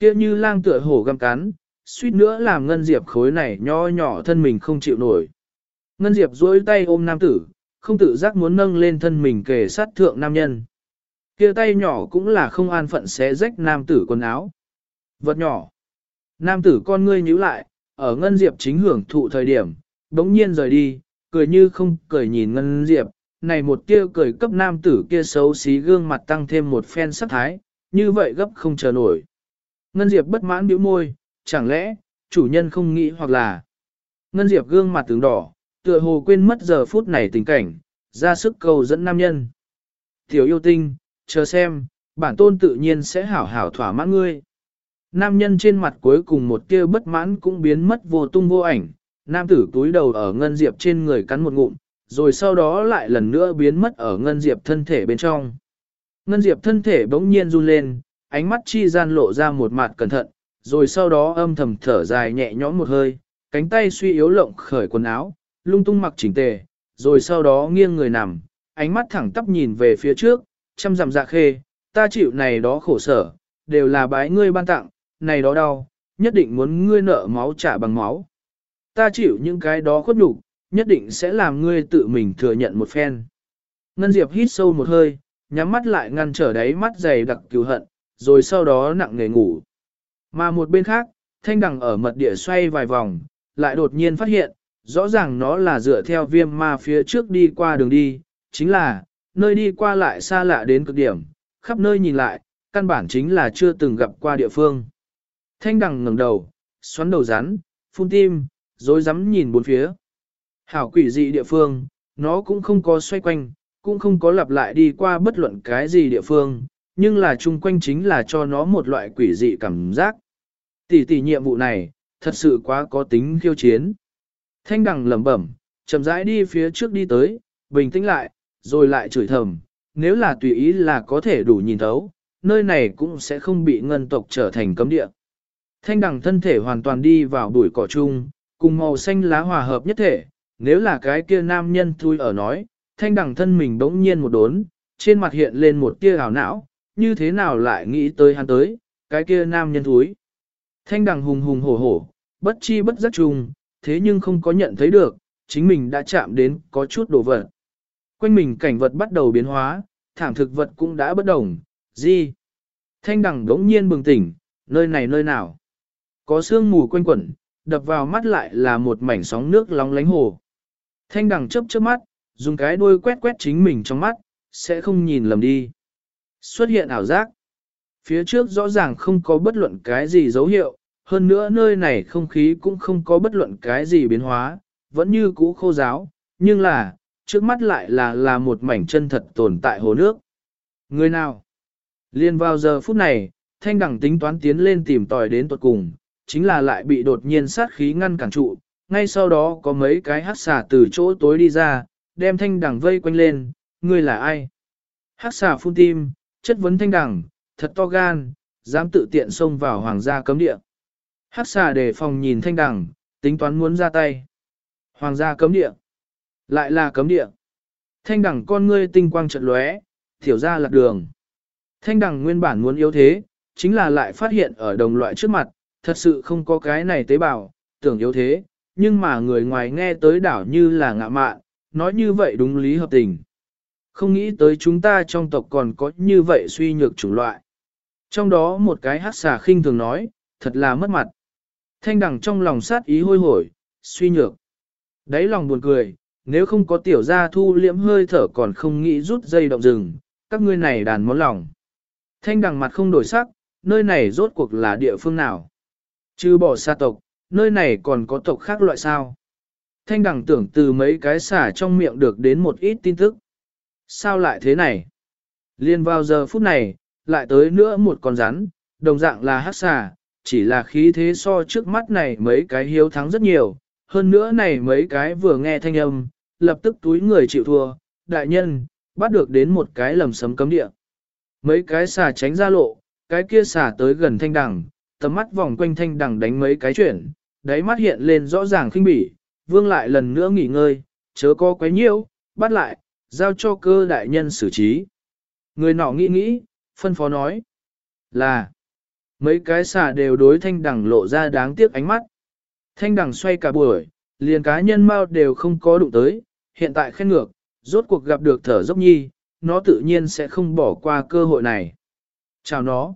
kia như lang tựa hổ găm cắn, suýt nữa làm Ngân Diệp khối này nho nhỏ thân mình không chịu nổi. Ngân Diệp duỗi tay ôm nam tử, không tự giác muốn nâng lên thân mình kề sát thượng nam nhân. Kia tay nhỏ cũng là không an phận xé rách nam tử quần áo. Vật nhỏ. Nam tử con ngươi nhíu lại, ở Ngân Diệp chính hưởng thụ thời điểm, đống nhiên rời đi, cười như không cười nhìn Ngân Diệp, này một tia cười cấp nam tử kia xấu xí gương mặt tăng thêm một phen sắc thái, như vậy gấp không chờ nổi. Ngân Diệp bất mãn bĩu môi, chẳng lẽ, chủ nhân không nghĩ hoặc là... Ngân Diệp gương mặt tướng đỏ, tựa hồ quên mất giờ phút này tình cảnh, ra sức cầu dẫn nam nhân. Tiểu yêu tinh, chờ xem, bản tôn tự nhiên sẽ hảo hảo thỏa mãn ngươi. Nam nhân trên mặt cuối cùng một tia bất mãn cũng biến mất vô tung vô ảnh, nam tử túi đầu ở Ngân Diệp trên người cắn một ngụm, rồi sau đó lại lần nữa biến mất ở Ngân Diệp thân thể bên trong. Ngân Diệp thân thể bỗng nhiên run lên, ánh mắt chi gian lộ ra một mặt cẩn thận, rồi sau đó âm thầm thở dài nhẹ nhõm một hơi, cánh tay suy yếu lộng khởi quần áo, lung tung mặc chỉnh tề, rồi sau đó nghiêng người nằm, ánh mắt thẳng tắp nhìn về phía trước, chăm dặm dạ khê, ta chịu này đó khổ sở, đều là bái ngươi ban tặng, này đó đau, nhất định muốn ngươi nợ máu trả bằng máu. Ta chịu những cái đó khuất nhục, nhất định sẽ làm ngươi tự mình thừa nhận một phen. Ngân Diệp hít sâu một hơi, nhắm mắt lại ngăn trở đáy mắt dày đặc cứu hận, rồi sau đó nặng nề ngủ. Mà một bên khác, thanh đằng ở mật địa xoay vài vòng, lại đột nhiên phát hiện, rõ ràng nó là dựa theo viêm ma phía trước đi qua đường đi, chính là, nơi đi qua lại xa lạ đến cực điểm, khắp nơi nhìn lại, căn bản chính là chưa từng gặp qua địa phương. Thanh đằng ngẩng đầu, xoắn đầu rắn, phun tim, rồi dám nhìn bốn phía. Hảo quỷ dị địa phương, nó cũng không có xoay quanh, cũng không có lặp lại đi qua bất luận cái gì địa phương, nhưng là chung quanh chính là cho nó một loại quỷ dị cảm giác. Tỷ tỷ nhiệm vụ này, thật sự quá có tính khiêu chiến. Thanh đằng lẩm bẩm, chậm rãi đi phía trước đi tới, bình tĩnh lại, rồi lại chửi thầm, nếu là tùy ý là có thể đủ nhìn thấu, nơi này cũng sẽ không bị ngân tộc trở thành cấm địa. Thanh đằng thân thể hoàn toàn đi vào bụi cỏ chung, cùng màu xanh lá hòa hợp nhất thể, nếu là cái kia nam nhân thui ở nói, thanh đằng thân mình bỗng nhiên một đốn, trên mặt hiện lên một tia ảo não, như thế nào lại nghĩ tới hắn tới, cái kia nam nhân thúi. Thanh đằng hùng hùng hổ hổ, bất chi bất giác trùng, thế nhưng không có nhận thấy được, chính mình đã chạm đến có chút đồ vật. Quanh mình cảnh vật bắt đầu biến hóa, thảm thực vật cũng đã bất đồng, gì? Thanh đằng đống nhiên bừng tỉnh, nơi này nơi nào? Có sương mù quanh quẩn, đập vào mắt lại là một mảnh sóng nước lóng lánh hồ. Thanh đằng chớp chớp mắt, dùng cái đuôi quét quét chính mình trong mắt, sẽ không nhìn lầm đi. Xuất hiện ảo giác. Phía trước rõ ràng không có bất luận cái gì dấu hiệu, hơn nữa nơi này không khí cũng không có bất luận cái gì biến hóa, vẫn như cũ khô giáo, nhưng là, trước mắt lại là là một mảnh chân thật tồn tại hồ nước. Người nào? Liên vào giờ phút này, thanh đẳng tính toán tiến lên tìm tòi đến tuột cùng, chính là lại bị đột nhiên sát khí ngăn cản trụ, ngay sau đó có mấy cái hát xà từ chỗ tối đi ra, đem thanh đẳng vây quanh lên, người là ai? Hát xà phun tim, chất vấn thanh đẳng, thật to gan, dám tự tiện xông vào hoàng gia cấm địa. hắc xà đề phòng nhìn thanh đẳng, tính toán muốn ra tay. Hoàng gia cấm địa. Lại là cấm địa. Thanh đẳng con ngươi tinh quang chợt lóe, thiểu ra lạc đường. Thanh đẳng nguyên bản muốn yếu thế, chính là lại phát hiện ở đồng loại trước mặt, thật sự không có cái này tế bào, tưởng yếu thế, nhưng mà người ngoài nghe tới đảo như là ngạ mạn, nói như vậy đúng lý hợp tình. Không nghĩ tới chúng ta trong tộc còn có như vậy suy nhược chủng loại. Trong đó một cái hát xà khinh thường nói, thật là mất mặt. Thanh đẳng trong lòng sát ý hôi hổi, suy nhược. Đấy lòng buồn cười, nếu không có tiểu gia thu liễm hơi thở còn không nghĩ rút dây động rừng, các ngươi này đàn món lòng. Thanh đằng mặt không đổi sắc, nơi này rốt cuộc là địa phương nào? Chứ bỏ xa tộc, nơi này còn có tộc khác loại sao? Thanh đằng tưởng từ mấy cái xả trong miệng được đến một ít tin tức. Sao lại thế này? Liên vào giờ phút này, lại tới nữa một con rắn, đồng dạng là hát xà, chỉ là khí thế so trước mắt này mấy cái hiếu thắng rất nhiều. Hơn nữa này mấy cái vừa nghe thanh âm, lập tức túi người chịu thua, đại nhân, bắt được đến một cái lầm sấm cấm địa. Mấy cái xà tránh ra lộ, cái kia xà tới gần thanh đằng, tầm mắt vòng quanh thanh đằng đánh mấy cái chuyển, đáy mắt hiện lên rõ ràng khinh bỉ, vương lại lần nữa nghỉ ngơi, chớ có quấy nhiễu, bắt lại, giao cho cơ đại nhân xử trí. Người nọ nghĩ nghĩ, phân phó nói, là, Mấy cái xà đều đối thanh đằng lộ ra đáng tiếc ánh mắt. Thanh đằng xoay cả buổi, liền cá nhân mau đều không có đụng tới, hiện tại khen ngược, rốt cuộc gặp được thở dốc nhi, nó tự nhiên sẽ không bỏ qua cơ hội này. Chào nó.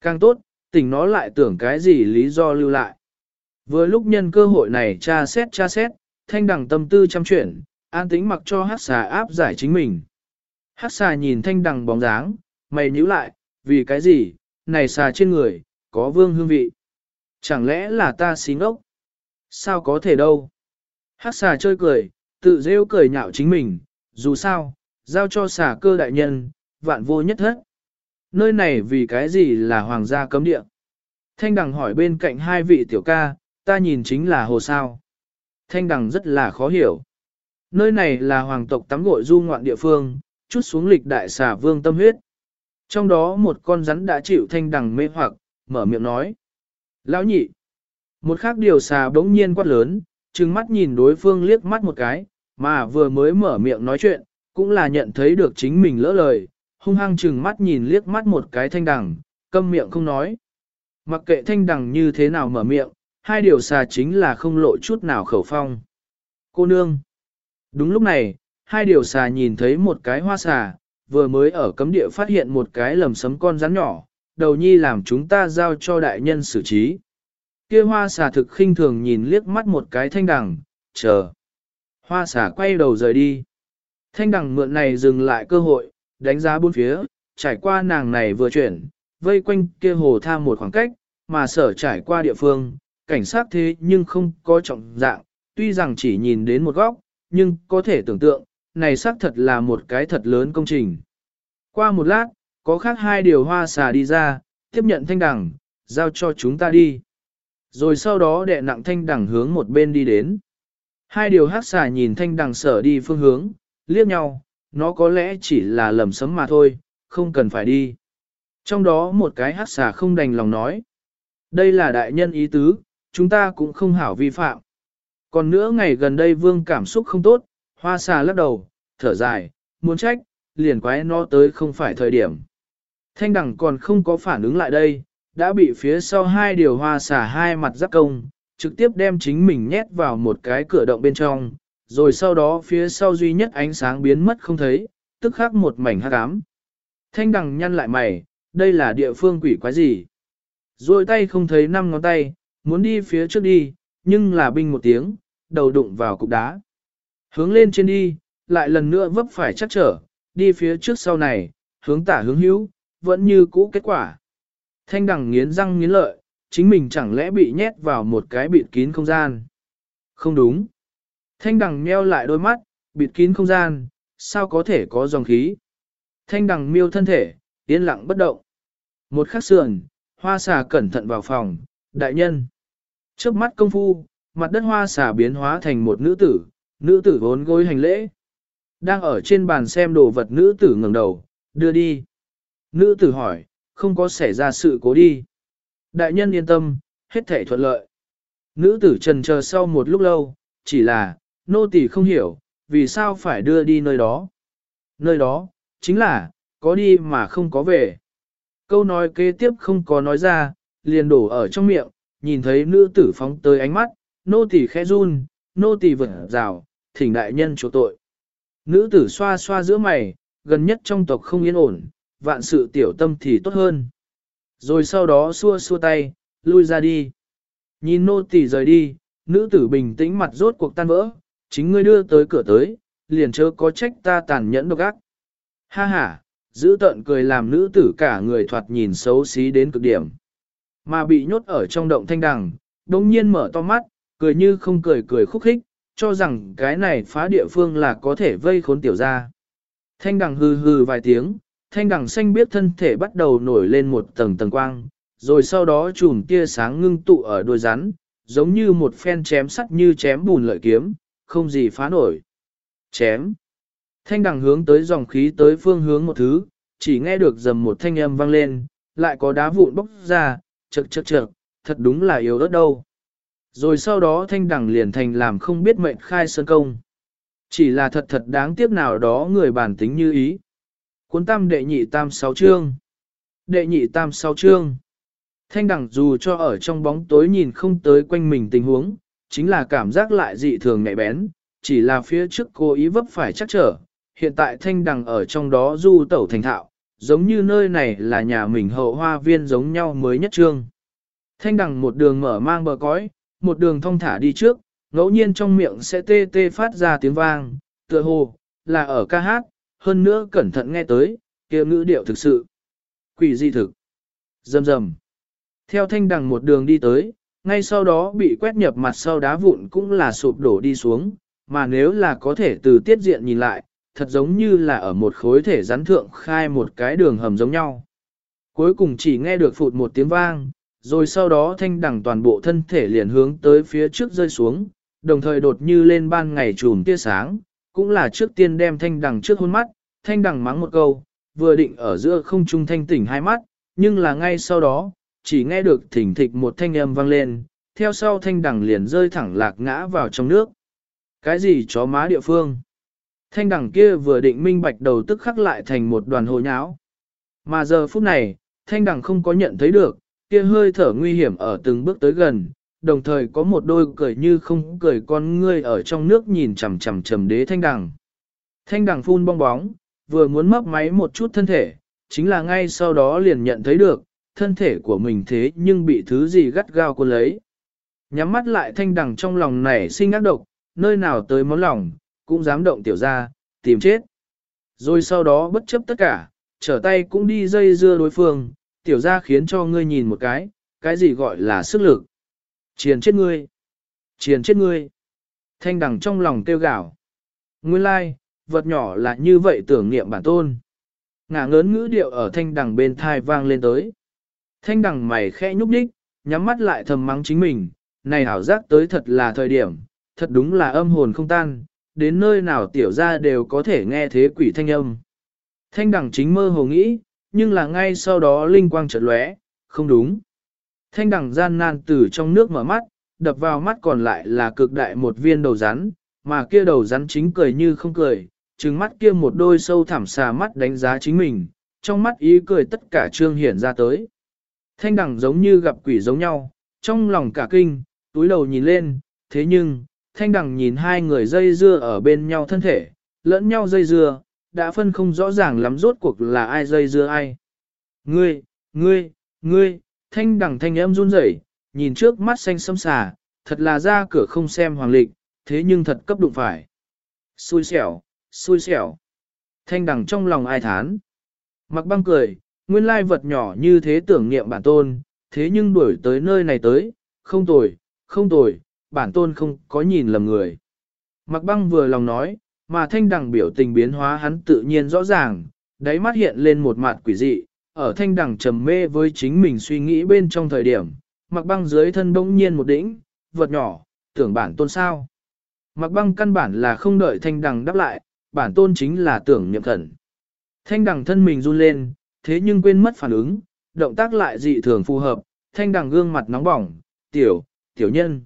Càng tốt, tỉnh nó lại tưởng cái gì lý do lưu lại. Vừa lúc nhân cơ hội này tra xét tra xét, thanh đằng tâm tư chăm chuyển, an tĩnh mặc cho hát xà áp giải chính mình. Hát xà nhìn thanh đằng bóng dáng, mày nhíu lại, vì cái gì, này xà trên người, có vương hương vị. Chẳng lẽ là ta xí ngốc? Sao có thể đâu? Hát xà chơi cười, tự rêu cười nhạo chính mình, dù sao, giao cho xà cơ đại nhân, vạn vô nhất hết. Nơi này vì cái gì là hoàng gia cấm địa? Thanh đằng hỏi bên cạnh hai vị tiểu ca, ta nhìn chính là hồ sao. Thanh đằng rất là khó hiểu. Nơi này là hoàng tộc tắm gội du ngoạn địa phương, chút xuống lịch đại xà vương tâm huyết. Trong đó một con rắn đã chịu thanh đằng mê hoặc, mở miệng nói. Lão nhị. Một khác điều xà bỗng nhiên quát lớn, trừng mắt nhìn đối phương liếc mắt một cái, mà vừa mới mở miệng nói chuyện, cũng là nhận thấy được chính mình lỡ lời, hung hăng trừng mắt nhìn liếc mắt một cái thanh đằng, câm miệng không nói. Mặc kệ thanh đằng như thế nào mở miệng, hai điều xà chính là không lộ chút nào khẩu phong. Cô nương. Đúng lúc này, hai điều xà nhìn thấy một cái hoa xà, vừa mới ở cấm địa phát hiện một cái lầm sấm con rắn nhỏ, đầu nhi làm chúng ta giao cho đại nhân xử trí. Kia hoa xà thực khinh thường nhìn liếc mắt một cái thanh đằng, chờ. Hoa xà quay đầu rời đi. Thanh đằng mượn này dừng lại cơ hội, đánh giá bốn phía, trải qua nàng này vừa chuyển, vây quanh kia hồ tham một khoảng cách, mà sở trải qua địa phương, cảnh sát thế nhưng không có trọng dạng, tuy rằng chỉ nhìn đến một góc, nhưng có thể tưởng tượng, này xác thật là một cái thật lớn công trình. Qua một lát, có khác hai điều hoa xà đi ra, tiếp nhận thanh đẳng, giao cho chúng ta đi. Rồi sau đó đệ nặng thanh đẳng hướng một bên đi đến. Hai điều hát xà nhìn thanh đằng sở đi phương hướng, liếc nhau, nó có lẽ chỉ là lầm sấm mà thôi, không cần phải đi. Trong đó một cái hát xà không đành lòng nói. Đây là đại nhân ý tứ, chúng ta cũng không hảo vi phạm. Còn nữa ngày gần đây vương cảm xúc không tốt, hoa xà lắc đầu, thở dài, muốn trách, liền quái nó tới không phải thời điểm. Thanh đẳng còn không có phản ứng lại đây, đã bị phía sau hai điều hoa xà hai mặt giáp công, trực tiếp đem chính mình nhét vào một cái cửa động bên trong, rồi sau đó phía sau duy nhất ánh sáng biến mất không thấy, tức khắc một mảnh hắc ám. Thanh đằng nhăn lại mày, đây là địa phương quỷ quái gì? Rồi tay không thấy năm ngón tay, muốn đi phía trước đi, nhưng là binh một tiếng, đầu đụng vào cục đá. Hướng lên trên đi, lại lần nữa vấp phải chắc trở, đi phía trước sau này, hướng tả hướng hữu, vẫn như cũ kết quả. Thanh đằng nghiến răng nghiến lợi, chính mình chẳng lẽ bị nhét vào một cái bịt kín không gian. Không đúng. Thanh đằng meo lại đôi mắt, bịt kín không gian, sao có thể có dòng khí. Thanh đằng miêu thân thể, yên lặng bất động. Một khắc sườn, hoa xà cẩn thận vào phòng, đại nhân. Trước mắt công phu, mặt đất hoa xả biến hóa thành một nữ tử, nữ tử vốn gối hành lễ. Đang ở trên bàn xem đồ vật nữ tử ngẩng đầu, đưa đi. Nữ tử hỏi, không có xảy ra sự cố đi. Đại nhân yên tâm, hết thể thuận lợi. Nữ tử trần chờ sau một lúc lâu, chỉ là, nô tỳ không hiểu, vì sao phải đưa đi nơi đó. Nơi đó, chính là, có đi mà không có về. Câu nói kế tiếp không có nói ra, liền đổ ở trong miệng, nhìn thấy nữ tử phóng tới ánh mắt, nô tỳ khẽ run, nô tỳ vượt rào, thỉnh đại nhân chỗ tội. Nữ tử xoa xoa giữa mày, gần nhất trong tộc không yên ổn, vạn sự tiểu tâm thì tốt hơn. Rồi sau đó xua xua tay, lui ra đi. Nhìn nô tỳ rời đi, nữ tử bình tĩnh mặt rốt cuộc tan vỡ, chính ngươi đưa tới cửa tới, liền chớ có trách ta tàn nhẫn độc ác. Ha ha, giữ tận cười làm nữ tử cả người thoạt nhìn xấu xí đến cực điểm. Mà bị nhốt ở trong động thanh đằng, đồng nhiên mở to mắt, cười như không cười cười khúc khích, cho rằng cái này phá địa phương là có thể vây khốn tiểu ra. Thanh đằng hừ hừ vài tiếng, thanh đằng xanh biết thân thể bắt đầu nổi lên một tầng tầng quang, rồi sau đó chùm tia sáng ngưng tụ ở đuôi rắn, giống như một phen chém sắt như chém bùn lợi kiếm, không gì phá nổi. Chém. Thanh đằng hướng tới dòng khí tới phương hướng một thứ, chỉ nghe được dầm một thanh âm vang lên, lại có đá vụn bốc ra, chật chật chật, thật đúng là yếu ớt đâu. Rồi sau đó thanh đẳng liền thành làm không biết mệnh khai sơn công. Chỉ là thật thật đáng tiếc nào đó người bản tính như ý. Cuốn tam đệ nhị tam sáu chương. Đệ nhị tam sáu chương. Thanh đẳng dù cho ở trong bóng tối nhìn không tới quanh mình tình huống, chính là cảm giác lại dị thường nhạy bén, chỉ là phía trước cô ý vấp phải chắc trở. Hiện tại thanh đằng ở trong đó du tẩu thành thạo, giống như nơi này là nhà mình hậu hoa viên giống nhau mới nhất trương. Thanh đằng một đường mở mang bờ cõi, một đường thông thả đi trước, ngẫu nhiên trong miệng sẽ tê tê phát ra tiếng vang, tựa hồ, là ở ca hát, hơn nữa cẩn thận nghe tới, kia ngữ điệu thực sự. Quỷ di thực. Dầm dầm. Theo thanh đằng một đường đi tới, ngay sau đó bị quét nhập mặt sau đá vụn cũng là sụp đổ đi xuống, mà nếu là có thể từ tiết diện nhìn lại, thật giống như là ở một khối thể rắn thượng khai một cái đường hầm giống nhau. Cuối cùng chỉ nghe được phụt một tiếng vang, rồi sau đó thanh đẳng toàn bộ thân thể liền hướng tới phía trước rơi xuống, đồng thời đột như lên ban ngày trùm tia sáng, cũng là trước tiên đem thanh đẳng trước hôn mắt, thanh đẳng mắng một câu, vừa định ở giữa không trung thanh tỉnh hai mắt, nhưng là ngay sau đó, chỉ nghe được thỉnh thịch một thanh âm vang lên, theo sau thanh đẳng liền rơi thẳng lạc ngã vào trong nước. Cái gì chó má địa phương? Thanh đằng kia vừa định minh bạch đầu tức khắc lại thành một đoàn hồ nháo. Mà giờ phút này, thanh đằng không có nhận thấy được, kia hơi thở nguy hiểm ở từng bước tới gần, đồng thời có một đôi cười như không cười con ngươi ở trong nước nhìn chằm chằm chầm đế thanh đằng. Thanh đằng phun bong bóng, vừa muốn mấp máy một chút thân thể, chính là ngay sau đó liền nhận thấy được, thân thể của mình thế nhưng bị thứ gì gắt gao cuốn lấy. Nhắm mắt lại thanh đằng trong lòng nảy sinh ác độc, nơi nào tới món lòng, cũng dám động tiểu ra, tìm chết. Rồi sau đó bất chấp tất cả, trở tay cũng đi dây dưa đối phương, tiểu ra khiến cho ngươi nhìn một cái, cái gì gọi là sức lực. Chiền chết ngươi. Chiền chết ngươi. Thanh đằng trong lòng tiêu gạo. Nguyên lai, like, vật nhỏ là như vậy tưởng niệm bản tôn. Ngả ngớn ngữ điệu ở thanh đằng bên thai vang lên tới. Thanh đằng mày khẽ nhúc đích, nhắm mắt lại thầm mắng chính mình, này hảo giác tới thật là thời điểm, thật đúng là âm hồn không tan, đến nơi nào tiểu ra đều có thể nghe thế quỷ thanh âm. Thanh đẳng chính mơ hồ nghĩ, nhưng là ngay sau đó linh quang chợt lóe, không đúng. Thanh đẳng gian nan từ trong nước mở mắt, đập vào mắt còn lại là cực đại một viên đầu rắn, mà kia đầu rắn chính cười như không cười, trừng mắt kia một đôi sâu thẳm xà mắt đánh giá chính mình, trong mắt ý cười tất cả trương hiển ra tới. Thanh đẳng giống như gặp quỷ giống nhau, trong lòng cả kinh, túi đầu nhìn lên, thế nhưng, thanh đằng nhìn hai người dây dưa ở bên nhau thân thể, lẫn nhau dây dưa, đã phân không rõ ràng lắm rốt cuộc là ai dây dưa ai. Ngươi, ngươi, ngươi, thanh đằng thanh âm run rẩy, nhìn trước mắt xanh xâm xà, thật là ra cửa không xem hoàng lịch, thế nhưng thật cấp đụng phải. Xui xẻo, xui xẻo. Thanh đằng trong lòng ai thán. Mặc băng cười, nguyên lai vật nhỏ như thế tưởng niệm bản tôn, thế nhưng đuổi tới nơi này tới, không tồi, không tồi, bản tôn không có nhìn lầm người. Mặc băng vừa lòng nói, mà thanh đằng biểu tình biến hóa hắn tự nhiên rõ ràng, đáy mắt hiện lên một mặt quỷ dị, ở thanh đằng trầm mê với chính mình suy nghĩ bên trong thời điểm, mặc băng dưới thân bỗng nhiên một đỉnh, vật nhỏ, tưởng bản tôn sao. Mặc băng căn bản là không đợi thanh đằng đáp lại, bản tôn chính là tưởng niệm thần. Thanh đằng thân mình run lên, thế nhưng quên mất phản ứng, động tác lại dị thường phù hợp, thanh đằng gương mặt nóng bỏng, tiểu, tiểu nhân.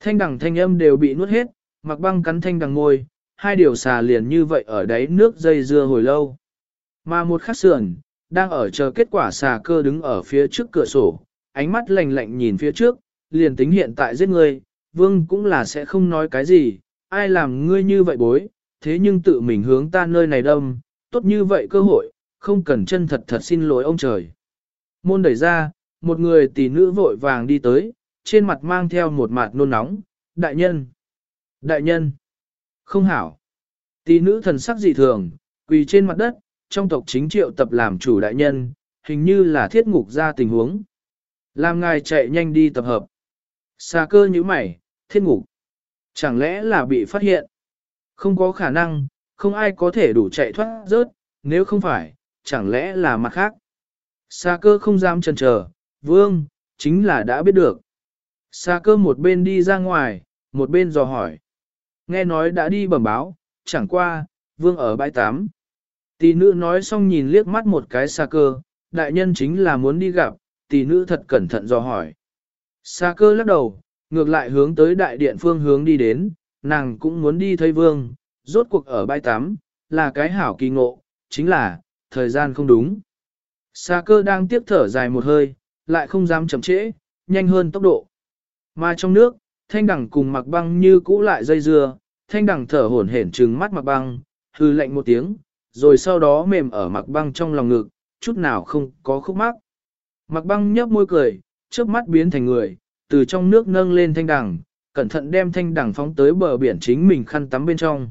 Thanh đằng thanh âm đều bị nuốt hết, mặc băng cắn thanh đằng ngôi, hai điều xà liền như vậy ở đáy nước dây dưa hồi lâu. Mà một khắc sườn, đang ở chờ kết quả xà cơ đứng ở phía trước cửa sổ, ánh mắt lạnh lạnh nhìn phía trước, liền tính hiện tại giết ngươi, vương cũng là sẽ không nói cái gì, ai làm ngươi như vậy bối, thế nhưng tự mình hướng ta nơi này đâm, tốt như vậy cơ hội, không cần chân thật thật xin lỗi ông trời. Môn đẩy ra, một người tỷ nữ vội vàng đi tới, trên mặt mang theo một mặt nôn nóng, đại nhân, đại nhân, không hảo. Tỷ nữ thần sắc dị thường, quỳ trên mặt đất, trong tộc chính triệu tập làm chủ đại nhân, hình như là thiết ngục ra tình huống. Làm ngài chạy nhanh đi tập hợp. Xà cơ như mày, thiết ngục. Chẳng lẽ là bị phát hiện? Không có khả năng, không ai có thể đủ chạy thoát rớt, nếu không phải, chẳng lẽ là mặt khác. Sa cơ không dám chần chờ, vương, chính là đã biết được. Sa cơ một bên đi ra ngoài, một bên dò hỏi. Nghe nói đã đi bẩm báo, chẳng qua, vương ở bãi tám. Tỷ nữ nói xong nhìn liếc mắt một cái sa cơ, đại nhân chính là muốn đi gặp, tỷ nữ thật cẩn thận dò hỏi. Sa cơ lắc đầu, ngược lại hướng tới đại điện phương hướng đi đến, nàng cũng muốn đi thấy vương, rốt cuộc ở bãi tắm, là cái hảo kỳ ngộ, chính là, thời gian không đúng. Sa cơ đang tiếp thở dài một hơi, lại không dám chậm trễ, nhanh hơn tốc độ. Mà trong nước, thanh đẳng cùng mặc băng như cũ lại dây dưa, thanh đẳng thở hổn hển trừng mắt mặc băng, hư lạnh một tiếng, rồi sau đó mềm ở mặc băng trong lòng ngực, chút nào không có khúc mắc. Mặc băng nhấp môi cười, trước mắt biến thành người, từ trong nước nâng lên thanh đẳng, cẩn thận đem thanh đẳng phóng tới bờ biển chính mình khăn tắm bên trong.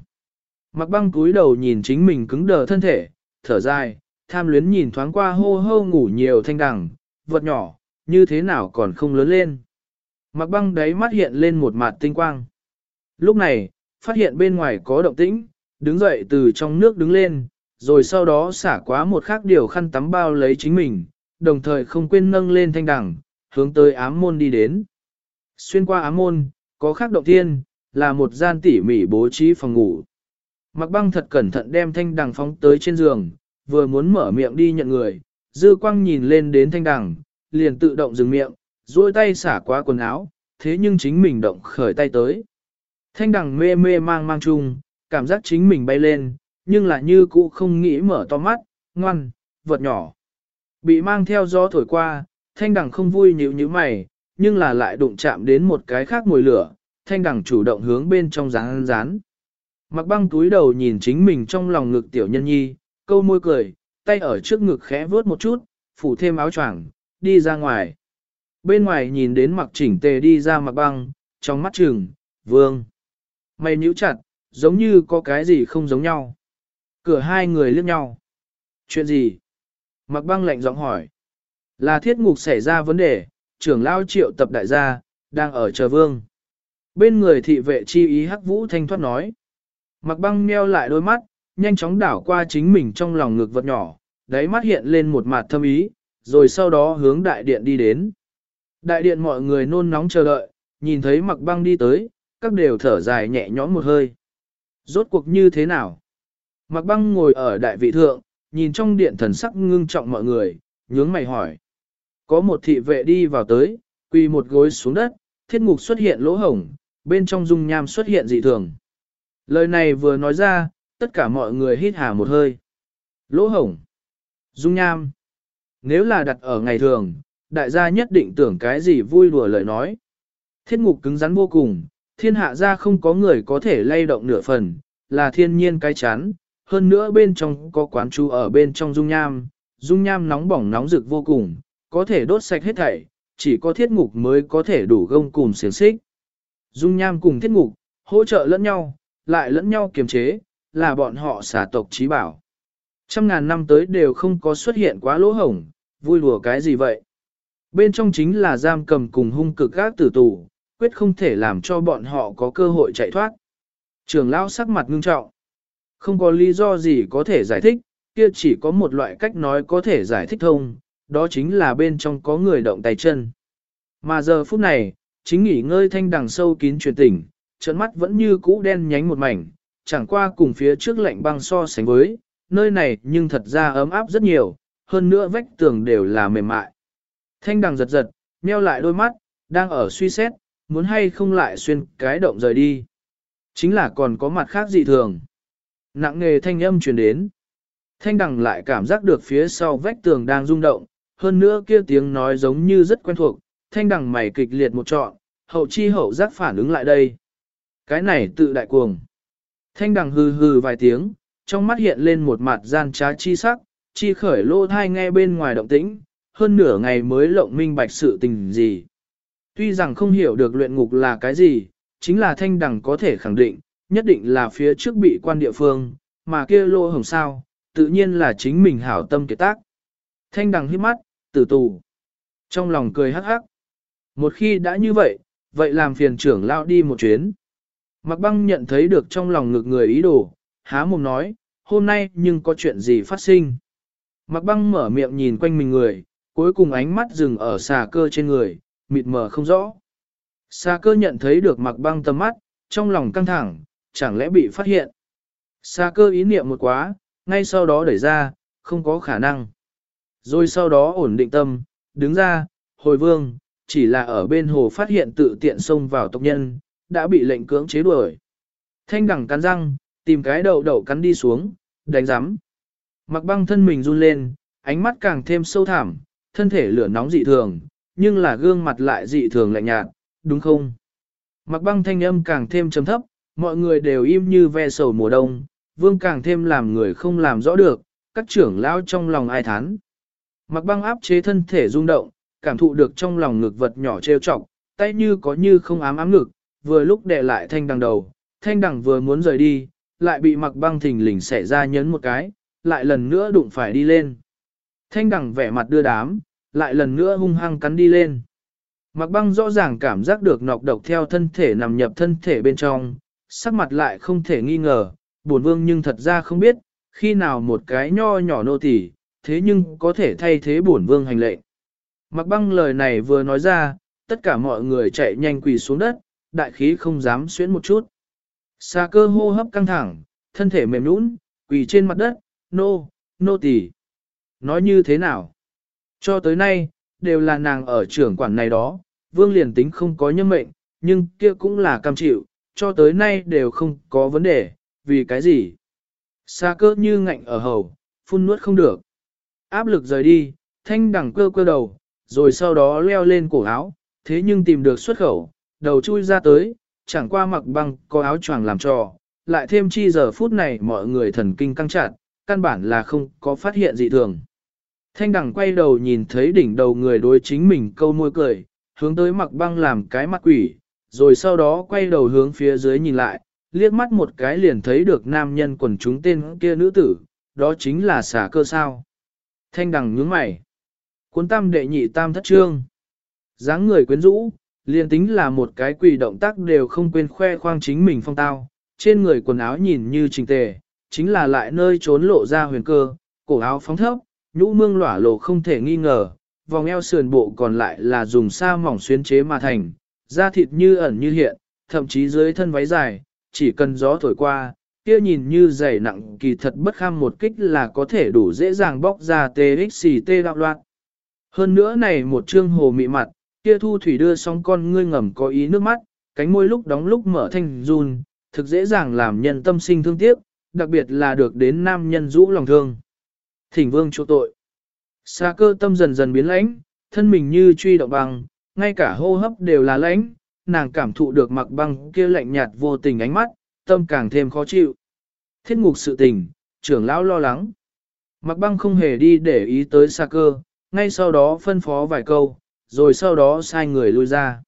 Mặc băng cúi đầu nhìn chính mình cứng đờ thân thể, thở dài, tham luyến nhìn thoáng qua hô hô ngủ nhiều thanh đẳng, vật nhỏ, như thế nào còn không lớn lên. Mặc băng đáy mắt hiện lên một mặt tinh quang. Lúc này, phát hiện bên ngoài có động tĩnh, đứng dậy từ trong nước đứng lên, rồi sau đó xả quá một khác điều khăn tắm bao lấy chính mình, đồng thời không quên nâng lên thanh đẳng, hướng tới ám môn đi đến. Xuyên qua ám môn, có khác động thiên, là một gian tỉ mỉ bố trí phòng ngủ. Mặc băng thật cẩn thận đem thanh đằng phóng tới trên giường, vừa muốn mở miệng đi nhận người, dư quang nhìn lên đến thanh đằng, liền tự động dừng miệng, duỗi tay xả qua quần áo, thế nhưng chính mình động khởi tay tới. Thanh đằng mê mê mang mang chung, cảm giác chính mình bay lên, nhưng lại như cũ không nghĩ mở to mắt, ngoan, vật nhỏ. Bị mang theo gió thổi qua, thanh đằng không vui nhíu như mày, nhưng là lại đụng chạm đến một cái khác mùi lửa, thanh đằng chủ động hướng bên trong rán rán. Mặc băng túi đầu nhìn chính mình trong lòng ngực tiểu nhân nhi, câu môi cười, tay ở trước ngực khẽ vớt một chút, phủ thêm áo choàng, đi ra ngoài. Bên ngoài nhìn đến mặc chỉnh tề đi ra mặc băng, trong mắt trừng, vương. Mày nhíu chặt, giống như có cái gì không giống nhau. Cửa hai người liếc nhau. Chuyện gì? Mặc băng lạnh giọng hỏi. Là thiết ngục xảy ra vấn đề, trưởng lao triệu tập đại gia, đang ở chờ vương. Bên người thị vệ chi ý hắc vũ thanh thoát nói. Mặc băng meo lại đôi mắt, nhanh chóng đảo qua chính mình trong lòng ngực vật nhỏ, đáy mắt hiện lên một mặt thâm ý, rồi sau đó hướng đại điện đi đến. Đại điện mọi người nôn nóng chờ đợi, nhìn thấy mặc băng đi tới, các đều thở dài nhẹ nhõm một hơi. Rốt cuộc như thế nào? Mặc băng ngồi ở đại vị thượng, nhìn trong điện thần sắc ngưng trọng mọi người, nhướng mày hỏi. Có một thị vệ đi vào tới, quỳ một gối xuống đất, thiết ngục xuất hiện lỗ hổng, bên trong dung nham xuất hiện dị thường. Lời này vừa nói ra, tất cả mọi người hít hà một hơi. Lỗ hổng. Dung nham. Nếu là đặt ở ngày thường, đại gia nhất định tưởng cái gì vui đùa lời nói. Thiết ngục cứng rắn vô cùng, thiên hạ ra không có người có thể lay động nửa phần, là thiên nhiên cái chán. Hơn nữa bên trong có quán chú ở bên trong dung nham, dung nham nóng bỏng nóng rực vô cùng, có thể đốt sạch hết thảy, chỉ có thiết ngục mới có thể đủ gông cùng xiềng xích. Dung nham cùng thiết ngục, hỗ trợ lẫn nhau, lại lẫn nhau kiềm chế, là bọn họ xả tộc trí bảo. Trăm ngàn năm tới đều không có xuất hiện quá lỗ hổng, vui đùa cái gì vậy? Bên trong chính là giam cầm cùng hung cực gác tử tù, quyết không thể làm cho bọn họ có cơ hội chạy thoát. Trường lão sắc mặt ngưng trọng. Không có lý do gì có thể giải thích, kia chỉ có một loại cách nói có thể giải thích thông, đó chính là bên trong có người động tay chân. Mà giờ phút này, chính nghỉ ngơi thanh đằng sâu kín truyền tỉnh, trận mắt vẫn như cũ đen nhánh một mảnh, chẳng qua cùng phía trước lạnh băng so sánh với, nơi này nhưng thật ra ấm áp rất nhiều, hơn nữa vách tường đều là mềm mại. Thanh đằng giật giật, nheo lại đôi mắt, đang ở suy xét, muốn hay không lại xuyên cái động rời đi. Chính là còn có mặt khác dị thường. Nặng nghề thanh âm truyền đến. Thanh đằng lại cảm giác được phía sau vách tường đang rung động, hơn nữa kia tiếng nói giống như rất quen thuộc, thanh đằng mày kịch liệt một trọn, hậu chi hậu giác phản ứng lại đây. Cái này tự đại cuồng. Thanh đằng hừ hừ vài tiếng, trong mắt hiện lên một mặt gian trá chi sắc, chi khởi lô thai nghe bên ngoài động tĩnh, hơn nửa ngày mới lộng minh bạch sự tình gì. Tuy rằng không hiểu được luyện ngục là cái gì, chính là thanh đằng có thể khẳng định, nhất định là phía trước bị quan địa phương, mà kia lô hồng sao, tự nhiên là chính mình hảo tâm kế tác. Thanh đằng hít mắt, tử tù. Trong lòng cười hắc hắc. Một khi đã như vậy, vậy làm phiền trưởng lao đi một chuyến. Mặc băng nhận thấy được trong lòng ngực người ý đồ, há mồm nói, hôm nay nhưng có chuyện gì phát sinh. Mặc băng mở miệng nhìn quanh mình người, cuối cùng ánh mắt dừng ở xà cơ trên người, mịt mờ không rõ. Xà cơ nhận thấy được mặc băng tầm mắt, trong lòng căng thẳng, chẳng lẽ bị phát hiện. Xà cơ ý niệm một quá, ngay sau đó đẩy ra, không có khả năng. Rồi sau đó ổn định tâm, đứng ra, hồi vương, chỉ là ở bên hồ phát hiện tự tiện xông vào tộc nhân, đã bị lệnh cưỡng chế đuổi. Thanh đẳng cắn răng, tìm cái đầu đầu cắn đi xuống, đánh rắm. Mặc băng thân mình run lên, ánh mắt càng thêm sâu thẳm, thân thể lửa nóng dị thường, nhưng là gương mặt lại dị thường lạnh nhạt, đúng không? Mặc băng thanh âm càng thêm trầm thấp, mọi người đều im như ve sầu mùa đông, vương càng thêm làm người không làm rõ được, các trưởng lão trong lòng ai thán. Mặc băng áp chế thân thể rung động, cảm thụ được trong lòng ngực vật nhỏ trêu chọc, tay như có như không ám ám ngực, vừa lúc đè lại thanh đằng đầu, thanh đằng vừa muốn rời đi, lại bị mặc băng thình lình xẻ ra nhấn một cái, lại lần nữa đụng phải đi lên. Thanh đằng vẻ mặt đưa đám, lại lần nữa hung hăng cắn đi lên. Mặc băng rõ ràng cảm giác được nọc độc theo thân thể nằm nhập thân thể bên trong, sắc mặt lại không thể nghi ngờ, buồn vương nhưng thật ra không biết, khi nào một cái nho nhỏ nô tỳ, thế nhưng có thể thay thế buồn vương hành lệnh. Mặc băng lời này vừa nói ra, tất cả mọi người chạy nhanh quỳ xuống đất, đại khí không dám xuyến một chút. Xa cơ hô hấp căng thẳng, thân thể mềm nũng, quỳ trên mặt đất, nô, nô tỳ. Nói như thế nào? Cho tới nay, đều là nàng ở trưởng quản này đó, vương liền tính không có nhân mệnh, nhưng kia cũng là cam chịu, cho tới nay đều không có vấn đề, vì cái gì? Xa cơ như ngạnh ở hầu, phun nuốt không được. Áp lực rời đi, thanh đẳng cơ cơ đầu, rồi sau đó leo lên cổ áo, thế nhưng tìm được xuất khẩu, đầu chui ra tới, chẳng qua mặc băng có áo choàng làm trò, lại thêm chi giờ phút này mọi người thần kinh căng chặt, căn bản là không có phát hiện gì thường. Thanh đẳng quay đầu nhìn thấy đỉnh đầu người đối chính mình câu môi cười, hướng tới mặc băng làm cái mặt quỷ, rồi sau đó quay đầu hướng phía dưới nhìn lại, liếc mắt một cái liền thấy được nam nhân quần chúng tên kia nữ tử, đó chính là xả cơ sao. Thanh đằng nhướng mày. Cuốn tam đệ nhị tam thất trương. dáng người quyến rũ, liền tính là một cái quỷ động tác đều không quên khoe khoang chính mình phong tao, trên người quần áo nhìn như trình tề, chính là lại nơi trốn lộ ra huyền cơ, cổ áo phóng thấp, nhũ mương lỏa lộ không thể nghi ngờ, vòng eo sườn bộ còn lại là dùng sa mỏng xuyến chế mà thành, da thịt như ẩn như hiện, thậm chí dưới thân váy dài, chỉ cần gió thổi qua, kia nhìn như dày nặng kỳ thật bất kham một kích là có thể đủ dễ dàng bóc ra TXT đạo loạn. Hơn nữa này một trương hồ mị mặt, kia thu thủy đưa xong con ngươi ngầm có ý nước mắt, cánh môi lúc đóng lúc mở thanh run, thực dễ dàng làm nhân tâm sinh thương tiếc, đặc biệt là được đến nam nhân rũ lòng thương. Thỉnh vương chỗ tội. Xa cơ tâm dần dần biến lãnh, thân mình như truy động băng, ngay cả hô hấp đều là lãnh, nàng cảm thụ được mặc băng kia lạnh nhạt vô tình ánh mắt, tâm càng thêm khó chịu. Thiết ngục sự tình, trưởng lão lo lắng. Mặc băng không hề đi để ý tới xa cơ, ngay sau đó phân phó vài câu, rồi sau đó sai người lui ra.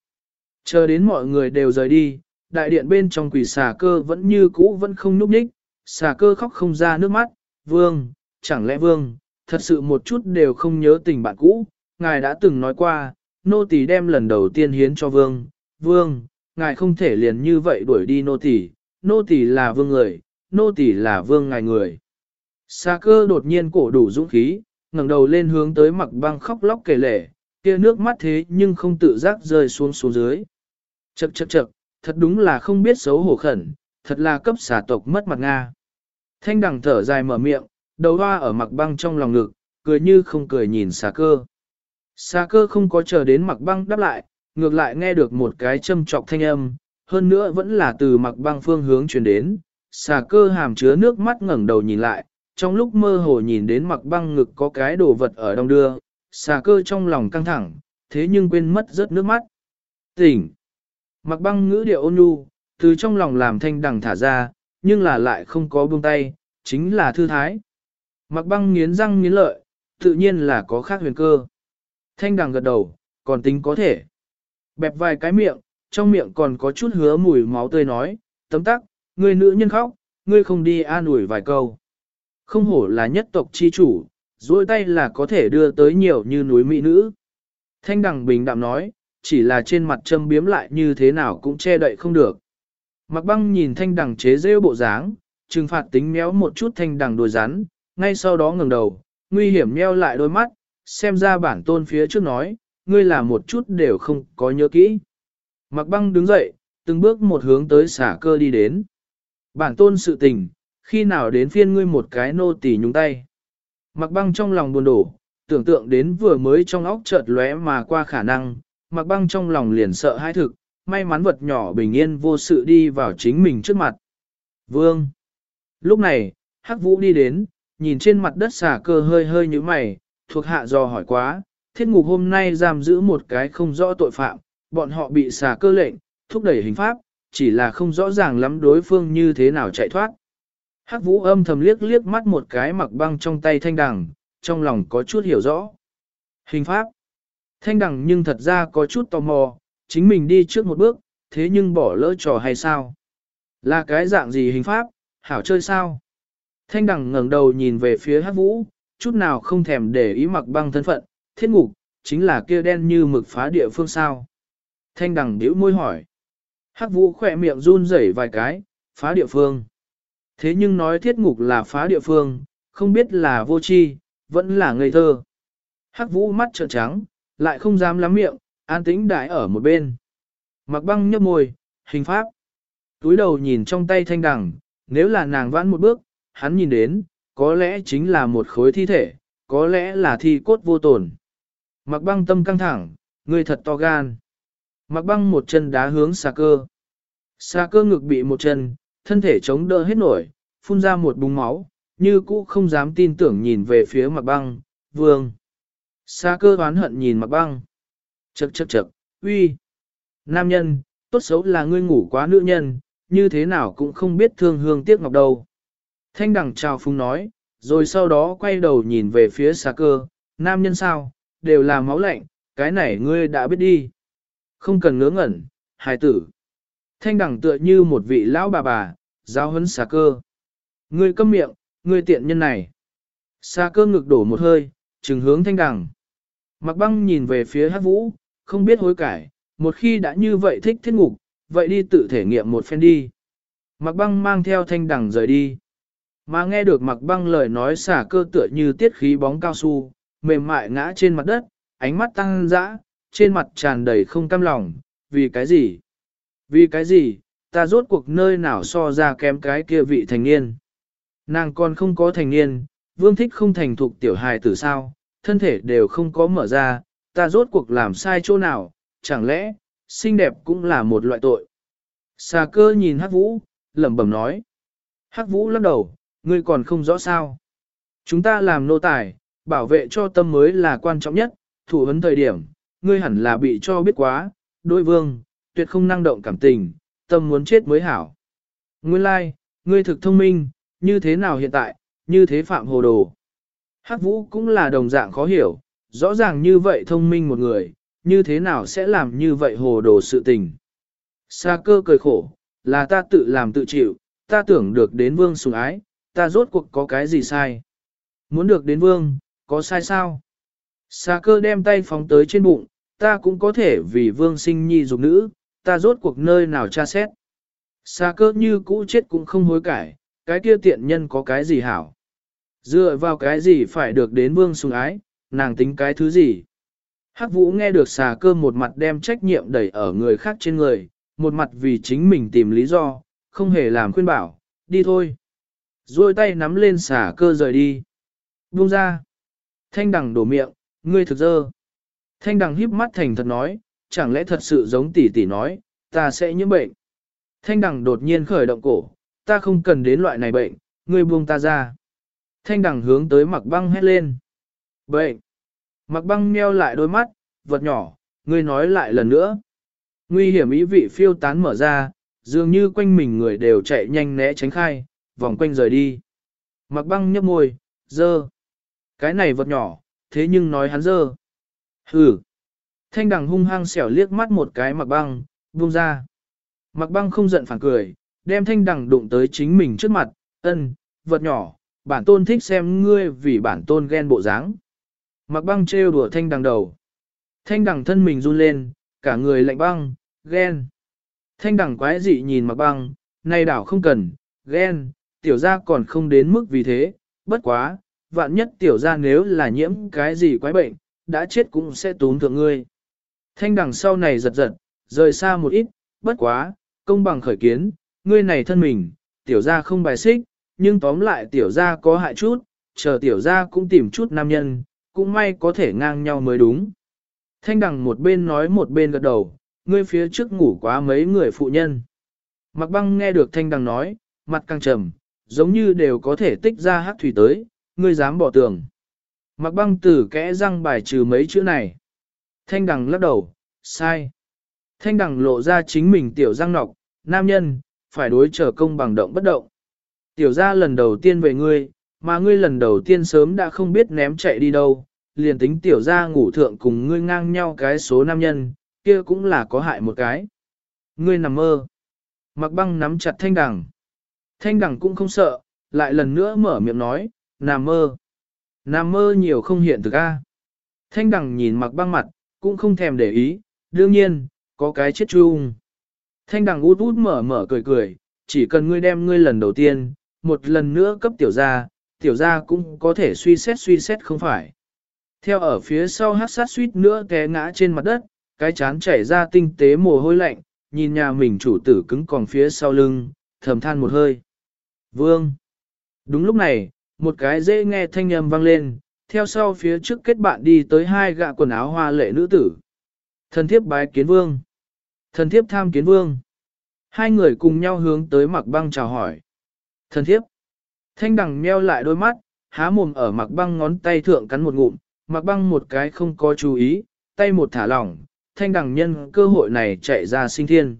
Chờ đến mọi người đều rời đi, đại điện bên trong quỷ xà cơ vẫn như cũ vẫn không núp nhích, xà cơ khóc không ra nước mắt, vương, chẳng lẽ vương, thật sự một chút đều không nhớ tình bạn cũ, ngài đã từng nói qua, nô tỳ đem lần đầu tiên hiến cho vương, vương, ngài không thể liền như vậy đuổi đi nô tỳ, nô tỳ là vương người, nô tỳ là vương ngài người. Sa cơ đột nhiên cổ đủ dũng khí, ngẩng đầu lên hướng tới mặc băng khóc lóc kể lể, kia nước mắt thế nhưng không tự giác rơi xuống xuống dưới. Chậc chậc chậc, thật đúng là không biết xấu hổ khẩn, thật là cấp xả tộc mất mặt Nga. Thanh đằng thở dài mở miệng, đầu hoa ở mặc băng trong lòng ngực, cười như không cười nhìn xà cơ. Xà cơ không có chờ đến mặc băng đáp lại, ngược lại nghe được một cái châm trọc thanh âm, hơn nữa vẫn là từ mặc băng phương hướng truyền đến. Xà cơ hàm chứa nước mắt ngẩng đầu nhìn lại, trong lúc mơ hồ nhìn đến mặc băng ngực có cái đồ vật ở đông đưa, xà cơ trong lòng căng thẳng, thế nhưng quên mất rớt nước mắt. Tỉnh! Mặc băng ngữ điệu ôn nhu, từ trong lòng làm thanh đằng thả ra, nhưng là lại không có buông tay, chính là thư thái. Mặc băng nghiến răng nghiến lợi, tự nhiên là có khác huyền cơ. Thanh đằng gật đầu, còn tính có thể. Bẹp vài cái miệng, trong miệng còn có chút hứa mùi máu tươi nói, tấm tắc, người nữ nhân khóc, ngươi không đi an ủi vài câu. Không hổ là nhất tộc chi chủ, duỗi tay là có thể đưa tới nhiều như núi mỹ nữ. Thanh đằng bình đạm nói, chỉ là trên mặt châm biếm lại như thế nào cũng che đậy không được. Mặc băng nhìn thanh đằng chế rêu bộ dáng, trừng phạt tính méo một chút thanh đằng đùa rắn, ngay sau đó ngừng đầu, nguy hiểm nheo lại đôi mắt, xem ra bản tôn phía trước nói, ngươi là một chút đều không có nhớ kỹ. Mặc băng đứng dậy, từng bước một hướng tới xả cơ đi đến. Bản tôn sự tình, khi nào đến phiên ngươi một cái nô tỳ nhúng tay. Mặc băng trong lòng buồn đổ, tưởng tượng đến vừa mới trong óc chợt lóe mà qua khả năng, mặc băng trong lòng liền sợ hãi thực, may mắn vật nhỏ bình yên vô sự đi vào chính mình trước mặt. Vương! Lúc này, Hắc Vũ đi đến, nhìn trên mặt đất xà cơ hơi hơi như mày, thuộc hạ do hỏi quá, thiết ngục hôm nay giam giữ một cái không rõ tội phạm, bọn họ bị xà cơ lệnh, thúc đẩy hình pháp, chỉ là không rõ ràng lắm đối phương như thế nào chạy thoát. Hắc vũ âm thầm liếc liếc mắt một cái mặc băng trong tay thanh đằng, trong lòng có chút hiểu rõ. Hình pháp. Thanh đằng nhưng thật ra có chút tò mò, chính mình đi trước một bước, thế nhưng bỏ lỡ trò hay sao? Là cái dạng gì hình pháp, hảo chơi sao? Thanh đằng ngẩng đầu nhìn về phía hắc vũ, chút nào không thèm để ý mặc băng thân phận, thiết ngục, chính là kia đen như mực phá địa phương sao. Thanh đằng điếu môi hỏi. Hắc vũ khỏe miệng run rẩy vài cái, phá địa phương. Thế nhưng nói thiết ngục là phá địa phương, không biết là vô tri, vẫn là ngây thơ. Hắc vũ mắt trợn trắng, lại không dám lắm miệng, an tĩnh đại ở một bên. Mặc băng nhấp môi, hình pháp. Túi đầu nhìn trong tay thanh đằng, nếu là nàng vãn một bước, hắn nhìn đến, có lẽ chính là một khối thi thể, có lẽ là thi cốt vô tổn. Mặc băng tâm căng thẳng, người thật to gan. Mặc băng một chân đá hướng xà cơ. Xà cơ ngực bị một chân, thân thể chống đỡ hết nổi, phun ra một búng máu, như cũ không dám tin tưởng nhìn về phía mặc băng, vương. Xà cơ oán hận nhìn mặc băng. Chậc chậc chậc, uy. Nam nhân, tốt xấu là ngươi ngủ quá nữ nhân, như thế nào cũng không biết thương hương tiếc ngọc đâu. Thanh đẳng chào phung nói, rồi sau đó quay đầu nhìn về phía xà cơ, nam nhân sao, đều là máu lạnh, cái này ngươi đã biết đi. Không cần ngớ ngẩn, hài tử. Thanh đẳng tựa như một vị lão bà bà, giáo huấn xà cơ. Ngươi câm miệng, ngươi tiện nhân này. Xà cơ ngực đổ một hơi, trừng hướng thanh đẳng. Mặc băng nhìn về phía hát vũ, không biết hối cải, một khi đã như vậy thích thiết ngục, vậy đi tự thể nghiệm một phen đi. Mặc băng mang theo thanh đẳng rời đi. Mà nghe được mặc băng lời nói xả cơ tựa như tiết khí bóng cao su, mềm mại ngã trên mặt đất, ánh mắt tăng dã, trên mặt tràn đầy không cam lòng, vì cái gì? Vì cái gì, ta rốt cuộc nơi nào so ra kém cái kia vị thành niên? Nàng còn không có thành niên, vương thích không thành thục tiểu hài tử sao, thân thể đều không có mở ra, ta rốt cuộc làm sai chỗ nào, chẳng lẽ, xinh đẹp cũng là một loại tội. Xà cơ nhìn hắc vũ, lẩm bẩm nói. Hắc vũ lắc đầu, ngươi còn không rõ sao. Chúng ta làm nô tài, bảo vệ cho tâm mới là quan trọng nhất, thủ hấn thời điểm, ngươi hẳn là bị cho biết quá, đối vương, tuyệt không năng động cảm tình, tâm muốn chết mới hảo. Nguyên lai, like, ngươi thực thông minh, như thế nào hiện tại, như thế phạm hồ đồ. Hắc vũ cũng là đồng dạng khó hiểu, rõ ràng như vậy thông minh một người, như thế nào sẽ làm như vậy hồ đồ sự tình. Sa cơ cười khổ, là ta tự làm tự chịu, ta tưởng được đến vương sủng ái, ta rốt cuộc có cái gì sai. Muốn được đến vương, có sai sao? Sa cơ đem tay phóng tới trên bụng, ta cũng có thể vì vương sinh nhi dục nữ, ta rốt cuộc nơi nào tra xét. Sa cơ như cũ chết cũng không hối cải, cái kia tiện nhân có cái gì hảo. Dựa vào cái gì phải được đến vương sùng ái, nàng tính cái thứ gì. Hắc vũ nghe được xà cơ một mặt đem trách nhiệm đẩy ở người khác trên người, một mặt vì chính mình tìm lý do, không hề làm khuyên bảo, đi thôi. Rồi tay nắm lên xả cơ rời đi. Buông ra. Thanh đằng đổ miệng, ngươi thực dơ. Thanh đằng híp mắt thành thật nói, chẳng lẽ thật sự giống tỷ tỷ nói, ta sẽ nhiễm bệnh. Thanh đằng đột nhiên khởi động cổ, ta không cần đến loại này bệnh, ngươi buông ta ra. Thanh đằng hướng tới mặc băng hét lên. Bệnh. Mặc băng meo lại đôi mắt, vật nhỏ, ngươi nói lại lần nữa. Nguy hiểm ý vị phiêu tán mở ra, dường như quanh mình người đều chạy nhanh né tránh khai, vòng quanh rời đi. Mặc băng nhấp môi, dơ. Cái này vật nhỏ, thế nhưng nói hắn dơ. Hừ. Thanh đằng hung hăng xẻo liếc mắt một cái mặc băng, buông ra. Mặc băng không giận phản cười, đem thanh đằng đụng tới chính mình trước mặt, ân, vật nhỏ, bản tôn thích xem ngươi vì bản tôn ghen bộ dáng. Mặc băng trêu đùa thanh đằng đầu. Thanh đằng thân mình run lên, cả người lạnh băng, ghen. Thanh đằng quái dị nhìn mặc băng, nay đảo không cần, ghen, tiểu gia còn không đến mức vì thế, bất quá, vạn nhất tiểu gia nếu là nhiễm cái gì quái bệnh, đã chết cũng sẽ tốn thượng ngươi. Thanh đằng sau này giật giật, rời xa một ít, bất quá, công bằng khởi kiến, ngươi này thân mình, tiểu gia không bài xích, nhưng tóm lại tiểu gia có hại chút, chờ tiểu gia cũng tìm chút nam nhân, cũng may có thể ngang nhau mới đúng. Thanh đằng một bên nói một bên gật đầu, ngươi phía trước ngủ quá mấy người phụ nhân. Mặc băng nghe được thanh đằng nói, mặt căng trầm, giống như đều có thể tích ra hát thủy tới, ngươi dám bỏ tường. Mặc băng tử kẽ răng bài trừ mấy chữ này. Thanh đằng lắc đầu, sai. Thanh đằng lộ ra chính mình tiểu răng nọc, nam nhân, phải đối trở công bằng động bất động. Tiểu ra lần đầu tiên về ngươi, mà ngươi lần đầu tiên sớm đã không biết ném chạy đi đâu, liền tính tiểu ra ngủ thượng cùng ngươi ngang nhau cái số nam nhân, kia cũng là có hại một cái. Ngươi nằm mơ. Mặc băng nắm chặt thanh đằng. Thanh đẳng cũng không sợ, lại lần nữa mở miệng nói, nằm mơ. Nằm mơ nhiều không hiện thực a. Thanh đẳng nhìn mặc băng mặt, cũng không thèm để ý, đương nhiên, có cái chết chung. Thanh đẳng út út mở mở cười cười, chỉ cần ngươi đem ngươi lần đầu tiên, một lần nữa cấp tiểu gia, tiểu gia cũng có thể suy xét suy xét không phải. Theo ở phía sau hát sát suýt nữa té ngã trên mặt đất, cái chán chảy ra tinh tế mồ hôi lạnh, nhìn nhà mình chủ tử cứng còn phía sau lưng, thầm than một hơi. Vương! Đúng lúc này, một cái dễ nghe thanh âm vang lên, theo sau phía trước kết bạn đi tới hai gạ quần áo hoa lệ nữ tử. Thần thiếp bái kiến vương. Thần thiếp tham kiến vương. Hai người cùng nhau hướng tới mặc băng chào hỏi. Thần thiếp. Thanh đằng meo lại đôi mắt, há mồm ở mặc băng ngón tay thượng cắn một ngụm, mặc băng một cái không có chú ý, tay một thả lỏng, thanh đằng nhân cơ hội này chạy ra sinh thiên.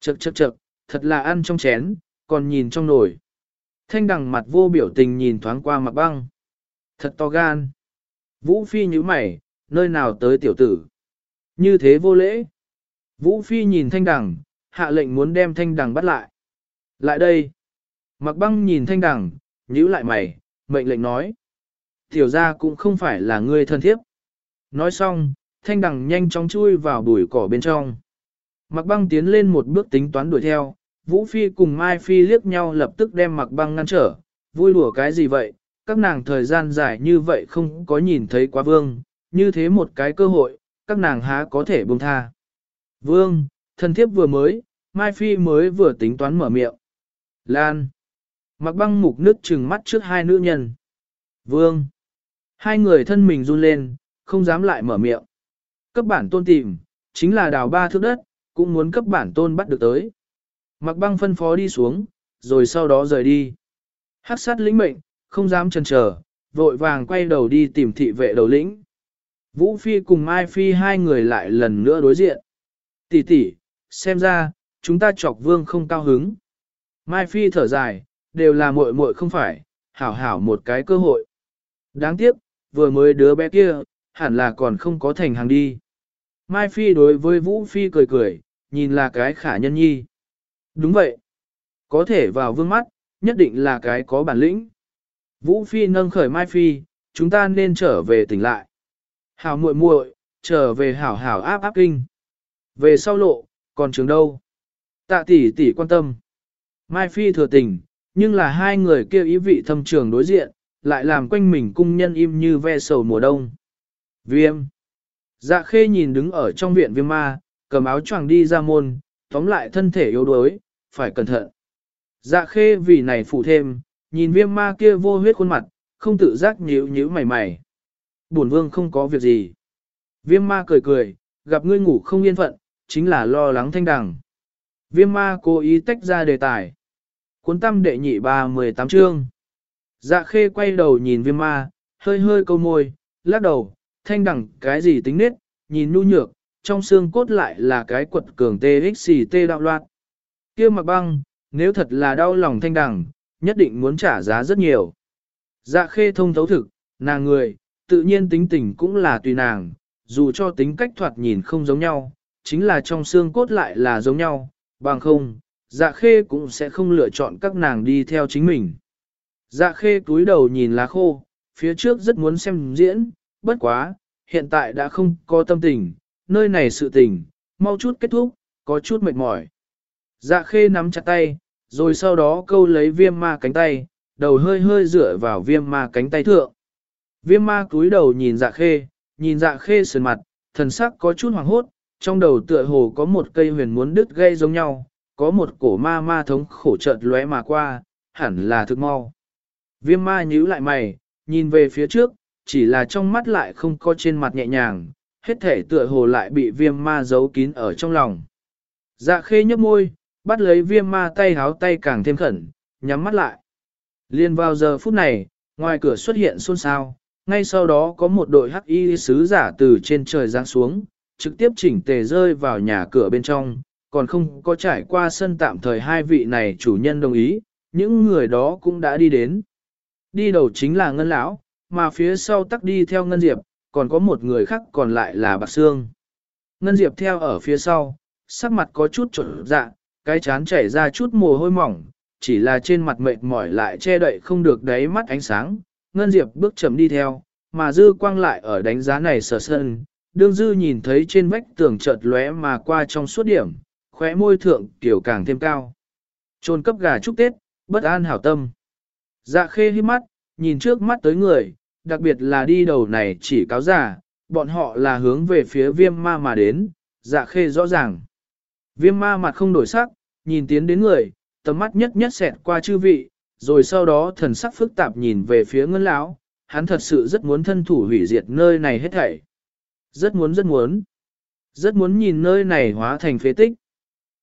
Chậc chậc chậc, thật là ăn trong chén, còn nhìn trong nồi. Thanh đằng mặt vô biểu tình nhìn thoáng qua mặc băng. Thật to gan. Vũ Phi như mày, nơi nào tới tiểu tử. Như thế vô lễ. Vũ Phi nhìn thanh đằng, hạ lệnh muốn đem thanh đằng bắt lại. Lại đây. Mặc băng nhìn thanh đằng, nhíu lại mày, mệnh lệnh nói. Tiểu ra cũng không phải là người thân thiếp. Nói xong, thanh đằng nhanh chóng chui vào bụi cỏ bên trong. Mặc băng tiến lên một bước tính toán đuổi theo, Vũ Phi cùng Mai Phi liếc nhau lập tức đem mặc băng ngăn trở, vui đùa cái gì vậy, các nàng thời gian dài như vậy không có nhìn thấy quá vương, như thế một cái cơ hội, các nàng há có thể buông tha. Vương, thân thiếp vừa mới, Mai Phi mới vừa tính toán mở miệng. Lan. Mặc băng mục nước trừng mắt trước hai nữ nhân. Vương. Hai người thân mình run lên, không dám lại mở miệng. Cấp bản tôn tìm, chính là đào ba thước đất, cũng muốn cấp bản tôn bắt được tới. Mặc băng phân phó đi xuống, rồi sau đó rời đi. Hắc sát lĩnh mệnh, không dám chần chờ, vội vàng quay đầu đi tìm thị vệ đầu lĩnh. Vũ Phi cùng Mai Phi hai người lại lần nữa đối diện. Tỷ tỷ, xem ra, chúng ta chọc vương không cao hứng. Mai Phi thở dài, đều là muội muội không phải, hảo hảo một cái cơ hội. Đáng tiếc, vừa mới đứa bé kia, hẳn là còn không có thành hàng đi. Mai Phi đối với Vũ Phi cười cười, nhìn là cái khả nhân nhi. Đúng vậy. Có thể vào vương mắt, nhất định là cái có bản lĩnh. Vũ Phi nâng khởi Mai Phi, chúng ta nên trở về tỉnh lại. Hảo muội muội, trở về hảo hảo áp áp kinh. Về sau lộ, còn trường đâu? Tạ tỷ tỷ quan tâm. Mai Phi thừa tình, nhưng là hai người kia ý vị thâm trường đối diện, lại làm quanh mình cung nhân im như ve sầu mùa đông. Viêm. Dạ khê nhìn đứng ở trong viện viêm ma, cầm áo choàng đi ra môn, tóm lại thân thể yếu đuối, phải cẩn thận. Dạ khê vì này phụ thêm, nhìn viêm ma kia vô huyết khuôn mặt, không tự giác nhíu nhíu mày mày. Bổn vương không có việc gì. Viêm ma cười cười, gặp ngươi ngủ không yên phận, chính là lo lắng thanh đằng. Viêm ma cố ý tách ra đề tài. Cuốn tâm đệ nhị ba mười tám chương. Dạ khê quay đầu nhìn viêm ma, hơi hơi câu môi, lắc đầu, thanh đằng cái gì tính nết, nhìn nu nhược, trong xương cốt lại là cái quật cường TXT đạo loạn kia mặc băng, nếu thật là đau lòng thanh đẳng, nhất định muốn trả giá rất nhiều. Dạ khê thông thấu thực, nàng người, tự nhiên tính tình cũng là tùy nàng, dù cho tính cách thoạt nhìn không giống nhau, chính là trong xương cốt lại là giống nhau, bằng không, dạ khê cũng sẽ không lựa chọn các nàng đi theo chính mình. Dạ khê túi đầu nhìn lá khô, phía trước rất muốn xem diễn, bất quá, hiện tại đã không có tâm tình, nơi này sự tình, mau chút kết thúc, có chút mệt mỏi. Dạ khê nắm chặt tay, rồi sau đó câu lấy viêm ma cánh tay, đầu hơi hơi dựa vào viêm ma cánh tay thượng. Viêm ma cúi đầu nhìn dạ khê, nhìn dạ khê sườn mặt, thần sắc có chút hoàng hốt, trong đầu tựa hồ có một cây huyền muốn đứt gây giống nhau, có một cổ ma ma thống khổ chợt lóe mà qua, hẳn là thực mau. Viêm ma nhíu lại mày, nhìn về phía trước, chỉ là trong mắt lại không có trên mặt nhẹ nhàng, hết thể tựa hồ lại bị viêm ma giấu kín ở trong lòng. Dạ khê nhấp môi, bắt lấy viêm ma tay háo tay càng thêm khẩn, nhắm mắt lại. Liên vào giờ phút này, ngoài cửa xuất hiện xôn xao, Ngay sau đó có một đội hắc y sứ giả từ trên trời giáng xuống, trực tiếp chỉnh tề rơi vào nhà cửa bên trong, còn không có trải qua sân tạm thời hai vị này chủ nhân đồng ý, những người đó cũng đã đi đến. Đi đầu chính là Ngân Lão, mà phía sau tắc đi theo Ngân Diệp, còn có một người khác còn lại là Bạc Sương. Ngân Diệp theo ở phía sau, sắc mặt có chút trở dạ, cái chán chảy ra chút mồ hôi mỏng, chỉ là trên mặt mệt mỏi lại che đậy không được đáy mắt ánh sáng. Ngân Diệp bước chậm đi theo, mà dư quang lại ở đánh giá này sở sơn. Đương dư nhìn thấy trên vách tường chợt lóe mà qua trong suốt điểm, khóe môi thượng kiểu càng thêm cao. Trôn cấp gà chúc Tết, bất an hảo tâm. Dạ khê hít mắt, nhìn trước mắt tới người, đặc biệt là đi đầu này chỉ cáo giả, bọn họ là hướng về phía viêm ma mà đến, dạ khê rõ ràng. Viêm ma mặt không đổi sắc, nhìn tiến đến người, tầm mắt nhất nhất xẹt qua chư vị, rồi sau đó thần sắc phức tạp nhìn về phía ngân lão, hắn thật sự rất muốn thân thủ hủy diệt nơi này hết thảy. Rất muốn rất muốn. Rất muốn nhìn nơi này hóa thành phế tích.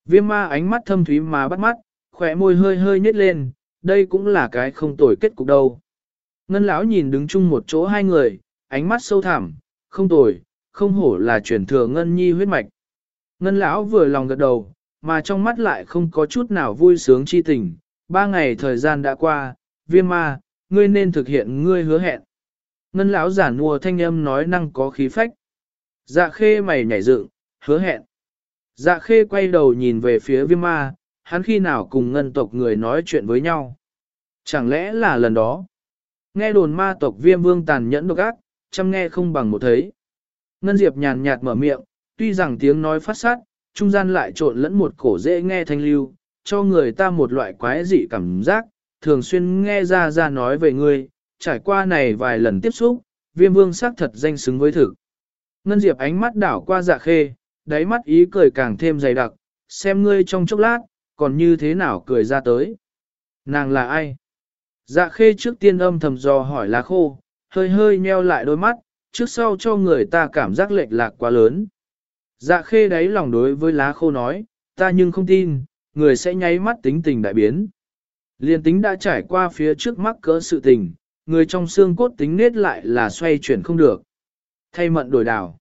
Viêm ma ánh mắt thâm thúy mà bắt mắt, khỏe môi hơi hơi nhếch lên, đây cũng là cái không tồi kết cục đâu. Ngân lão nhìn đứng chung một chỗ hai người, ánh mắt sâu thẳm, không tồi, không hổ là truyền thừa ngân nhi huyết mạch. Ngân lão vừa lòng gật đầu, mà trong mắt lại không có chút nào vui sướng chi tình. Ba ngày thời gian đã qua, viêm ma, ngươi nên thực hiện ngươi hứa hẹn. Ngân lão giả mùa thanh âm nói năng có khí phách. Dạ khê mày nhảy dựng, hứa hẹn. Dạ khê quay đầu nhìn về phía viêm ma, hắn khi nào cùng ngân tộc người nói chuyện với nhau. Chẳng lẽ là lần đó? Nghe đồn ma tộc viêm vương tàn nhẫn độc ác, chăm nghe không bằng một thấy. Ngân Diệp nhàn nhạt mở miệng, tuy rằng tiếng nói phát sát, trung gian lại trộn lẫn một cổ dễ nghe thanh lưu, cho người ta một loại quái dị cảm giác, thường xuyên nghe ra ra nói về ngươi, trải qua này vài lần tiếp xúc, viêm vương xác thật danh xứng với thực. Ngân Diệp ánh mắt đảo qua dạ khê, đáy mắt ý cười càng thêm dày đặc, xem ngươi trong chốc lát, còn như thế nào cười ra tới. Nàng là ai? Dạ khê trước tiên âm thầm dò hỏi lá khô, hơi hơi nheo lại đôi mắt, trước sau cho người ta cảm giác lệch lạc quá lớn. Dạ khê đáy lòng đối với lá khô nói, ta nhưng không tin, người sẽ nháy mắt tính tình đại biến. Liên tính đã trải qua phía trước mắt cỡ sự tình, người trong xương cốt tính nết lại là xoay chuyển không được. Thay mận đổi đảo.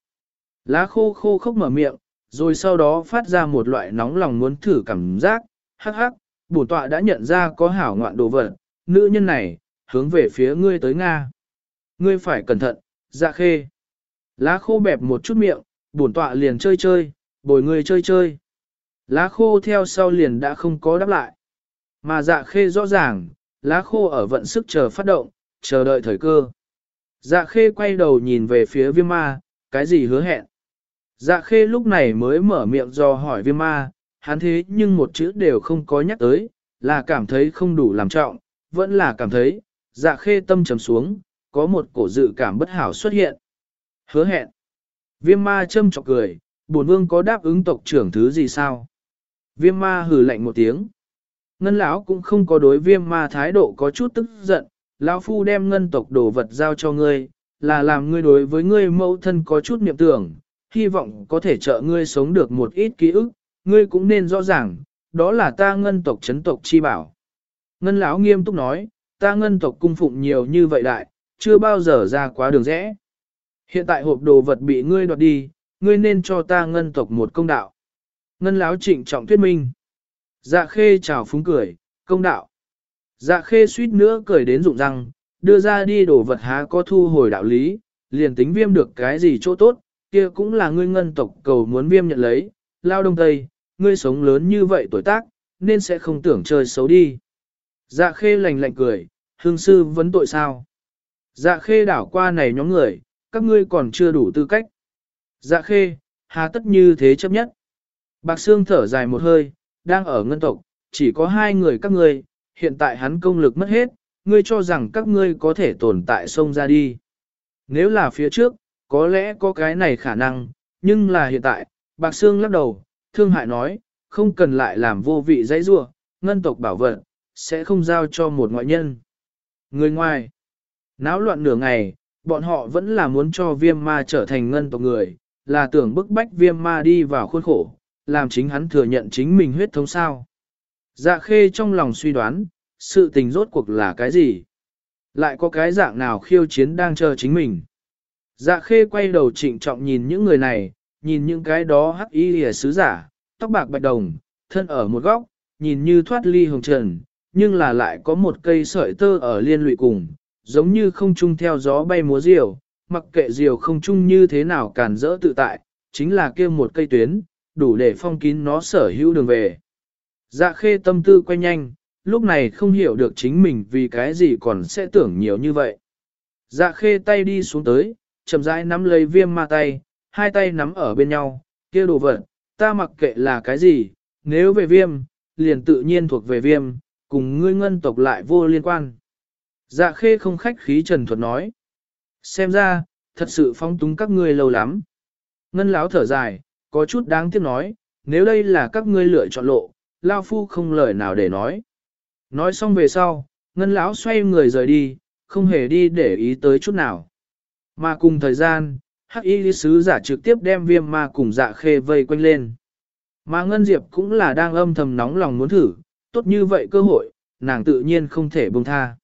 Lá khô khô khốc mở miệng, rồi sau đó phát ra một loại nóng lòng muốn thử cảm giác, hắc hắc, bổn tọa đã nhận ra có hảo ngoạn đồ vật, nữ nhân này, hướng về phía ngươi tới Nga. Ngươi phải cẩn thận, dạ khê. Lá khô bẹp một chút miệng, bổn tọa liền chơi chơi, bồi người chơi chơi. Lá khô theo sau liền đã không có đáp lại. Mà dạ khê rõ ràng, lá khô ở vận sức chờ phát động, chờ đợi thời cơ. Dạ khê quay đầu nhìn về phía viêm ma, cái gì hứa hẹn. Dạ khê lúc này mới mở miệng do hỏi viêm ma, hắn thế nhưng một chữ đều không có nhắc tới, là cảm thấy không đủ làm trọng, vẫn là cảm thấy, dạ khê tâm trầm xuống, có một cổ dự cảm bất hảo xuất hiện. Hứa hẹn. Viêm ma châm chọc cười, bổn vương có đáp ứng tộc trưởng thứ gì sao? Viêm ma hừ lạnh một tiếng. Ngân lão cũng không có đối viêm ma thái độ có chút tức giận, lão phu đem ngân tộc đồ vật giao cho ngươi, là làm ngươi đối với ngươi mẫu thân có chút niệm tưởng, hy vọng có thể trợ ngươi sống được một ít ký ức, ngươi cũng nên rõ ràng, đó là ta ngân tộc chấn tộc chi bảo. Ngân lão nghiêm túc nói, ta ngân tộc cung phụng nhiều như vậy đại, chưa bao giờ ra quá đường rẽ. Hiện tại hộp đồ vật bị ngươi đoạt đi, ngươi nên cho ta ngân tộc một công đạo. Ngân láo trịnh trọng thuyết minh. Dạ khê chào phúng cười, công đạo. Dạ khê suýt nữa cười đến rụng răng, đưa ra đi đồ vật há có thu hồi đạo lý, liền tính viêm được cái gì chỗ tốt, kia cũng là ngươi ngân tộc cầu muốn viêm nhận lấy, lao đông tây, ngươi sống lớn như vậy tuổi tác, nên sẽ không tưởng chơi xấu đi. Dạ khê lành lạnh cười, hương sư vấn tội sao? Dạ khê đảo qua này nhóm người, các ngươi còn chưa đủ tư cách. Dạ khê, hà tất như thế chấp nhất. Bạc Sương thở dài một hơi, đang ở ngân tộc, chỉ có hai người các ngươi, hiện tại hắn công lực mất hết, ngươi cho rằng các ngươi có thể tồn tại sông ra đi. Nếu là phía trước, có lẽ có cái này khả năng, nhưng là hiện tại, Bạc Sương lắc đầu, thương hại nói, không cần lại làm vô vị dãy rua, ngân tộc bảo vật, sẽ không giao cho một ngoại nhân. Người ngoài, náo loạn nửa ngày, bọn họ vẫn là muốn cho viêm ma trở thành ngân tộc người, là tưởng bức bách viêm ma đi vào khuôn khổ, làm chính hắn thừa nhận chính mình huyết thống sao. Dạ khê trong lòng suy đoán, sự tình rốt cuộc là cái gì? Lại có cái dạng nào khiêu chiến đang chờ chính mình. Dạ khê quay đầu trịnh trọng nhìn những người này, nhìn những cái đó hắc y lìa sứ giả, tóc bạc bạch đồng, thân ở một góc, nhìn như thoát ly hồng trần, nhưng là lại có một cây sợi tơ ở liên lụy cùng, giống như không chung theo gió bay múa diều, mặc kệ diều không chung như thế nào cản rỡ tự tại, chính là kia một cây tuyến, đủ để phong kín nó sở hữu đường về. Dạ khê tâm tư quay nhanh, lúc này không hiểu được chính mình vì cái gì còn sẽ tưởng nhiều như vậy. Dạ khê tay đi xuống tới, chậm rãi nắm lấy viêm ma tay, hai tay nắm ở bên nhau, kia đồ vật, ta mặc kệ là cái gì, nếu về viêm, liền tự nhiên thuộc về viêm, cùng ngươi ngân tộc lại vô liên quan. Dạ khê không khách khí trần thuật nói. Xem ra, thật sự phong túng các ngươi lâu lắm. Ngân láo thở dài, có chút đáng tiếc nói, nếu đây là các ngươi lựa chọn lộ, Lao Phu không lời nào để nói. Nói xong về sau, Ngân lão xoay người rời đi, không hề đi để ý tới chút nào. Mà cùng thời gian, hắc y sứ giả trực tiếp đem viêm ma cùng dạ khê vây quanh lên. Mà Ngân Diệp cũng là đang âm thầm nóng lòng muốn thử, tốt như vậy cơ hội, nàng tự nhiên không thể buông tha.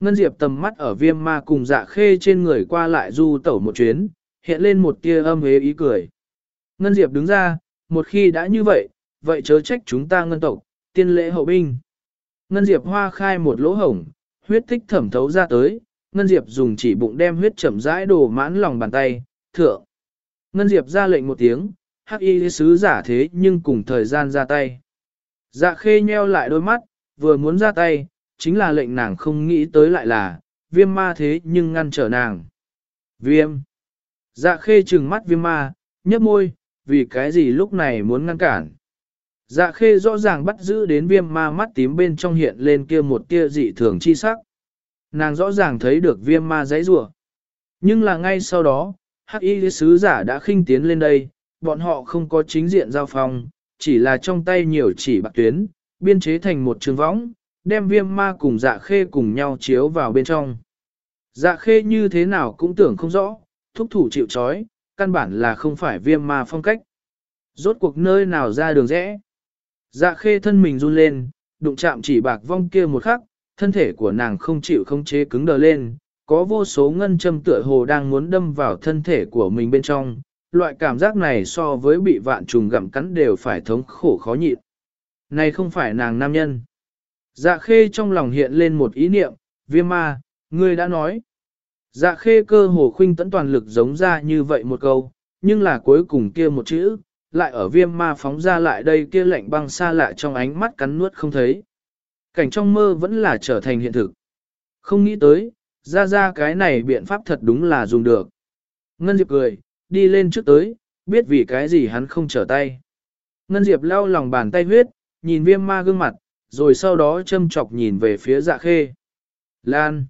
Ngân Diệp tầm mắt ở viêm ma cùng dạ khê trên người qua lại du tẩu một chuyến, hiện lên một tia âm hế ý cười. Ngân Diệp đứng ra, một khi đã như vậy, vậy chớ trách chúng ta ngân tộc, tiên lễ hậu binh. Ngân Diệp hoa khai một lỗ hổng, huyết tích thẩm thấu ra tới, Ngân Diệp dùng chỉ bụng đem huyết chậm rãi đổ mãn lòng bàn tay, thượng. Ngân Diệp ra lệnh một tiếng, hắc y sứ giả thế nhưng cùng thời gian ra tay. Dạ khê nheo lại đôi mắt, vừa muốn ra tay, chính là lệnh nàng không nghĩ tới lại là, viêm ma thế nhưng ngăn trở nàng. Viêm. Dạ khê trừng mắt viêm ma, nhấp môi, vì cái gì lúc này muốn ngăn cản. Dạ khê rõ ràng bắt giữ đến viêm ma mắt tím bên trong hiện lên kia một tia dị thường chi sắc. Nàng rõ ràng thấy được viêm ma giấy rủa Nhưng là ngay sau đó, hắc y sứ giả đã khinh tiến lên đây, bọn họ không có chính diện giao phòng chỉ là trong tay nhiều chỉ bạc tuyến, biên chế thành một trường võng, đem viêm ma cùng dạ khê cùng nhau chiếu vào bên trong. Dạ khê như thế nào cũng tưởng không rõ, thúc thủ chịu chói, căn bản là không phải viêm ma phong cách. Rốt cuộc nơi nào ra đường rẽ. Dạ khê thân mình run lên, đụng chạm chỉ bạc vong kia một khắc, thân thể của nàng không chịu không chế cứng đờ lên, có vô số ngân châm tựa hồ đang muốn đâm vào thân thể của mình bên trong. Loại cảm giác này so với bị vạn trùng gặm cắn đều phải thống khổ khó nhịn. Này không phải nàng nam nhân. Dạ khê trong lòng hiện lên một ý niệm, viêm ma, ngươi đã nói. Dạ khê cơ hồ khuynh tẫn toàn lực giống ra như vậy một câu, nhưng là cuối cùng kia một chữ, lại ở viêm ma phóng ra lại đây kia lạnh băng xa lạ trong ánh mắt cắn nuốt không thấy. Cảnh trong mơ vẫn là trở thành hiện thực. Không nghĩ tới, ra ra cái này biện pháp thật đúng là dùng được. Ngân Diệp cười, đi lên trước tới, biết vì cái gì hắn không trở tay. Ngân Diệp lau lòng bàn tay huyết, nhìn viêm ma gương mặt, rồi sau đó châm chọc nhìn về phía dạ khê. Lan.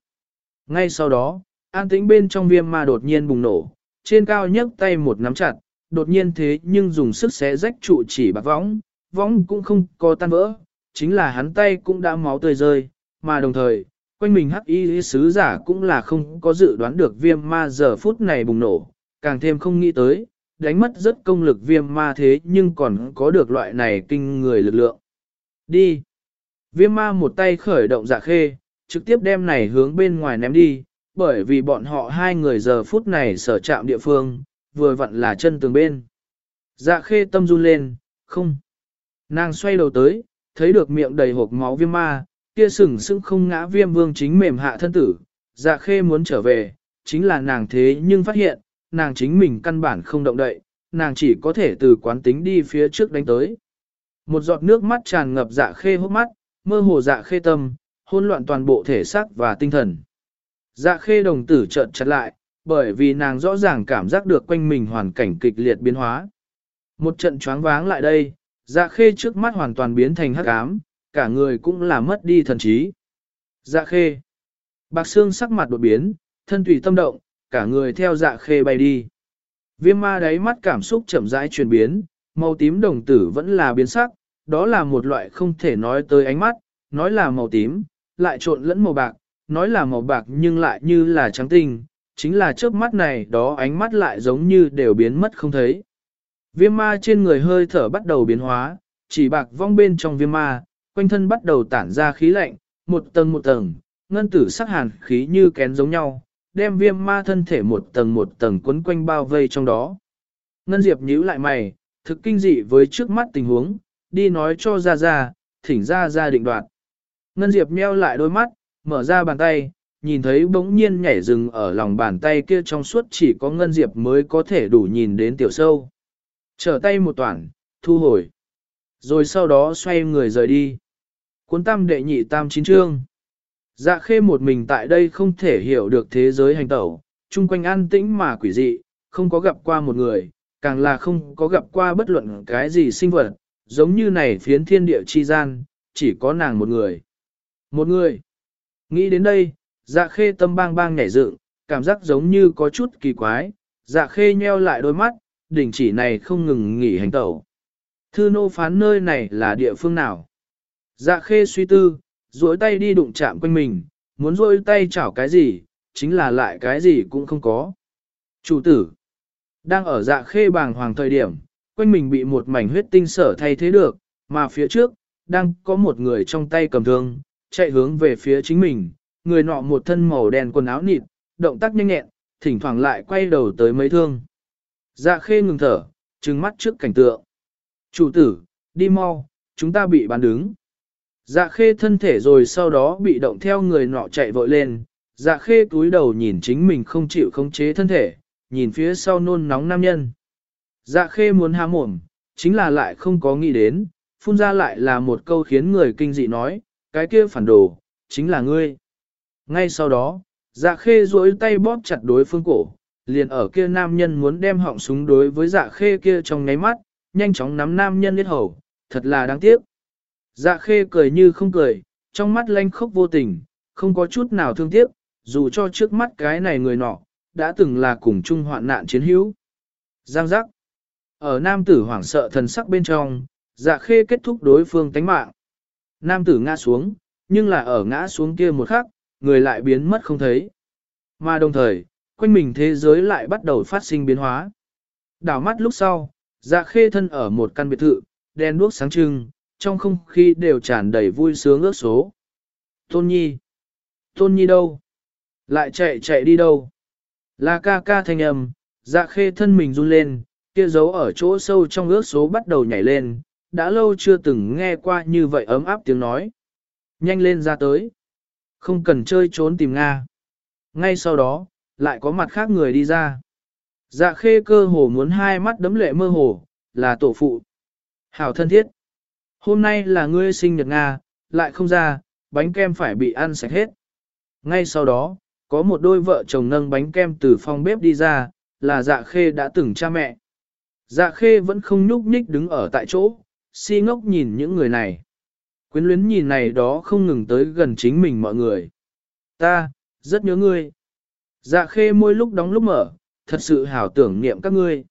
Ngay sau đó, an tĩnh bên trong viêm ma đột nhiên bùng nổ, trên cao nhấc tay một nắm chặt, đột nhiên thế nhưng dùng sức xé rách trụ chỉ bạc võng, võng cũng không có tan vỡ, chính là hắn tay cũng đã máu tươi rơi, mà đồng thời, quanh mình hắc y sứ giả cũng là không có dự đoán được viêm ma giờ phút này bùng nổ, càng thêm không nghĩ tới, đánh mất rất công lực viêm ma thế nhưng còn có được loại này kinh người lực lượng. Đi! Viêm ma một tay khởi động dạ khê, trực tiếp đem này hướng bên ngoài ném đi, bởi vì bọn họ hai người giờ phút này sở chạm địa phương, vừa vặn là chân tường bên. Dạ khê tâm run lên, không. Nàng xoay đầu tới, thấy được miệng đầy hộp máu viêm ma, kia sừng sững không ngã viêm vương chính mềm hạ thân tử. Dạ khê muốn trở về, chính là nàng thế nhưng phát hiện, nàng chính mình căn bản không động đậy, nàng chỉ có thể từ quán tính đi phía trước đánh tới. Một giọt nước mắt tràn ngập dạ khê hốc mắt, mơ hồ dạ khê tâm, hỗn loạn toàn bộ thể xác và tinh thần. Dạ khê đồng tử trợn chặt lại, bởi vì nàng rõ ràng cảm giác được quanh mình hoàn cảnh kịch liệt biến hóa. Một trận choáng váng lại đây, dạ khê trước mắt hoàn toàn biến thành hắc ám, cả người cũng là mất đi thần trí. Dạ khê. Bạc xương sắc mặt đột biến, thân tùy tâm động, cả người theo dạ khê bay đi. Viêm ma đáy mắt cảm xúc chậm rãi chuyển biến, màu tím đồng tử vẫn là biến sắc, đó là một loại không thể nói tới ánh mắt, nói là màu tím, lại trộn lẫn màu bạc, nói là màu bạc nhưng lại như là trắng tinh, chính là trước mắt này đó ánh mắt lại giống như đều biến mất không thấy. Viêm ma trên người hơi thở bắt đầu biến hóa, chỉ bạc vong bên trong viêm ma, quanh thân bắt đầu tản ra khí lạnh, một tầng một tầng, ngân tử sắc hàn khí như kén giống nhau, đem viêm ma thân thể một tầng một tầng quấn quanh bao vây trong đó. Ngân Diệp nhíu lại mày, thực kinh dị với trước mắt tình huống, đi nói cho ra ra, thỉnh ra ra định đoạt. Ngân Diệp meo lại đôi mắt, mở ra bàn tay, nhìn thấy bỗng nhiên nhảy rừng ở lòng bàn tay kia trong suốt chỉ có Ngân Diệp mới có thể đủ nhìn đến tiểu sâu. Trở tay một toàn, thu hồi. Rồi sau đó xoay người rời đi. Cuốn tam đệ nhị tam chín chương. Dạ khê một mình tại đây không thể hiểu được thế giới hành tẩu, chung quanh an tĩnh mà quỷ dị, không có gặp qua một người, càng là không có gặp qua bất luận cái gì sinh vật, giống như này phiến thiên địa chi gian, chỉ có nàng một người. Một người. Nghĩ đến đây, dạ khê tâm bang bang nhảy dựng, cảm giác giống như có chút kỳ quái, dạ khê nheo lại đôi mắt, đỉnh chỉ này không ngừng nghỉ hành tẩu. Thư nô phán nơi này là địa phương nào? Dạ khê suy tư, duỗi tay đi đụng chạm quanh mình, muốn duỗi tay chảo cái gì, chính là lại cái gì cũng không có. Chủ tử, đang ở dạ khê bàng hoàng thời điểm, quanh mình bị một mảnh huyết tinh sở thay thế được, mà phía trước, đang có một người trong tay cầm thương, chạy hướng về phía chính mình, người nọ một thân màu đen quần áo nịt, động tác nhanh nhẹn, thỉnh thoảng lại quay đầu tới mấy thương. Dạ khê ngừng thở, trừng mắt trước cảnh tượng. Chủ tử, đi mau, chúng ta bị bán đứng. Dạ khê thân thể rồi sau đó bị động theo người nọ chạy vội lên, dạ khê túi đầu nhìn chính mình không chịu khống chế thân thể, nhìn phía sau nôn nóng nam nhân. Dạ khê muốn há mồm, chính là lại không có nghĩ đến, phun ra lại là một câu khiến người kinh dị nói, cái kia phản đồ, chính là ngươi. Ngay sau đó, dạ khê duỗi tay bóp chặt đối phương cổ, liền ở kia nam nhân muốn đem họng súng đối với dạ khê kia trong ngáy mắt, nhanh chóng nắm nam nhân liết hầu, thật là đáng tiếc. Dạ khê cười như không cười, trong mắt lanh khốc vô tình, không có chút nào thương tiếc, dù cho trước mắt cái này người nọ, đã từng là cùng chung hoạn nạn chiến hữu. Giang giác. Ở nam tử hoảng sợ thần sắc bên trong, dạ khê kết thúc đối phương tánh mạng. Nam tử ngã xuống, nhưng là ở ngã xuống kia một khắc, người lại biến mất không thấy. Mà đồng thời, quanh mình thế giới lại bắt đầu phát sinh biến hóa. Đảo mắt lúc sau, dạ khê thân ở một căn biệt thự, đèn đuốc sáng trưng, trong không khí đều tràn đầy vui sướng ước số. Tôn Nhi! Tôn Nhi đâu? Lại chạy chạy đi đâu? Là ca ca thanh âm, dạ khê thân mình run lên, kia dấu ở chỗ sâu trong ước số bắt đầu nhảy lên, đã lâu chưa từng nghe qua như vậy ấm áp tiếng nói. Nhanh lên ra tới. Không cần chơi trốn tìm Nga. Ngay sau đó, lại có mặt khác người đi ra. Dạ khê cơ hồ muốn hai mắt đấm lệ mơ hồ, là tổ phụ. Hảo thân thiết. Hôm nay là ngươi sinh nhật Nga, lại không ra, bánh kem phải bị ăn sạch hết. Ngay sau đó, có một đôi vợ chồng nâng bánh kem từ phòng bếp đi ra, là dạ khê đã từng cha mẹ. Dạ khê vẫn không nhúc nhích đứng ở tại chỗ, si ngốc nhìn những người này. Quyến luyến nhìn này đó không ngừng tới gần chính mình mọi người. Ta, rất nhớ ngươi. Dạ khê môi lúc đóng lúc mở, thật sự hảo tưởng niệm các ngươi.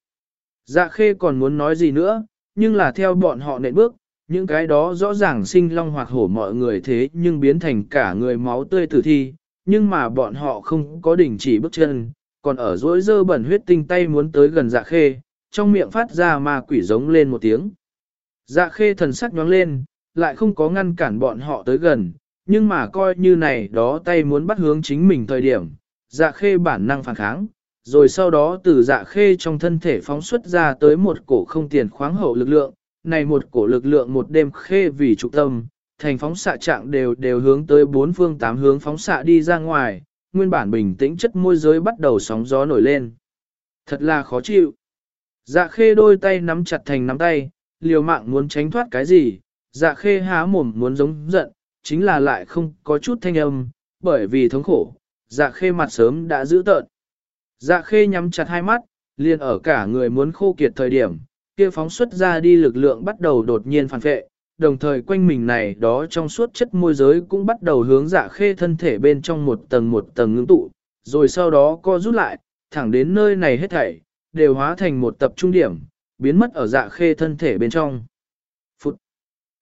Dạ khê còn muốn nói gì nữa, nhưng là theo bọn họ nện bước, những cái đó rõ ràng sinh long hoặc hổ mọi người thế nhưng biến thành cả người máu tươi tử thi, nhưng mà bọn họ không có đình chỉ bước chân, còn ở dối dơ bẩn huyết tinh tay muốn tới gần dạ khê, trong miệng phát ra ma quỷ giống lên một tiếng. Dạ khê thần sắc nhoáng lên, lại không có ngăn cản bọn họ tới gần, nhưng mà coi như này đó tay muốn bắt hướng chính mình thời điểm, dạ khê bản năng phản kháng, rồi sau đó từ dạ khê trong thân thể phóng xuất ra tới một cổ không tiền khoáng hậu lực lượng, này một cổ lực lượng một đêm khê vì trục tâm, thành phóng xạ trạng đều đều hướng tới bốn phương tám hướng phóng xạ đi ra ngoài, nguyên bản bình tĩnh chất môi giới bắt đầu sóng gió nổi lên. Thật là khó chịu. Dạ khê đôi tay nắm chặt thành nắm tay, liều mạng muốn tránh thoát cái gì, dạ khê há mồm muốn giống giận, chính là lại không có chút thanh âm, bởi vì thống khổ, dạ khê mặt sớm đã giữ tợn. Dạ khê nhắm chặt hai mắt, liền ở cả người muốn khô kiệt thời điểm, kia phóng xuất ra đi lực lượng bắt đầu đột nhiên phản vệ, đồng thời quanh mình này đó trong suốt chất môi giới cũng bắt đầu hướng dạ khê thân thể bên trong một tầng một tầng ngưng tụ, rồi sau đó co rút lại, thẳng đến nơi này hết thảy, đều hóa thành một tập trung điểm, biến mất ở dạ khê thân thể bên trong. Phụt!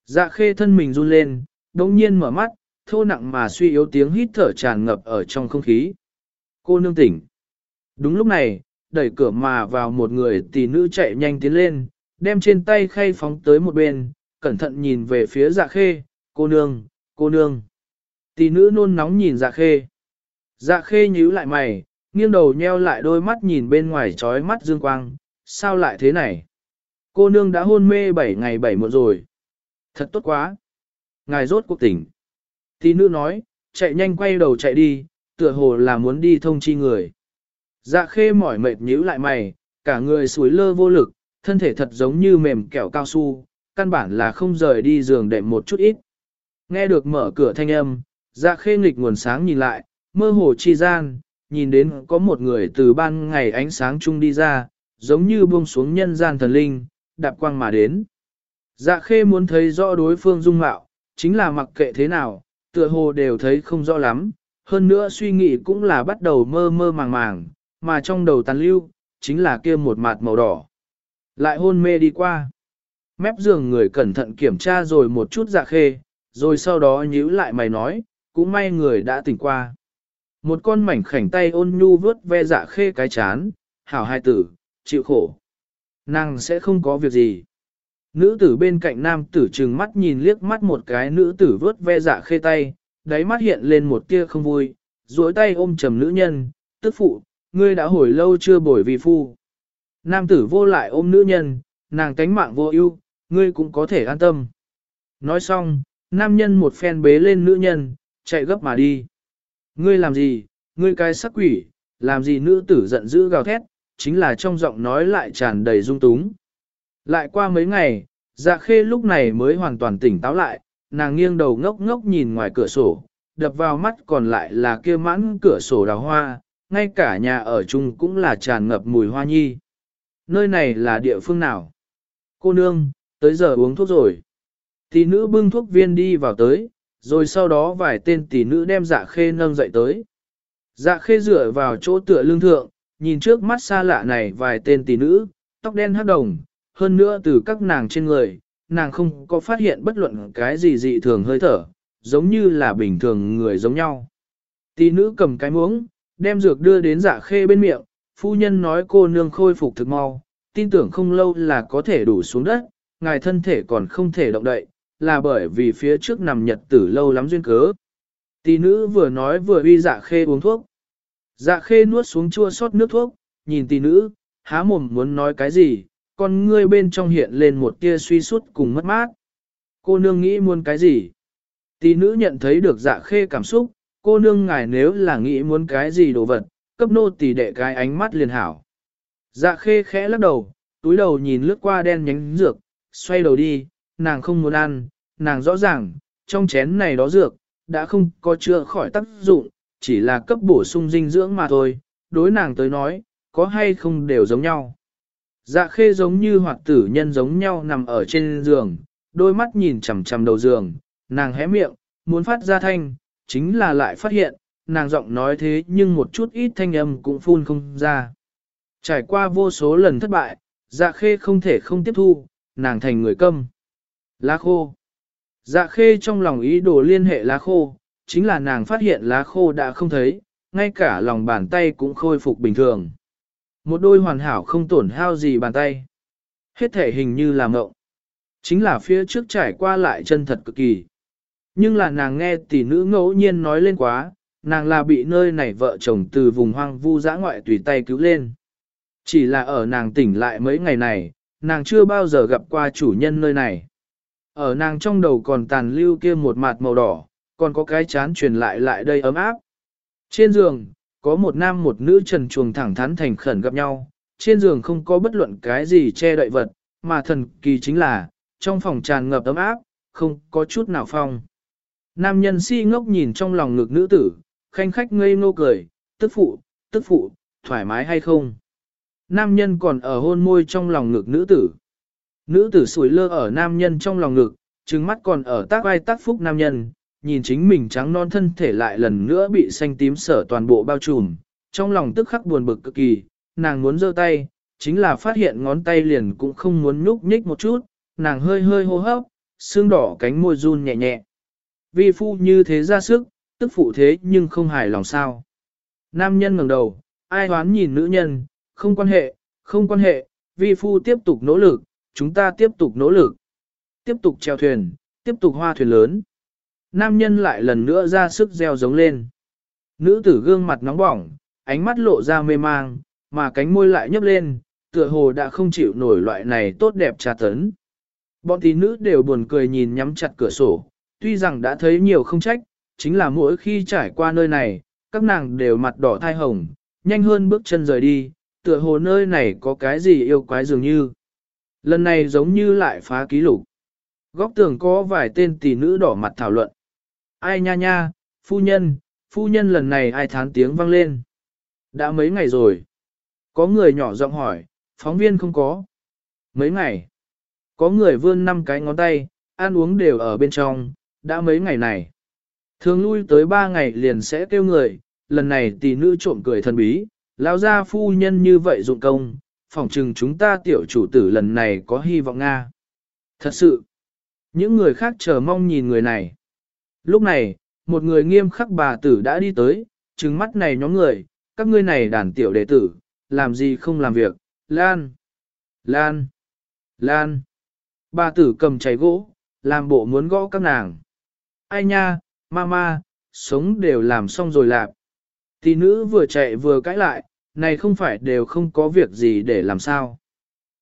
Dạ khê thân mình run lên, đồng nhiên mở mắt, thô nặng mà suy yếu tiếng hít thở tràn ngập ở trong không khí. Cô nương tỉnh. Đúng lúc này, đẩy cửa mà vào một người tỷ nữ chạy nhanh tiến lên, đem trên tay khay phóng tới một bên, cẩn thận nhìn về phía dạ khê, cô nương, cô nương. Tỷ nữ nôn nóng nhìn dạ khê. Dạ khê nhíu lại mày, nghiêng đầu nheo lại đôi mắt nhìn bên ngoài trói mắt dương quang, sao lại thế này? Cô nương đã hôn mê 7 ngày 7 muộn rồi. Thật tốt quá. Ngài rốt cuộc tỉnh. Tí nữ nói, chạy nhanh quay đầu chạy đi, tựa hồ là muốn đi thông chi người. Dạ khê mỏi mệt nhíu lại mày, cả người suối lơ vô lực, thân thể thật giống như mềm kẹo cao su, căn bản là không rời đi giường đệm một chút ít. Nghe được mở cửa thanh âm, dạ khê nghịch nguồn sáng nhìn lại, mơ hồ chi gian, nhìn đến có một người từ ban ngày ánh sáng chung đi ra, giống như buông xuống nhân gian thần linh, đạp quang mà đến. Dạ khê muốn thấy rõ đối phương dung mạo, chính là mặc kệ thế nào, tựa hồ đều thấy không rõ lắm, hơn nữa suy nghĩ cũng là bắt đầu mơ mơ màng màng, mà trong đầu tàn lưu, chính là kia một mặt màu đỏ. Lại hôn mê đi qua. Mép giường người cẩn thận kiểm tra rồi một chút dạ khê, rồi sau đó nhíu lại mày nói, cũng may người đã tỉnh qua. Một con mảnh khảnh tay ôn nhu vớt ve dạ khê cái chán, hảo hai tử, chịu khổ. Nàng sẽ không có việc gì. Nữ tử bên cạnh nam tử trừng mắt nhìn liếc mắt một cái nữ tử vớt ve dạ khê tay, đáy mắt hiện lên một tia không vui, duỗi tay ôm trầm nữ nhân, tức phụ, ngươi đã hồi lâu chưa bồi vì phu. Nam tử vô lại ôm nữ nhân, nàng cánh mạng vô ưu, ngươi cũng có thể an tâm. Nói xong, nam nhân một phen bế lên nữ nhân, chạy gấp mà đi. Ngươi làm gì, ngươi cái sắc quỷ, làm gì nữ tử giận dữ gào thét, chính là trong giọng nói lại tràn đầy dung túng. Lại qua mấy ngày, dạ khê lúc này mới hoàn toàn tỉnh táo lại, nàng nghiêng đầu ngốc ngốc nhìn ngoài cửa sổ, đập vào mắt còn lại là kia mãn cửa sổ đào hoa, ngay cả nhà ở chung cũng là tràn ngập mùi hoa nhi. Nơi này là địa phương nào? Cô nương, tới giờ uống thuốc rồi. Thì nữ bưng thuốc viên đi vào tới, rồi sau đó vài tên tỷ nữ đem dạ khê nâng dậy tới. Dạ khê dựa vào chỗ tựa lương thượng, nhìn trước mắt xa lạ này vài tên tỷ nữ, tóc đen hắc đồng, hơn nữa từ các nàng trên người, nàng không có phát hiện bất luận cái gì dị thường hơi thở, giống như là bình thường người giống nhau. Tỷ nữ cầm cái muỗng, đem dược đưa đến dạ khê bên miệng, phu nhân nói cô nương khôi phục thực mau, tin tưởng không lâu là có thể đủ xuống đất, ngài thân thể còn không thể động đậy, là bởi vì phía trước nằm nhật tử lâu lắm duyên cớ. Tỷ nữ vừa nói vừa uy dạ khê uống thuốc. Dạ khê nuốt xuống chua sót nước thuốc, nhìn tỷ nữ, há mồm muốn nói cái gì, con ngươi bên trong hiện lên một tia suy sút cùng mất mát. Cô nương nghĩ muốn cái gì? Tỷ nữ nhận thấy được dạ khê cảm xúc, cô nương ngài nếu là nghĩ muốn cái gì đồ vật, cấp nô tỷ đệ cái ánh mắt liền hảo. Dạ khê khẽ lắc đầu, túi đầu nhìn lướt qua đen nhánh dược, xoay đầu đi, nàng không muốn ăn, nàng rõ ràng, trong chén này đó dược, đã không có chữa khỏi tác dụng, chỉ là cấp bổ sung dinh dưỡng mà thôi, đối nàng tới nói, có hay không đều giống nhau. Dạ khê giống như hoạt tử nhân giống nhau nằm ở trên giường, đôi mắt nhìn chằm chằm đầu giường, nàng hé miệng, muốn phát ra thanh, chính là lại phát hiện, nàng giọng nói thế nhưng một chút ít thanh âm cũng phun không ra. Trải qua vô số lần thất bại, dạ khê không thể không tiếp thu, nàng thành người câm. Lá khô. Dạ khê trong lòng ý đồ liên hệ lá khô, chính là nàng phát hiện lá khô đã không thấy, ngay cả lòng bàn tay cũng khôi phục bình thường. Một đôi hoàn hảo không tổn hao gì bàn tay. Hết thể hình như là mộng. Chính là phía trước trải qua lại chân thật cực kỳ. Nhưng là nàng nghe tỷ nữ ngẫu nhiên nói lên quá, nàng là bị nơi này vợ chồng từ vùng hoang vu dã ngoại tùy tay cứu lên. Chỉ là ở nàng tỉnh lại mấy ngày này, nàng chưa bao giờ gặp qua chủ nhân nơi này. Ở nàng trong đầu còn tàn lưu kia một mặt màu đỏ, còn có cái chán truyền lại lại đây ấm áp. Trên giường, có một nam một nữ trần chuồng thẳng thắn thành khẩn gặp nhau, trên giường không có bất luận cái gì che đậy vật, mà thần kỳ chính là, trong phòng tràn ngập ấm áp, không có chút nào phong. Nam nhân si ngốc nhìn trong lòng ngực nữ tử, khanh khách ngây ngô cười, tức phụ, tức phụ, thoải mái hay không? Nam nhân còn ở hôn môi trong lòng ngực nữ tử. Nữ tử sủi lơ ở nam nhân trong lòng ngực, trừng mắt còn ở tác vai tác phúc nam nhân, nhìn chính mình trắng non thân thể lại lần nữa bị xanh tím sở toàn bộ bao trùm, trong lòng tức khắc buồn bực cực kỳ, nàng muốn giơ tay, chính là phát hiện ngón tay liền cũng không muốn nhúc nhích một chút, nàng hơi hơi hô hấp, xương đỏ cánh môi run nhẹ nhẹ. Vi phu như thế ra sức, tức phụ thế nhưng không hài lòng sao. Nam nhân ngẩng đầu, ai hoán nhìn nữ nhân, không quan hệ, không quan hệ, vi phu tiếp tục nỗ lực, chúng ta tiếp tục nỗ lực. Tiếp tục treo thuyền, tiếp tục hoa thuyền lớn. nam nhân lại lần nữa ra sức gieo giống lên. Nữ tử gương mặt nóng bỏng, ánh mắt lộ ra mê mang, mà cánh môi lại nhấp lên, tựa hồ đã không chịu nổi loại này tốt đẹp trà tấn. Bọn tí nữ đều buồn cười nhìn nhắm chặt cửa sổ, tuy rằng đã thấy nhiều không trách, chính là mỗi khi trải qua nơi này, các nàng đều mặt đỏ thai hồng, nhanh hơn bước chân rời đi, tựa hồ nơi này có cái gì yêu quái dường như. Lần này giống như lại phá ký lục. Góc tường có vài tên tỷ nữ đỏ mặt thảo luận. Ai nha nha, phu nhân, phu nhân lần này ai thán tiếng vang lên. Đã mấy ngày rồi. Có người nhỏ giọng hỏi, phóng viên không có. Mấy ngày. Có người vươn năm cái ngón tay, ăn uống đều ở bên trong, đã mấy ngày này. Thường lui tới ba ngày liền sẽ kêu người, lần này tỷ nữ trộm cười thần bí, lão gia phu nhân như vậy dụng công, phỏng chừng chúng ta tiểu chủ tử lần này có hy vọng Nga. Thật sự, những người khác chờ mong nhìn người này. Lúc này, một người nghiêm khắc bà tử đã đi tới, trừng mắt này nhóm người, các ngươi này đàn tiểu đệ tử, làm gì không làm việc, Lan, Lan, Lan. Bà tử cầm cháy gỗ, làm bộ muốn gõ các nàng. Ai nha, mama, sống đều làm xong rồi lạp. Tỷ nữ vừa chạy vừa cãi lại, này không phải đều không có việc gì để làm sao.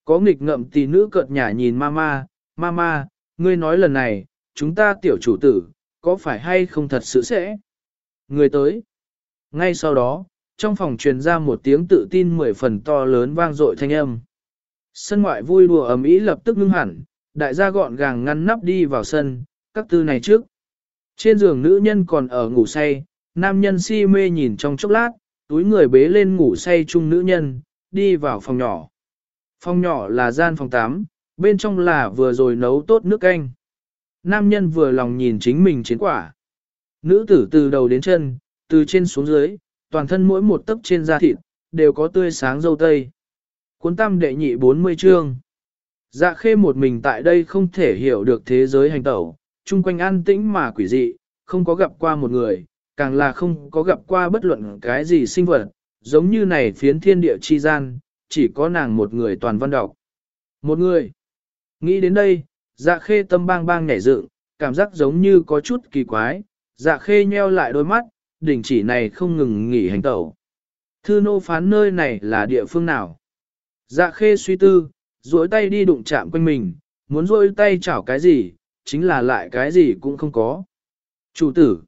Có nghịch ngậm tỷ nữ cợt nhả nhìn mama, mama, ngươi nói lần này, chúng ta tiểu chủ tử, có phải hay không thật sự sẽ? Người tới. Ngay sau đó, trong phòng truyền ra một tiếng tự tin mười phần to lớn vang dội thanh âm. Sân ngoại vui đùa ầm ĩ lập tức ngưng hẳn, đại gia gọn gàng ngăn nắp đi vào sân, các tư này trước. Trên giường nữ nhân còn ở ngủ say, nam nhân si mê nhìn trong chốc lát, túi người bế lên ngủ say chung nữ nhân, đi vào phòng nhỏ. Phòng nhỏ là gian phòng 8, bên trong là vừa rồi nấu tốt nước canh. Nam nhân vừa lòng nhìn chính mình chiến quả. Nữ tử từ đầu đến chân, từ trên xuống dưới, toàn thân mỗi một tấc trên da thịt, đều có tươi sáng dâu tây. Cuốn tam đệ nhị 40 chương. Dạ khê một mình tại đây không thể hiểu được thế giới hành tẩu, chung quanh an tĩnh mà quỷ dị, không có gặp qua một người, càng là không có gặp qua bất luận cái gì sinh vật, giống như này phiến thiên địa chi gian, chỉ có nàng một người toàn văn đọc. Một người. Nghĩ đến đây, dạ khê tâm bang bang nhảy dựng, cảm giác giống như có chút kỳ quái, dạ khê nheo lại đôi mắt, đỉnh chỉ này không ngừng nghỉ hành tẩu. Thư nô phán nơi này là địa phương nào? Dạ khê suy tư, duỗi tay đi đụng chạm quanh mình, muốn duỗi tay chảo cái gì, chính là lại cái gì cũng không có. Chủ tử,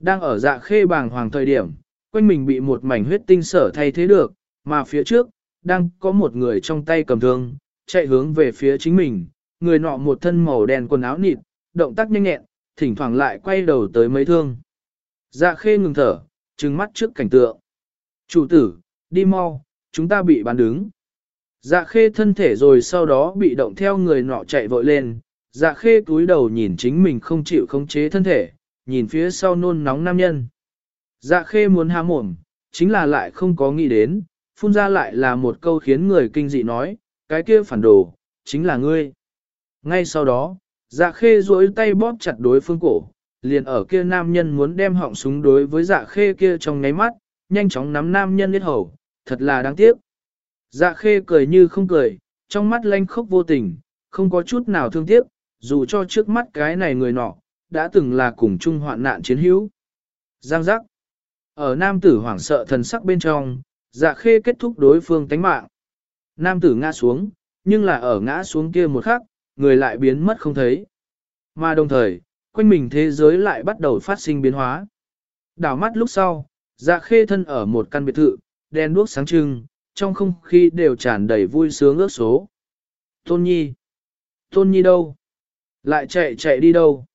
đang ở dạ khê bàng hoàng thời điểm, quanh mình bị một mảnh huyết tinh sở thay thế được, mà phía trước, đang có một người trong tay cầm thương, chạy hướng về phía chính mình, người nọ một thân màu đen quần áo nịt, động tác nhanh nhẹn, thỉnh thoảng lại quay đầu tới mấy thương. Dạ khê ngừng thở, trừng mắt trước cảnh tượng. Chủ tử, đi mau, chúng ta bị bán đứng. Dạ khê thân thể rồi sau đó bị động theo người nọ chạy vội lên, dạ khê túi đầu nhìn chính mình không chịu khống chế thân thể, nhìn phía sau nôn nóng nam nhân. Dạ khê muốn há mồm, chính là lại không có nghĩ đến, phun ra lại là một câu khiến người kinh dị nói, cái kia phản đồ, chính là ngươi. Ngay sau đó, dạ khê duỗi tay bóp chặt đối phương cổ, liền ở kia nam nhân muốn đem họng súng đối với dạ khê kia trong nháy mắt, nhanh chóng nắm nam nhân liết hầu, thật là đáng tiếc. Dạ khê cười như không cười, trong mắt lanh khốc vô tình, không có chút nào thương tiếc, dù cho trước mắt cái này người nọ, đã từng là cùng chung hoạn nạn chiến hữu. Giang giác. Ở nam tử hoảng sợ thần sắc bên trong, dạ khê kết thúc đối phương tánh mạng. Nam tử ngã xuống, nhưng là ở ngã xuống kia một khắc, người lại biến mất không thấy. Mà đồng thời, quanh mình thế giới lại bắt đầu phát sinh biến hóa. Đảo mắt lúc sau, dạ khê thân ở một căn biệt thự, đen đuốc sáng trưng, trong không khí đều tràn đầy vui sướng ước số. Tôn Nhi! Tôn Nhi đâu? Lại chạy chạy đi đâu?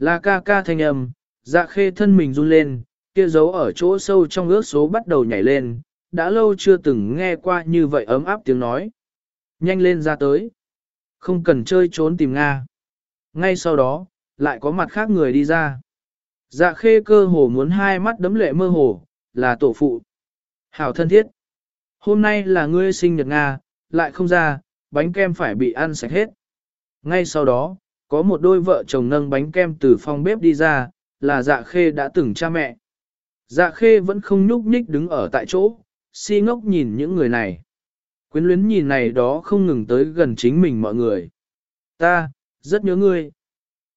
Là ca ca thanh âm, dạ khê thân mình run lên, kia dấu ở chỗ sâu trong ước số bắt đầu nhảy lên, đã lâu chưa từng nghe qua như vậy ấm áp tiếng nói. Nhanh lên ra tới. Không cần chơi trốn tìm Nga. Ngay sau đó, lại có mặt khác người đi ra. Dạ khê cơ hồ muốn hai mắt đấm lệ mơ hồ, là tổ phụ. Hảo thân thiết. Hôm nay là ngươi sinh nhật Nga, lại không ra, bánh kem phải bị ăn sạch hết. Ngay sau đó, có một đôi vợ chồng nâng bánh kem từ phòng bếp đi ra, là dạ khê đã từng cha mẹ. Dạ khê vẫn không nhúc nhích đứng ở tại chỗ, si ngốc nhìn những người này. Quyến luyến nhìn này đó không ngừng tới gần chính mình mọi người. Ta, rất nhớ ngươi.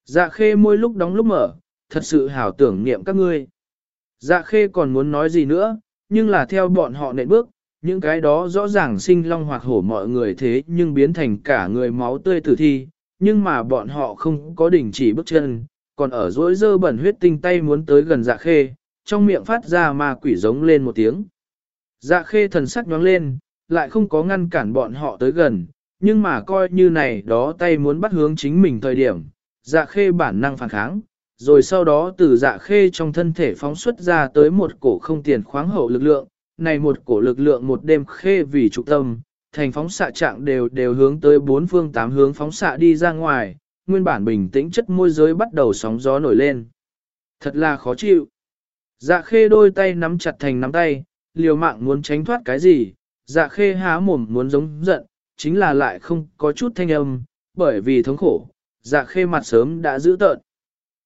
Dạ khê môi lúc đóng lúc mở, thật sự hảo tưởng niệm các ngươi. Dạ khê còn muốn nói gì nữa, nhưng là theo bọn họ nện bước, những cái đó rõ ràng sinh long hoặc hổ mọi người thế nhưng biến thành cả người máu tươi tử thi, nhưng mà bọn họ không có đình chỉ bước chân, còn ở dối dơ bẩn huyết tinh tay muốn tới gần dạ khê, trong miệng phát ra ma quỷ giống lên một tiếng. Dạ khê thần sắc nhoáng lên, lại không có ngăn cản bọn họ tới gần, nhưng mà coi như này đó tay muốn bắt hướng chính mình thời điểm, dạ khê bản năng phản kháng, rồi sau đó từ dạ khê trong thân thể phóng xuất ra tới một cổ không tiền khoáng hậu lực lượng, này một cổ lực lượng một đêm khê vì trục tâm, thành phóng xạ trạng đều đều hướng tới bốn phương tám hướng phóng xạ đi ra ngoài, nguyên bản bình tĩnh chất môi giới bắt đầu sóng gió nổi lên. Thật là khó chịu. Dạ khê đôi tay nắm chặt thành nắm tay, liều mạng muốn tránh thoát cái gì, dạ khê há mồm muốn giống giận, chính là lại không có chút thanh âm, bởi vì thống khổ, dạ khê mặt sớm đã giữ tợn.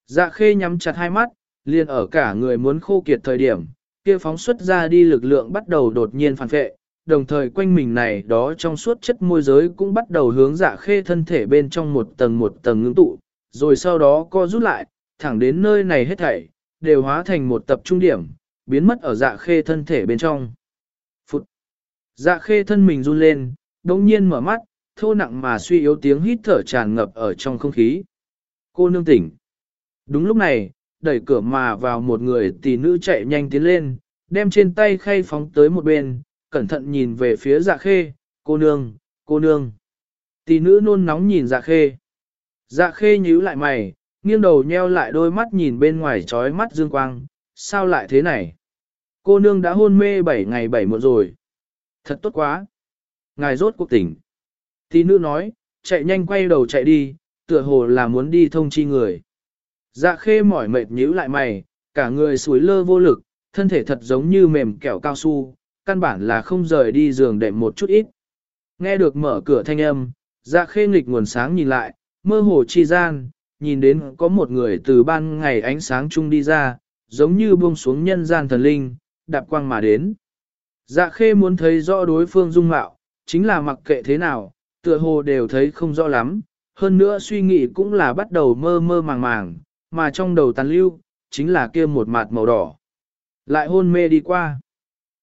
Dạ khê nhắm chặt hai mắt, liền ở cả người muốn khô kiệt thời điểm, kia phóng xuất ra đi lực lượng bắt đầu đột nhiên phản vệ, đồng thời quanh mình này đó trong suốt chất môi giới cũng bắt đầu hướng dạ khê thân thể bên trong một tầng một tầng ngưng tụ, rồi sau đó co rút lại, thẳng đến nơi này hết thảy, đều hóa thành một tập trung điểm, biến mất ở dạ khê thân thể bên trong. Phụt! Dạ khê thân mình run lên, đồng nhiên mở mắt, thô nặng mà suy yếu tiếng hít thở tràn ngập ở trong không khí. Cô nương tỉnh. Đúng lúc này, đẩy cửa mà vào một người tỷ nữ chạy nhanh tiến lên, đem trên tay khay phóng tới một bên, cẩn thận nhìn về phía dạ khê, cô nương, cô nương. Tỷ nữ nôn nóng nhìn dạ khê. Dạ khê nhíu lại mày, nghiêng đầu nheo lại đôi mắt nhìn bên ngoài trói mắt dương quang, sao lại thế này? Cô nương đã hôn mê 7 ngày 7 muộn rồi. Thật tốt quá. Ngài rốt cuộc tỉnh. Tỷ nữ nói, chạy nhanh quay đầu chạy đi, tựa hồ là muốn đi thông chi người. Dạ khê mỏi mệt nhíu lại mày, cả người suối lơ vô lực, thân thể thật giống như mềm kẹo cao su, căn bản là không rời đi giường đệm một chút ít. Nghe được mở cửa thanh âm, dạ khê nghịch nguồn sáng nhìn lại, mơ hồ chi gian, nhìn đến có một người từ ban ngày ánh sáng chung đi ra, giống như buông xuống nhân gian thần linh, đạp quang mà đến. Dạ khê muốn thấy rõ đối phương dung mạo, chính là mặc kệ thế nào, tựa hồ đều thấy không rõ lắm, hơn nữa suy nghĩ cũng là bắt đầu mơ mơ màng màng, mà trong đầu tàn lưu, chính là kia một mặt màu đỏ. Lại hôn mê đi qua.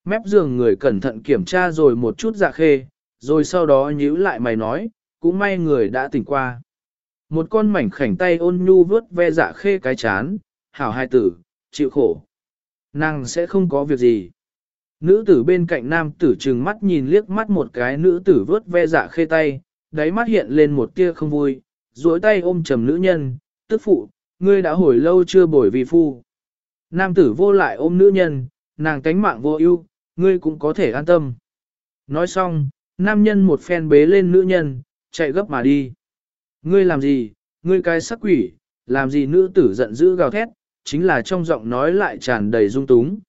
Mép giường người cẩn thận kiểm tra rồi một chút dạ khê, rồi sau đó nhíu lại mày nói, cũng may người đã tỉnh qua. Một con mảnh khảnh tay ôn nhu vớt ve dạ khê cái chán, hảo hai tử, chịu khổ. Nàng sẽ không có việc gì. Nữ tử bên cạnh nam tử trừng mắt nhìn liếc mắt một cái nữ tử vớt ve dạ khê tay, đáy mắt hiện lên một tia không vui, duỗi tay ôm trầm nữ nhân, tức phụ, ngươi đã hồi lâu chưa bồi vì phu. Nam tử vô lại ôm nữ nhân, nàng cánh mạng vô ưu, ngươi cũng có thể an tâm. Nói xong, nam nhân một phen bế lên nữ nhân, chạy gấp mà đi. Ngươi làm gì, ngươi cái sắc quỷ, làm gì nữ tử giận dữ gào thét, chính là trong giọng nói lại tràn đầy dung túng.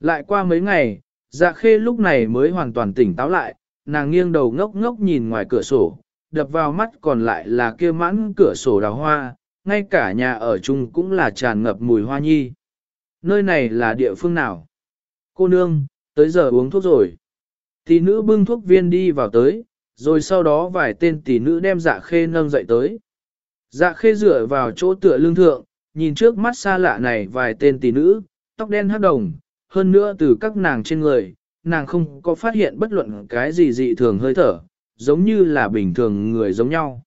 Lại qua mấy ngày, dạ khê lúc này mới hoàn toàn tỉnh táo lại, nàng nghiêng đầu ngốc ngốc nhìn ngoài cửa sổ, đập vào mắt còn lại là kia mãn cửa sổ đào hoa, ngay cả nhà ở chung cũng là tràn ngập mùi hoa nhi. Nơi này là địa phương nào? Cô nương, tới giờ uống thuốc rồi. Tỷ nữ bưng thuốc viên đi vào tới, rồi sau đó vài tên tỷ nữ đem dạ khê nâng dậy tới. Dạ khê dựa vào chỗ tựa lương thượng, nhìn trước mắt xa lạ này vài tên tỷ nữ, tóc đen hắc đồng, hơn nữa từ các nàng trên người, nàng không có phát hiện bất luận cái gì dị thường hơi thở, giống như là bình thường người giống nhau.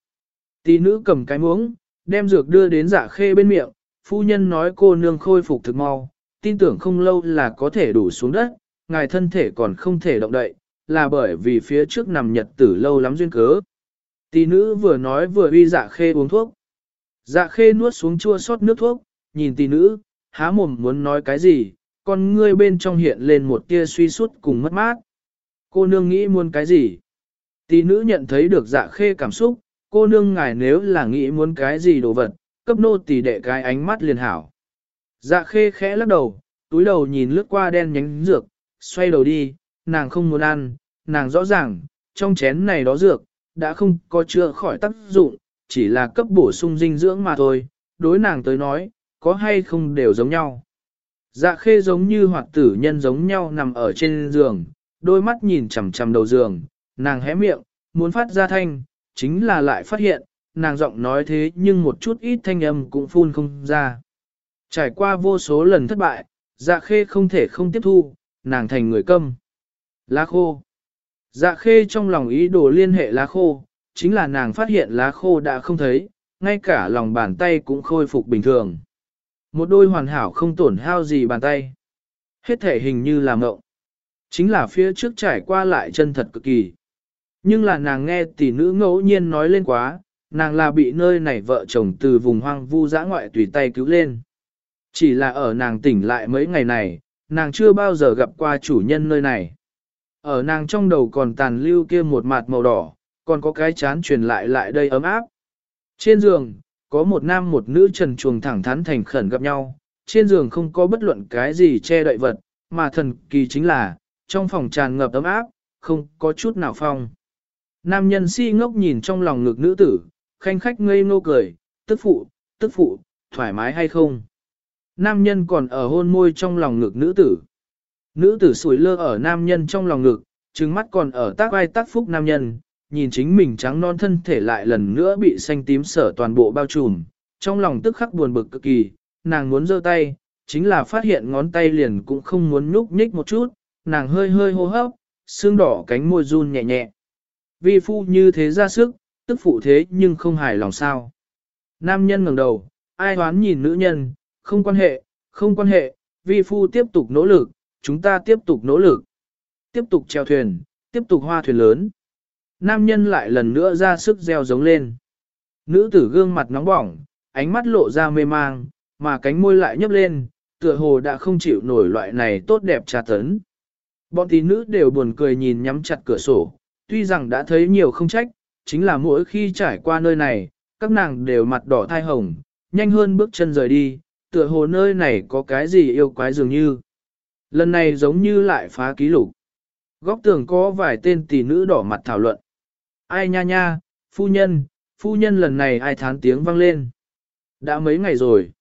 Tỷ nữ cầm cái muỗng, đem dược đưa đến dạ khê bên miệng, phu nhân nói cô nương khôi phục thực mau, tin tưởng không lâu là có thể đủ xuống đất, ngài thân thể còn không thể động đậy, là bởi vì phía trước nằm nhật tử lâu lắm duyên cớ. Tỷ nữ vừa nói vừa uy dạ khê uống thuốc. Dạ khê nuốt xuống chua sót nước thuốc, nhìn tỷ nữ, há mồm muốn nói cái gì, con ngươi bên trong hiện lên một tia suy sút cùng mất mát. Cô nương nghĩ muốn cái gì? Tỷ nữ nhận thấy được dạ khê cảm xúc, cô nương ngài nếu là nghĩ muốn cái gì đồ vật, cấp nô tỷ đệ cái ánh mắt liền hảo. Dạ khê khẽ lắc đầu, túi đầu nhìn lướt qua đen nhánh dược, xoay đầu đi, nàng không muốn ăn, nàng rõ ràng, trong chén này đó dược, đã không có chữa khỏi tác dụng, chỉ là cấp bổ sung dinh dưỡng mà thôi, đối nàng tới nói, có hay không đều giống nhau. Dạ khê giống như hoạt tử nhân giống nhau nằm ở trên giường, đôi mắt nhìn chằm chằm đầu giường, nàng hé miệng, muốn phát ra thanh, chính là lại phát hiện, nàng giọng nói thế nhưng một chút ít thanh âm cũng phun không ra. Trải qua vô số lần thất bại, dạ khê không thể không tiếp thu, nàng thành người câm. Lá khô. Dạ khê trong lòng ý đồ liên hệ lá khô, chính là nàng phát hiện lá khô đã không thấy, ngay cả lòng bàn tay cũng khôi phục bình thường. Một đôi hoàn hảo không tổn hao gì bàn tay. Hết thể hình như là mộng. Chính là phía trước trải qua lại chân thật cực kỳ. Nhưng là nàng nghe tỷ nữ ngẫu nhiên nói lên quá, nàng là bị nơi này vợ chồng từ vùng hoang vu dã ngoại tùy tay cứu lên. Chỉ là ở nàng tỉnh lại mấy ngày này, nàng chưa bao giờ gặp qua chủ nhân nơi này. Ở nàng trong đầu còn tàn lưu kia một mặt màu đỏ, còn có cái chán truyền lại lại đây ấm áp. Trên giường, có một nam một nữ trần chuồng thẳng thắn thành khẩn gặp nhau, trên giường không có bất luận cái gì che đậy vật, mà thần kỳ chính là, trong phòng tràn ngập ấm áp, không có chút nào phong. Nam nhân si ngốc nhìn trong lòng ngực nữ tử, khanh khách ngây ngô cười, tức phụ, tức phụ, thoải mái hay không? Nam nhân còn ở hôn môi trong lòng ngực nữ tử. Nữ tử sủi lơ ở nam nhân trong lòng ngực, trừng mắt còn ở tác vai tác phúc nam nhân, nhìn chính mình trắng non thân thể lại lần nữa bị xanh tím sở toàn bộ bao trùm, trong lòng tức khắc buồn bực cực kỳ, nàng muốn giơ tay, chính là phát hiện ngón tay liền cũng không muốn nhúc nhích một chút, nàng hơi hơi hô hấp, xương đỏ cánh môi run nhẹ nhẹ. Vi phu như thế ra sức, tức phụ thế nhưng không hài lòng sao. Nam nhân ngẩng đầu, ai hoán nhìn nữ nhân, không quan hệ, không quan hệ, vi phu tiếp tục nỗ lực, chúng ta tiếp tục nỗ lực. Tiếp tục treo thuyền, tiếp tục hoa thuyền lớn. Nam nhân lại lần nữa ra sức gieo giống lên. Nữ tử gương mặt nóng bỏng, ánh mắt lộ ra mê mang, mà cánh môi lại nhấp lên, tựa hồ đã không chịu nổi loại này tốt đẹp trà tấn. Bọn tí nữ đều buồn cười nhìn nhắm chặt cửa sổ, tuy rằng đã thấy nhiều không trách, chính là mỗi khi trải qua nơi này, các nàng đều mặt đỏ thai hồng, nhanh hơn bước chân rời đi, tựa hồ nơi này có cái gì yêu quái dường như. Lần này giống như lại phá ký lục. Góc tường có vài tên tỷ nữ đỏ mặt thảo luận. Ai nha nha, phu nhân, phu nhân lần này ai thán tiếng vang lên. Đã mấy ngày rồi.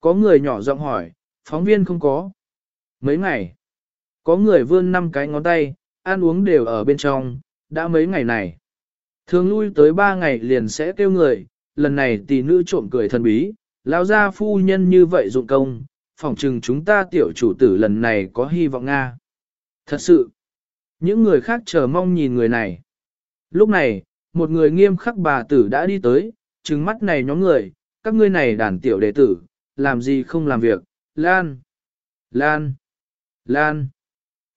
Có người nhỏ giọng hỏi, phóng viên không có. Mấy ngày. Có người vươn năm cái ngón tay, ăn uống đều ở bên trong, đã mấy ngày này. Thường lui tới ba ngày liền sẽ kêu người, lần này tỷ nữ trộm cười thần bí, lão gia phu nhân như vậy dụng công, phỏng chừng chúng ta tiểu chủ tử lần này có hy vọng Nga. Thật sự, những người khác chờ mong nhìn người này. Lúc này, một người nghiêm khắc bà tử đã đi tới, trừng mắt này nhóm người, các ngươi này đàn tiểu đệ tử, làm gì không làm việc, Lan, Lan, Lan.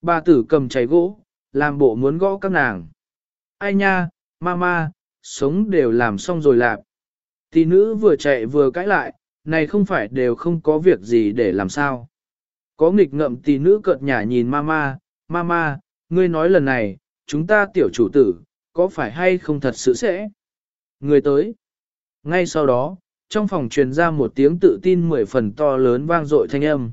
Bà tử cầm cháy gỗ, làm bộ muốn gõ các nàng. Ai nha, mama, sống đều làm xong rồi lạp. Tỷ nữ vừa chạy vừa cãi lại, này không phải đều không có việc gì để làm sao. Có nghịch ngậm tỷ nữ cợt nhả nhìn mama, mama, ngươi nói lần này, chúng ta tiểu chủ tử, có phải hay không thật sự sẽ? Người tới. Ngay sau đó, trong phòng truyền ra một tiếng tự tin mười phần to lớn vang dội thanh âm.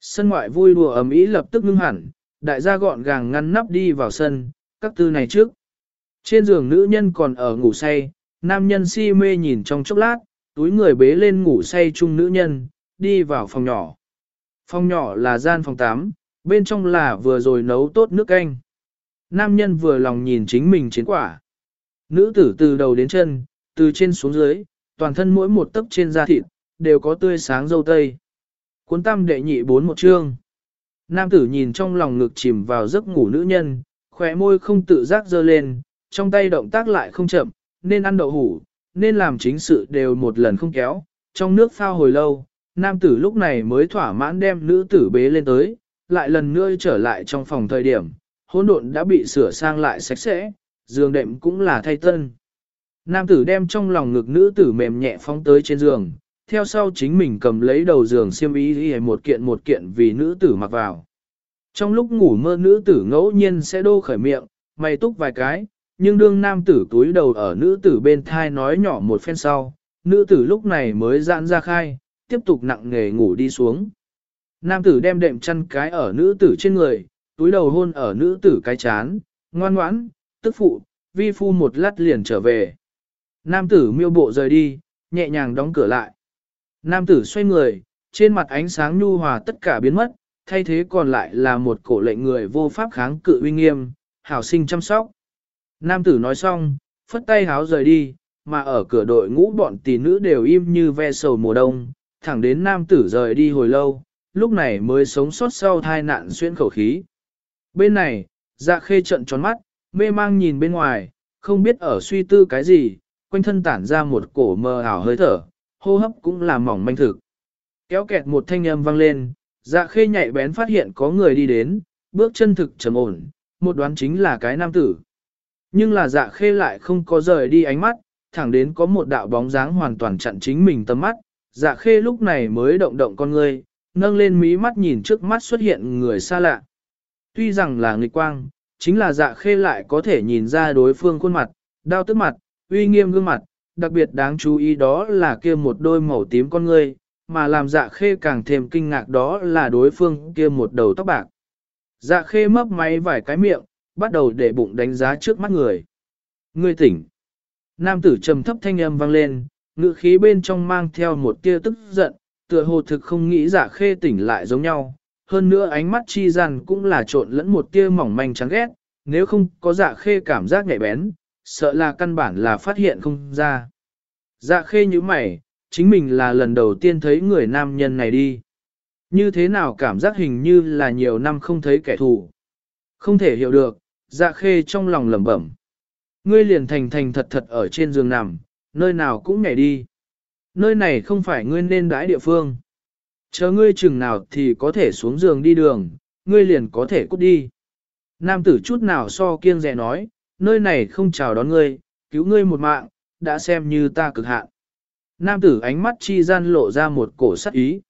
Sân ngoại vui đùa ầm ĩ lập tức ngưng hẳn, đại gia gọn gàng ngăn nắp đi vào sân, các tư này trước. Trên giường nữ nhân còn ở ngủ say, nam nhân si mê nhìn trong chốc lát, túi người bế lên ngủ say chung nữ nhân, đi vào phòng nhỏ. Phòng nhỏ là gian phòng 8, bên trong là vừa rồi nấu tốt nước canh. Nam nhân vừa lòng nhìn chính mình chiến quả. Nữ tử từ đầu đến chân, từ trên xuống dưới, toàn thân mỗi một tấc trên da thịt, đều có tươi sáng dâu tây. Cuốn tam đệ nhị bốn một chương. Nam tử nhìn trong lòng ngực chìm vào giấc ngủ nữ nhân, khỏe môi không tự giác dơ lên, trong tay động tác lại không chậm, nên ăn đậu hủ, nên làm chính sự đều một lần không kéo, trong nước phao hồi lâu, nam tử lúc này mới thỏa mãn đem nữ tử bế lên tới, lại lần nữa trở lại trong phòng thời điểm, hỗn độn đã bị sửa sang lại sạch sẽ, giường đệm cũng là thay tân. Nam tử đem trong lòng ngực nữ tử mềm nhẹ phóng tới trên giường, theo sau chính mình cầm lấy đầu giường xiêm y một kiện một kiện vì nữ tử mặc vào. Trong lúc ngủ mơ nữ tử ngẫu nhiên sẽ đô khởi miệng, mày túc vài cái, nhưng đương nam tử túi đầu ở nữ tử bên thai nói nhỏ một phen sau, nữ tử lúc này mới giãn ra khai, tiếp tục nặng nghề ngủ đi xuống. Nam tử đem đệm chăn cái ở nữ tử trên người, túi đầu hôn ở nữ tử cái chán, ngoan ngoãn, tức phụ, vi phu một lát liền trở về. Nam tử miêu bộ rời đi, nhẹ nhàng đóng cửa lại. Nam tử xoay người, trên mặt ánh sáng nhu hòa tất cả biến mất, thay thế còn lại là một cổ lệnh người vô pháp kháng cự uy nghiêm, hảo sinh chăm sóc. Nam tử nói xong, phất tay háo rời đi, mà ở cửa đội ngũ bọn tỷ nữ đều im như ve sầu mùa đông, thẳng đến nam tử rời đi hồi lâu, lúc này mới sống sót sau thai nạn xuyên khẩu khí. Bên này, dạ khê trận tròn mắt, mê mang nhìn bên ngoài, không biết ở suy tư cái gì, quanh thân tản ra một cổ mờ ảo hơi thở, hô hấp cũng là mỏng manh thực. Kéo kẹt một thanh âm vang lên, dạ khê nhạy bén phát hiện có người đi đến, bước chân thực trầm ổn, một đoán chính là cái nam tử. Nhưng là dạ khê lại không có rời đi ánh mắt, thẳng đến có một đạo bóng dáng hoàn toàn chặn chính mình tầm mắt, dạ khê lúc này mới động động con ngươi, nâng lên mí mắt nhìn trước mắt xuất hiện người xa lạ. Tuy rằng là nghịch quang, chính là dạ khê lại có thể nhìn ra đối phương khuôn mặt, đau tức mặt, uy nghiêm gương mặt, đặc biệt đáng chú ý đó là kia một đôi màu tím con ngươi, mà làm dạ khê càng thêm kinh ngạc đó là đối phương kia một đầu tóc bạc. Dạ khê mấp máy vài cái miệng, bắt đầu để bụng đánh giá trước mắt người. Ngươi tỉnh. Nam tử trầm thấp thanh âm vang lên, ngữ khí bên trong mang theo một tia tức giận, tựa hồ thực không nghĩ dạ khê tỉnh lại giống nhau. Hơn nữa ánh mắt chi gian cũng là trộn lẫn một tia mỏng manh trắng ghét, nếu không có dạ khê cảm giác nhạy bén, sợ là căn bản là phát hiện không ra. Dạ khê như mày, chính mình là lần đầu tiên thấy người nam nhân này đi. Như thế nào cảm giác hình như là nhiều năm không thấy kẻ thù. Không thể hiểu được, dạ khê trong lòng lẩm bẩm. Ngươi liền thành thành thật thật ở trên giường nằm, nơi nào cũng nhảy đi. Nơi này không phải ngươi nên đãi địa phương. Chờ ngươi chừng nào thì có thể xuống giường đi đường, ngươi liền có thể cút đi. Nam tử chút nào so kiêng dè nói, nơi này không chào đón ngươi, cứu ngươi một mạng, đã xem như ta cực hạn. Nam tử ánh mắt chi gian lộ ra một cổ sắc ý.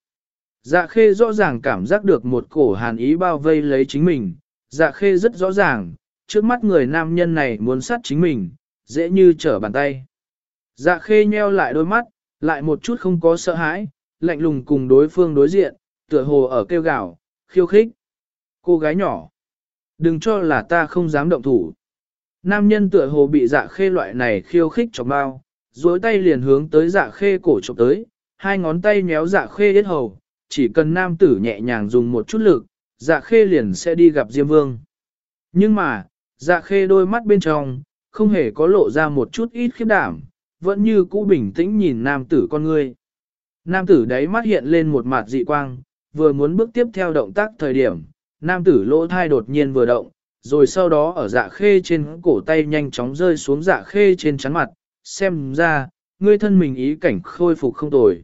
Dạ khê rõ ràng cảm giác được một cổ hàn ý bao vây lấy chính mình. Dạ khê rất rõ ràng, trước mắt người nam nhân này muốn sát chính mình, dễ như trở bàn tay. Dạ khê nheo lại đôi mắt, lại một chút không có sợ hãi, lạnh lùng cùng đối phương đối diện, tựa hồ ở kêu gào, khiêu khích. Cô gái nhỏ, đừng cho là ta không dám động thủ. Nam nhân tựa hồ bị dạ khê loại này khiêu khích chọc bao, duỗi tay liền hướng tới dạ khê cổ chụp tới, hai ngón tay nhéo dạ khê yết hầu, chỉ cần nam tử nhẹ nhàng dùng một chút lực, dạ khê liền sẽ đi gặp Diêm Vương. Nhưng mà, dạ khê đôi mắt bên trong, không hề có lộ ra một chút ít khiếp đảm, vẫn như cũ bình tĩnh nhìn nam tử con ngươi. Nam tử đáy mắt hiện lên một mặt dị quang, vừa muốn bước tiếp theo động tác thời điểm, nam tử lỗ thai đột nhiên vừa động, rồi sau đó ở dạ khê trên cổ tay nhanh chóng rơi xuống dạ khê trên chắn mặt, xem ra, ngươi thân mình ý cảnh khôi phục không tồi.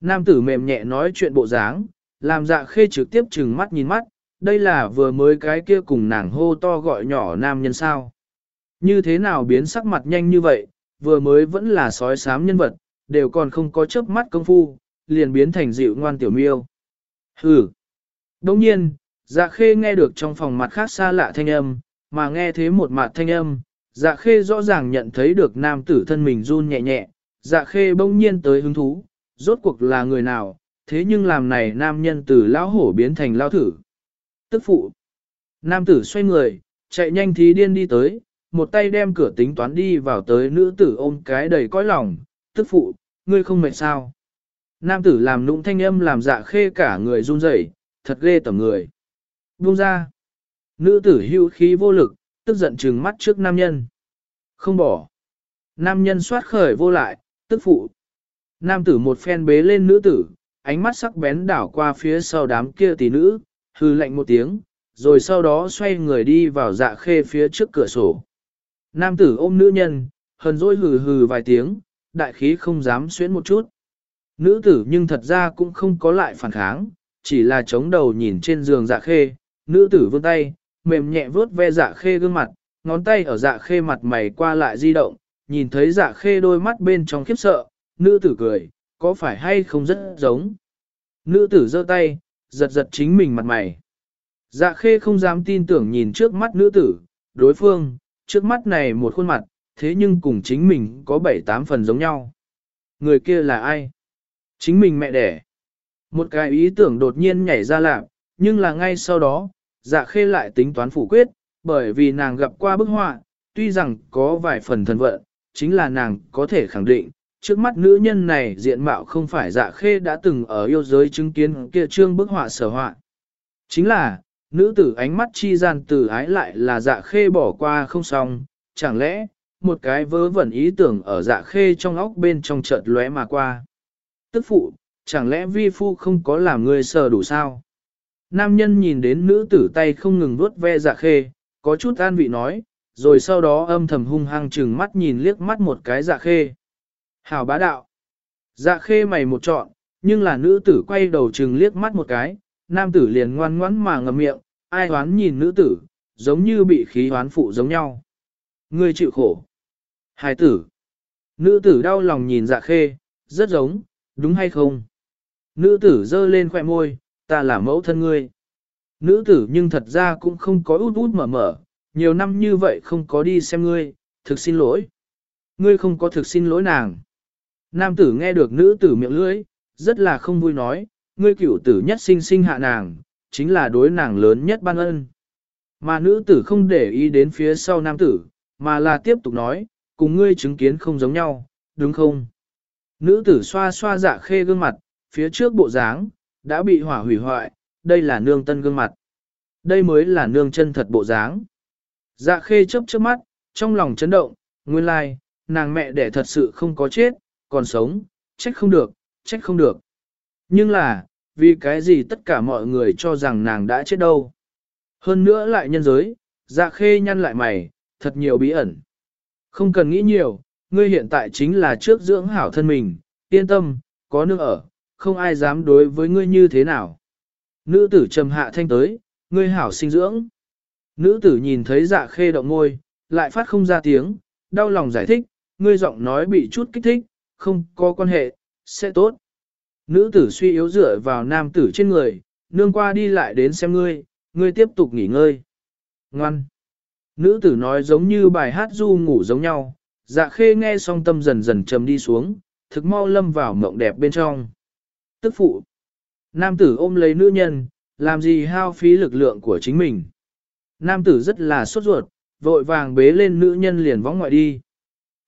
Nam tử mềm nhẹ nói chuyện bộ dáng, làm dạ khê trực tiếp chừng mắt nhìn mắt, đây là vừa mới cái kia cùng nàng hô to gọi nhỏ nam nhân sao. Như thế nào biến sắc mặt nhanh như vậy, vừa mới vẫn là sói sám nhân vật, đều còn không có chớp mắt công phu, liền biến thành dịu ngoan tiểu miêu. Hừ. Đồng nhiên, dạ khê nghe được trong phòng mặt khác xa lạ thanh âm, mà nghe thế một mặt thanh âm, dạ khê rõ ràng nhận thấy được nam tử thân mình run nhẹ nhẹ, dạ khê bỗng nhiên tới hứng thú, rốt cuộc là người nào, thế nhưng làm này nam nhân từ lão hổ biến thành lao thử. Tức phụ. Nam tử xoay người, chạy nhanh thí điên đi tới, một tay đem cửa tính toán đi vào tới nữ tử ôm cái đầy cõi lòng, tức phụ, ngươi không mệt sao. Nam tử làm nũng thanh âm làm dạ khê cả người run rẩy, thật ghê tầm người. Buông ra. Nữ tử hưu khí vô lực, tức giận trừng mắt trước nam nhân. Không bỏ. Nam nhân xoát khởi vô lại, tức phụ. Nam tử một phen bế lên nữ tử, ánh mắt sắc bén đảo qua phía sau đám kia tỷ nữ, hư lạnh một tiếng, rồi sau đó xoay người đi vào dạ khê phía trước cửa sổ. Nam tử ôm nữ nhân, hờn dỗi hừ hừ vài tiếng, đại khí không dám xuyến một chút. Nữ tử nhưng thật ra cũng không có lại phản kháng, chỉ là chống đầu nhìn trên giường dạ khê, nữ tử vươn tay, mềm nhẹ vuốt ve dạ khê gương mặt, ngón tay ở dạ khê mặt mày qua lại di động, nhìn thấy dạ khê đôi mắt bên trong khiếp sợ, nữ tử cười, có phải hay không rất giống. Nữ tử giơ tay, giật giật chính mình mặt mày. Dạ khê không dám tin tưởng nhìn trước mắt nữ tử, đối phương, trước mắt này một khuôn mặt, thế nhưng cùng chính mình có bảy tám phần giống nhau. Người kia là ai? Chính mình mẹ đẻ. Một cái ý tưởng đột nhiên nhảy ra lạc, nhưng là ngay sau đó, dạ khê lại tính toán phủ quyết, bởi vì nàng gặp qua bức họa, tuy rằng có vài phần thần vận, chính là nàng có thể khẳng định, trước mắt nữ nhân này diện mạo không phải dạ khê đã từng ở yêu giới chứng kiến kia trương bức họa sở họa. Chính là, nữ tử ánh mắt chi gian từ ái lại là dạ khê bỏ qua không xong, chẳng lẽ, một cái vớ vẩn ý tưởng ở dạ khê trong óc bên trong chợt lóe mà qua. Tức phụ, Chẳng lẽ vi phu không có làm người sờ đủ sao? Nam nhân nhìn đến nữ tử tay không ngừng vuốt ve dạ khê, có chút an vị nói, rồi sau đó âm thầm hung hăng chừng mắt nhìn liếc mắt một cái dạ khê. Hảo bá đạo. Dạ khê mày một trọn, nhưng là nữ tử quay đầu chừng liếc mắt một cái, nam tử liền ngoan ngoãn mà ngậm miệng, ai hoán nhìn nữ tử, giống như bị khí hoán phụ giống nhau. Ngươi chịu khổ. Hài tử. Nữ tử đau lòng nhìn dạ khê, rất giống, đúng hay không? Nữ tử giơ lên khỏe môi, ta là mẫu thân ngươi. Nữ tử nhưng thật ra cũng không có út út mở mở, nhiều năm như vậy không có đi xem ngươi, thực xin lỗi. Ngươi không có thực xin lỗi nàng. Nam tử nghe được nữ tử miệng lưỡi, rất là không vui nói, ngươi cửu tử nhất sinh sinh hạ nàng, chính là đối nàng lớn nhất ban ân. Mà nữ tử không để ý đến phía sau nam tử, mà là tiếp tục nói, cùng ngươi chứng kiến không giống nhau, đúng không? Nữ tử xoa xoa dạ khê gương mặt, phía trước bộ dáng, đã bị hỏa hủy hoại, đây là nương tân gương mặt. Đây mới là nương chân thật bộ dáng. Dạ khê chớp chớp mắt, trong lòng chấn động, nguyên lai, nàng mẹ đẻ thật sự không có chết, còn sống, trách không được, trách không được. Nhưng là, vì cái gì tất cả mọi người cho rằng nàng đã chết đâu. Hơn nữa lại nhân giới, dạ khê nhăn lại mày, thật nhiều bí ẩn. Không cần nghĩ nhiều, ngươi hiện tại chính là trước dưỡng hảo thân mình, yên tâm, có nước ở, không ai dám đối với ngươi như thế nào. Nữ tử trầm hạ thanh tới, ngươi hảo sinh dưỡng. Nữ tử nhìn thấy dạ khê động ngôi, lại phát không ra tiếng, đau lòng giải thích, ngươi giọng nói bị chút kích thích, không có quan hệ, sẽ tốt. Nữ tử suy yếu dựa vào nam tử trên người, nương qua đi lại đến xem ngươi, ngươi tiếp tục nghỉ ngơi. Ngoan. Nữ tử nói giống như bài hát du ngủ giống nhau, dạ khê nghe xong tâm dần dần trầm đi xuống, thực mau lâm vào mộng đẹp bên trong. Tức phụ. Nam tử ôm lấy nữ nhân, làm gì hao phí lực lượng của chính mình. Nam tử rất là sốt ruột, vội vàng bế lên nữ nhân liền vóng ngoại đi.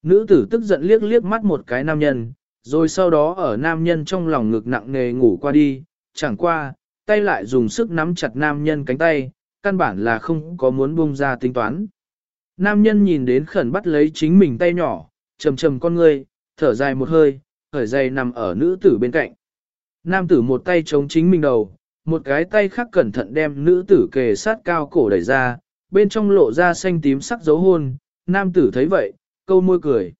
Nữ tử tức giận liếc liếc mắt một cái nam nhân, rồi sau đó ở nam nhân trong lòng ngực nặng nề ngủ qua đi, chẳng qua, tay lại dùng sức nắm chặt nam nhân cánh tay, căn bản là không có muốn buông ra tính toán. Nam nhân nhìn đến khẩn bắt lấy chính mình tay nhỏ, trầm trầm con ngươi, thở dài một hơi, khởi dày nằm ở nữ tử bên cạnh. Nam tử một tay chống chính mình đầu, một cái tay khác cẩn thận đem nữ tử kề sát cao cổ đẩy ra, bên trong lộ ra xanh tím sắc dấu hôn, nam tử thấy vậy, câu môi cười.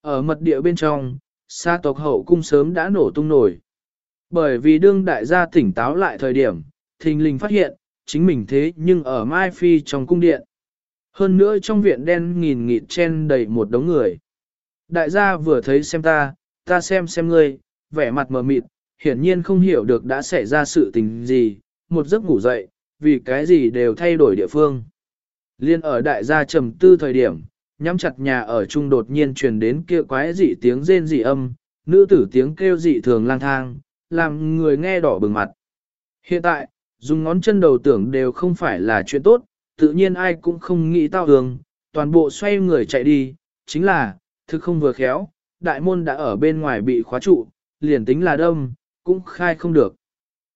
Ở mật địa bên trong, xa tộc hậu cung sớm đã nổ tung nổi. Bởi vì đương đại gia tỉnh táo lại thời điểm, thình lình phát hiện, chính mình thế nhưng ở Mai Phi trong cung điện. Hơn nữa trong viện đen nghìn nghịt chen đầy một đống người. Đại gia vừa thấy xem ta, ta xem xem ngươi, vẻ mặt mờ mịt, hiển nhiên không hiểu được đã xảy ra sự tình gì, một giấc ngủ dậy, vì cái gì đều thay đổi địa phương. Liên ở đại gia trầm tư thời điểm, nhắm chặt nhà ở chung đột nhiên truyền đến kia quái dị tiếng rên dị âm, nữ tử tiếng kêu dị thường lang thang, làm người nghe đỏ bừng mặt. Hiện tại, dùng ngón chân đầu tưởng đều không phải là chuyện tốt, tự nhiên ai cũng không nghĩ tao đường, toàn bộ xoay người chạy đi, chính là, thực không vừa khéo, đại môn đã ở bên ngoài bị khóa trụ, liền tính là đâm cũng khai không được.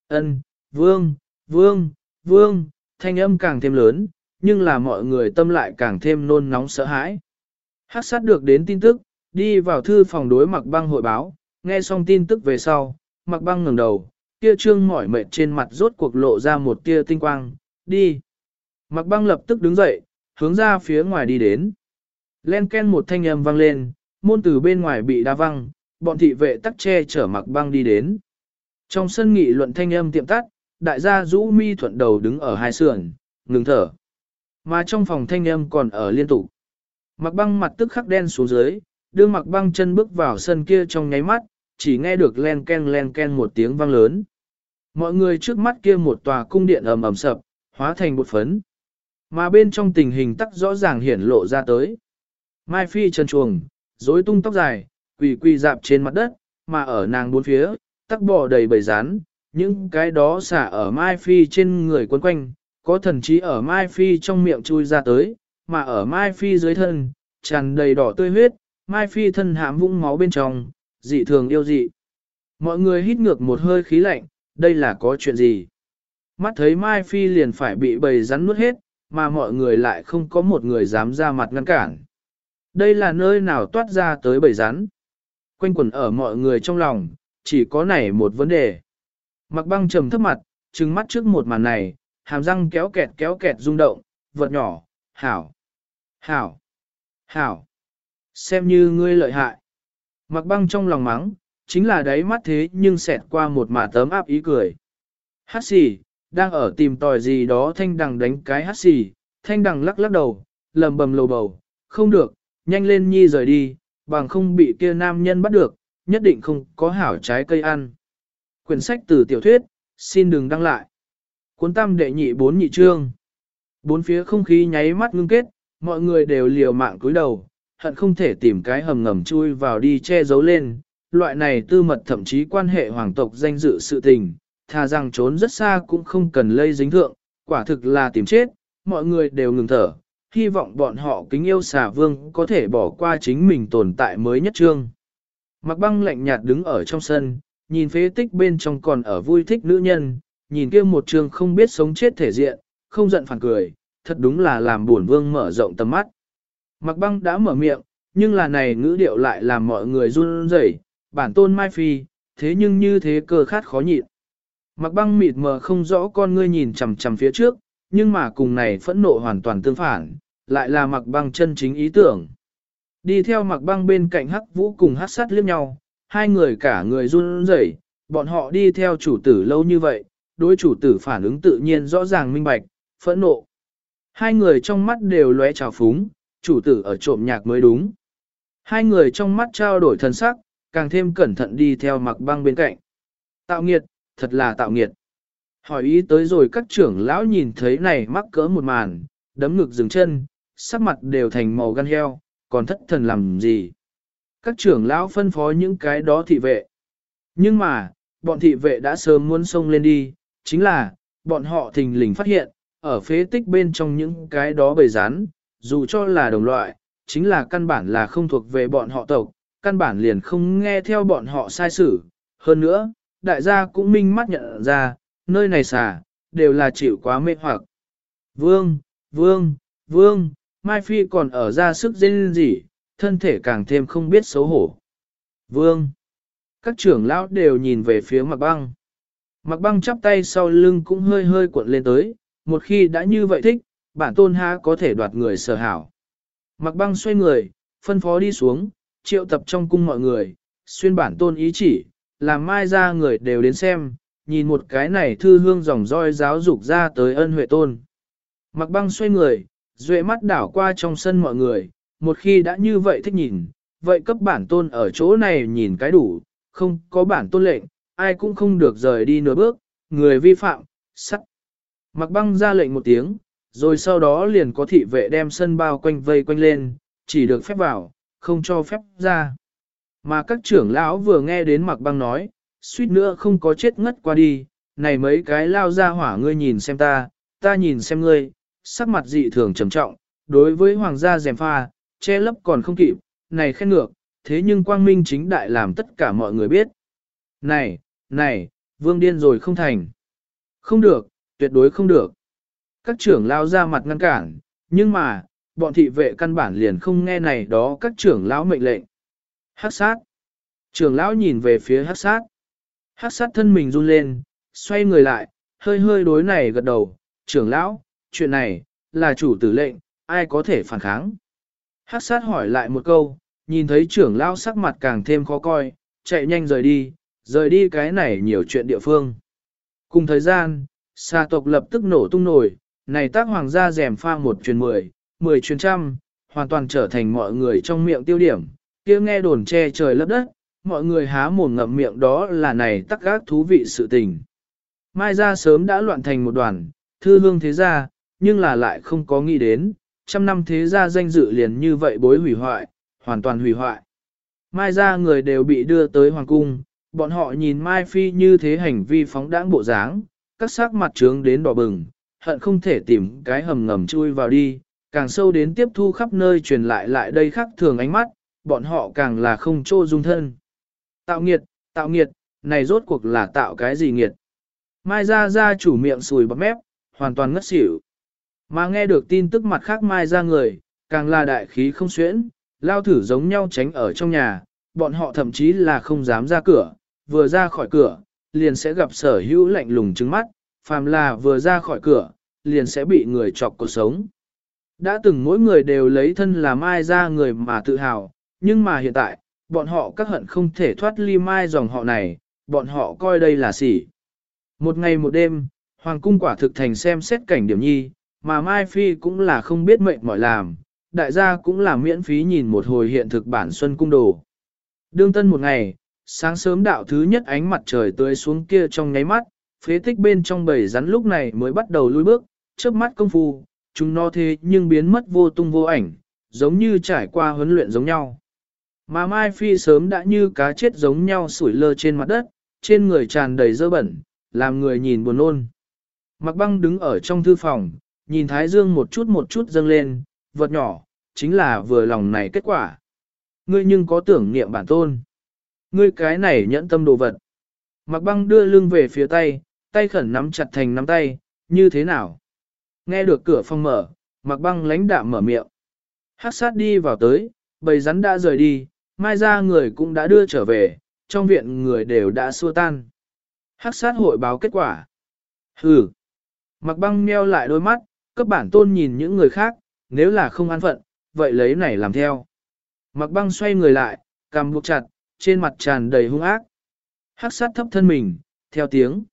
Ân, vương, vương, vương, thanh âm càng thêm lớn, nhưng là mọi người tâm lại càng thêm nôn nóng sợ hãi. Hát sát được đến tin tức, đi vào thư phòng đối mặc băng hội báo, nghe xong tin tức về sau, mặc băng ngẩng đầu, kia trương mỏi mệt trên mặt rốt cuộc lộ ra một tia tinh quang, đi. Mặc băng lập tức đứng dậy, hướng ra phía ngoài đi đến. Len ken một thanh âm vang lên, môn từ bên ngoài bị đa văng, bọn thị vệ tắc che chở mặc băng đi đến. Trong sân nghị luận thanh âm tiệm tắt, đại gia rũ mi thuận đầu đứng ở hai sườn, ngừng thở. Mà trong phòng thanh âm còn ở liên tục. Mặc băng mặt tức khắc đen xuống dưới, đưa mặc băng chân bước vào sân kia trong nháy mắt, chỉ nghe được len ken len ken một tiếng vang lớn. Mọi người trước mắt kia một tòa cung điện ầm ầm sập, hóa thành một phấn. Mà bên trong tình hình tắc rõ ràng hiển lộ ra tới. Mai Phi chân chuồng, rối tung tóc dài, quỳ quỳ dạp trên mặt đất, mà ở nàng bốn phía, tắc bò đầy bầy rán, những cái đó xả ở Mai Phi trên người quấn quanh, có thần trí ở Mai Phi trong miệng chui ra tới, mà ở Mai Phi dưới thân, tràn đầy đỏ tươi huyết, Mai Phi thân hãm vũng máu bên trong, dị thường yêu dị. Mọi người hít ngược một hơi khí lạnh, đây là có chuyện gì? Mắt thấy Mai Phi liền phải bị bầy rắn nuốt hết, mà mọi người lại không có một người dám ra mặt ngăn cản. Đây là nơi nào toát ra tới bầy rắn. Quanh quẩn ở mọi người trong lòng, chỉ có này một vấn đề. Mặc băng trầm thấp mặt, trừng mắt trước một màn này, hàm răng kéo kẹt kéo kẹt rung động, vật nhỏ, hảo, hảo, hảo, xem như ngươi lợi hại. Mặc băng trong lòng mắng, chính là đáy mắt thế nhưng xẹt qua một mả tấm áp ý cười. Hát xì, đang ở tìm tòi gì đó thanh đằng đánh cái hát xì, thanh đằng lắc lắc đầu, lầm bầm lầu bầu, không được, nhanh lên nhi rời đi, bằng không bị kia nam nhân bắt được, nhất định không có hảo trái cây ăn. Quyển sách từ tiểu thuyết, xin đừng đăng lại. Cuốn tam đệ nhị bốn nhị trương. Bốn phía không khí nháy mắt ngưng kết, mọi người đều liều mạng cúi đầu, hận không thể tìm cái hầm ngầm chui vào đi che giấu lên. Loại này tư mật thậm chí quan hệ hoàng tộc danh dự sự tình, thà rằng trốn rất xa cũng không cần lây dính thượng, quả thực là tìm chết, mọi người đều ngừng thở, hy vọng bọn họ kính yêu xà vương có thể bỏ qua chính mình tồn tại mới nhất trương. Mặc băng lạnh nhạt đứng ở trong sân, nhìn phế tích bên trong còn ở vui thích nữ nhân, nhìn kia một trường không biết sống chết thể diện, không giận phản cười, thật đúng là làm buồn vương mở rộng tầm mắt. Mặc băng đã mở miệng, nhưng là này ngữ điệu lại làm mọi người run rẩy, bản tôn Mai Phi, thế nhưng như thế cơ khát khó nhịn. Mặc băng mịt mờ không rõ con ngươi nhìn chằm chằm phía trước, nhưng mà cùng này phẫn nộ hoàn toàn tương phản, lại là mặc băng chân chính ý tưởng. Đi theo mặc băng bên cạnh hắc vũ cùng hắc sát liếc nhau, hai người cả người run rẩy, bọn họ đi theo chủ tử lâu như vậy, đối chủ tử phản ứng tự nhiên rõ ràng minh bạch, phẫn nộ. Hai người trong mắt đều lóe trào phúng, chủ tử ở trộm nhạc mới đúng. Hai người trong mắt trao đổi thần sắc, càng thêm cẩn thận đi theo mặc băng bên cạnh. Tạo nghiệt, thật là tạo nghiệt. Hỏi ý tới rồi các trưởng lão nhìn thấy này mắc cỡ một màn, đấm ngực dừng chân, sắc mặt đều thành màu gan heo, còn thất thần làm gì. Các trưởng lão phân phó những cái đó thị vệ. Nhưng mà, bọn thị vệ đã sớm muốn xông lên đi, chính là, bọn họ thình lình phát hiện, ở phế tích bên trong những cái đó bầy rán, dù cho là đồng loại, chính là căn bản là không thuộc về bọn họ tộc, căn bản liền không nghe theo bọn họ sai sử. Hơn nữa, đại gia cũng minh mắt nhận ra, nơi này xả, đều là chịu quá mê hoặc. Vương, vương, vương, Mai Phi còn ở ra sức dên gì, thân thể càng thêm không biết xấu hổ. Vương, các trưởng lão đều nhìn về phía mặt băng. Mặc băng chắp tay sau lưng cũng hơi hơi cuộn lên tới, một khi đã như vậy thích, bản tôn ha có thể đoạt người sở hảo. Mặc băng xoay người, phân phó đi xuống, triệu tập trong cung mọi người, xuyên bản tôn ý chỉ, làm mai ra người đều đến xem, nhìn một cái này thư hương dòng roi giáo dục ra tới ân huệ tôn. Mặc băng xoay người, duệ mắt đảo qua trong sân mọi người, một khi đã như vậy thích nhìn, vậy cấp bản tôn ở chỗ này nhìn cái đủ, không có bản tôn lệnh, ai cũng không được rời đi nửa bước, người vi phạm, sắt. Mặc băng ra lệnh một tiếng, rồi sau đó liền có thị vệ đem sân bao quanh vây quanh lên, chỉ được phép vào, không cho phép ra. Mà các trưởng lão vừa nghe đến mặc băng nói, suýt nữa không có chết ngất qua đi, này mấy cái lao ra hỏa ngươi nhìn xem ta, ta nhìn xem ngươi, sắc mặt dị thường trầm trọng, đối với hoàng gia dèm pha, che lấp còn không kịp, này khen ngược, thế nhưng quang minh chính đại làm tất cả mọi người biết. Này, này, vương điên rồi không thành. Không được, tuyệt đối không được. Các trưởng lao ra mặt ngăn cản, nhưng mà, bọn thị vệ căn bản liền không nghe này đó các trưởng lão mệnh lệnh. Hắc sát. Trưởng lão nhìn về phía hắc sát. Hắc sát thân mình run lên, xoay người lại, hơi hơi đối này gật đầu. Trưởng lão, chuyện này, là chủ tử lệnh, ai có thể phản kháng? Hắc sát hỏi lại một câu, nhìn thấy trưởng lão sắc mặt càng thêm khó coi, chạy nhanh rời đi, rời đi cái này nhiều chuyện địa phương. Cùng thời gian, xa tộc lập tức nổ tung nổi, này tác hoàng gia rèm pha một truyền mười, mười truyền trăm, hoàn toàn trở thành mọi người trong miệng tiêu điểm, kia nghe đồn che trời lấp đất, mọi người há mồm ngậm miệng đó là này tắc gác thú vị sự tình. Mai ra sớm đã loạn thành một đoàn, thư hương thế gia, nhưng là lại không có nghĩ đến, trăm năm thế gia danh dự liền như vậy bối hủy hoại, hoàn toàn hủy hoại. Mai ra người đều bị đưa tới hoàng cung, bọn họ nhìn Mai Phi như thế hành vi phóng đãng bộ dáng, các sắc mặt trướng đến đỏ bừng, hận không thể tìm cái hầm ngầm chui vào đi, càng sâu đến tiếp thu khắp nơi truyền lại lại đây khác thường ánh mắt, bọn họ càng là không trô dung thân. Tạo nghiệt, tạo nghiệt, này rốt cuộc là tạo cái gì nghiệt? Mai ra ra chủ miệng sùi bắp mép, hoàn toàn ngất xỉu. Mà nghe được tin tức mặt khác Mai ra người, càng là đại khí không xuyễn, lao thử giống nhau tránh ở trong nhà, bọn họ thậm chí là không dám ra cửa, vừa ra khỏi cửa, liền sẽ gặp sở hữu lạnh lùng trứng mắt, phàm là vừa ra khỏi cửa, liền sẽ bị người chọc cuộc sống. Đã từng mỗi người đều lấy thân làm mai ra người mà tự hào, nhưng mà hiện tại, bọn họ các hận không thể thoát ly mai dòng họ này, bọn họ coi đây là sỉ. Một ngày một đêm, Hoàng cung quả thực thành xem xét cảnh điểm nhi, mà Mai Phi cũng là không biết mệnh mỏi làm, đại gia cũng là miễn phí nhìn một hồi hiện thực bản xuân cung đồ. Đương tân một ngày, sáng sớm đạo thứ nhất ánh mặt trời tươi xuống kia trong nháy mắt, phế tích bên trong bầy rắn lúc này mới bắt đầu lui bước, chớp mắt công phu, chúng nó thế nhưng biến mất vô tung vô ảnh, giống như trải qua huấn luyện giống nhau. Mà Mai Phi sớm đã như cá chết giống nhau sủi lơ trên mặt đất, trên người tràn đầy dơ bẩn, làm người nhìn buồn nôn. Mặc băng đứng ở trong thư phòng, nhìn Thái Dương một chút một chút dâng lên, vật nhỏ, chính là vừa lòng này kết quả. Ngươi nhưng có tưởng niệm bản tôn. Ngươi cái này nhẫn tâm đồ vật. Mặc băng đưa lưng về phía tay, tay khẩn nắm chặt thành nắm tay, như thế nào? Nghe được cửa phòng mở, mặc băng lãnh đạm mở miệng. Hắc sát đi vào tới, bầy rắn đã rời đi, mai ra người cũng đã đưa trở về, trong viện người đều đã xua tan. Hắc sát hội báo kết quả. Hừ. Mặc băng meo lại đôi mắt, cấp bản tôn nhìn những người khác, nếu là không an phận, vậy lấy này làm theo. Mặc băng xoay người lại, cầm buộc chặt, trên mặt tràn đầy hung ác. Hắc sát thấp thân mình, theo tiếng.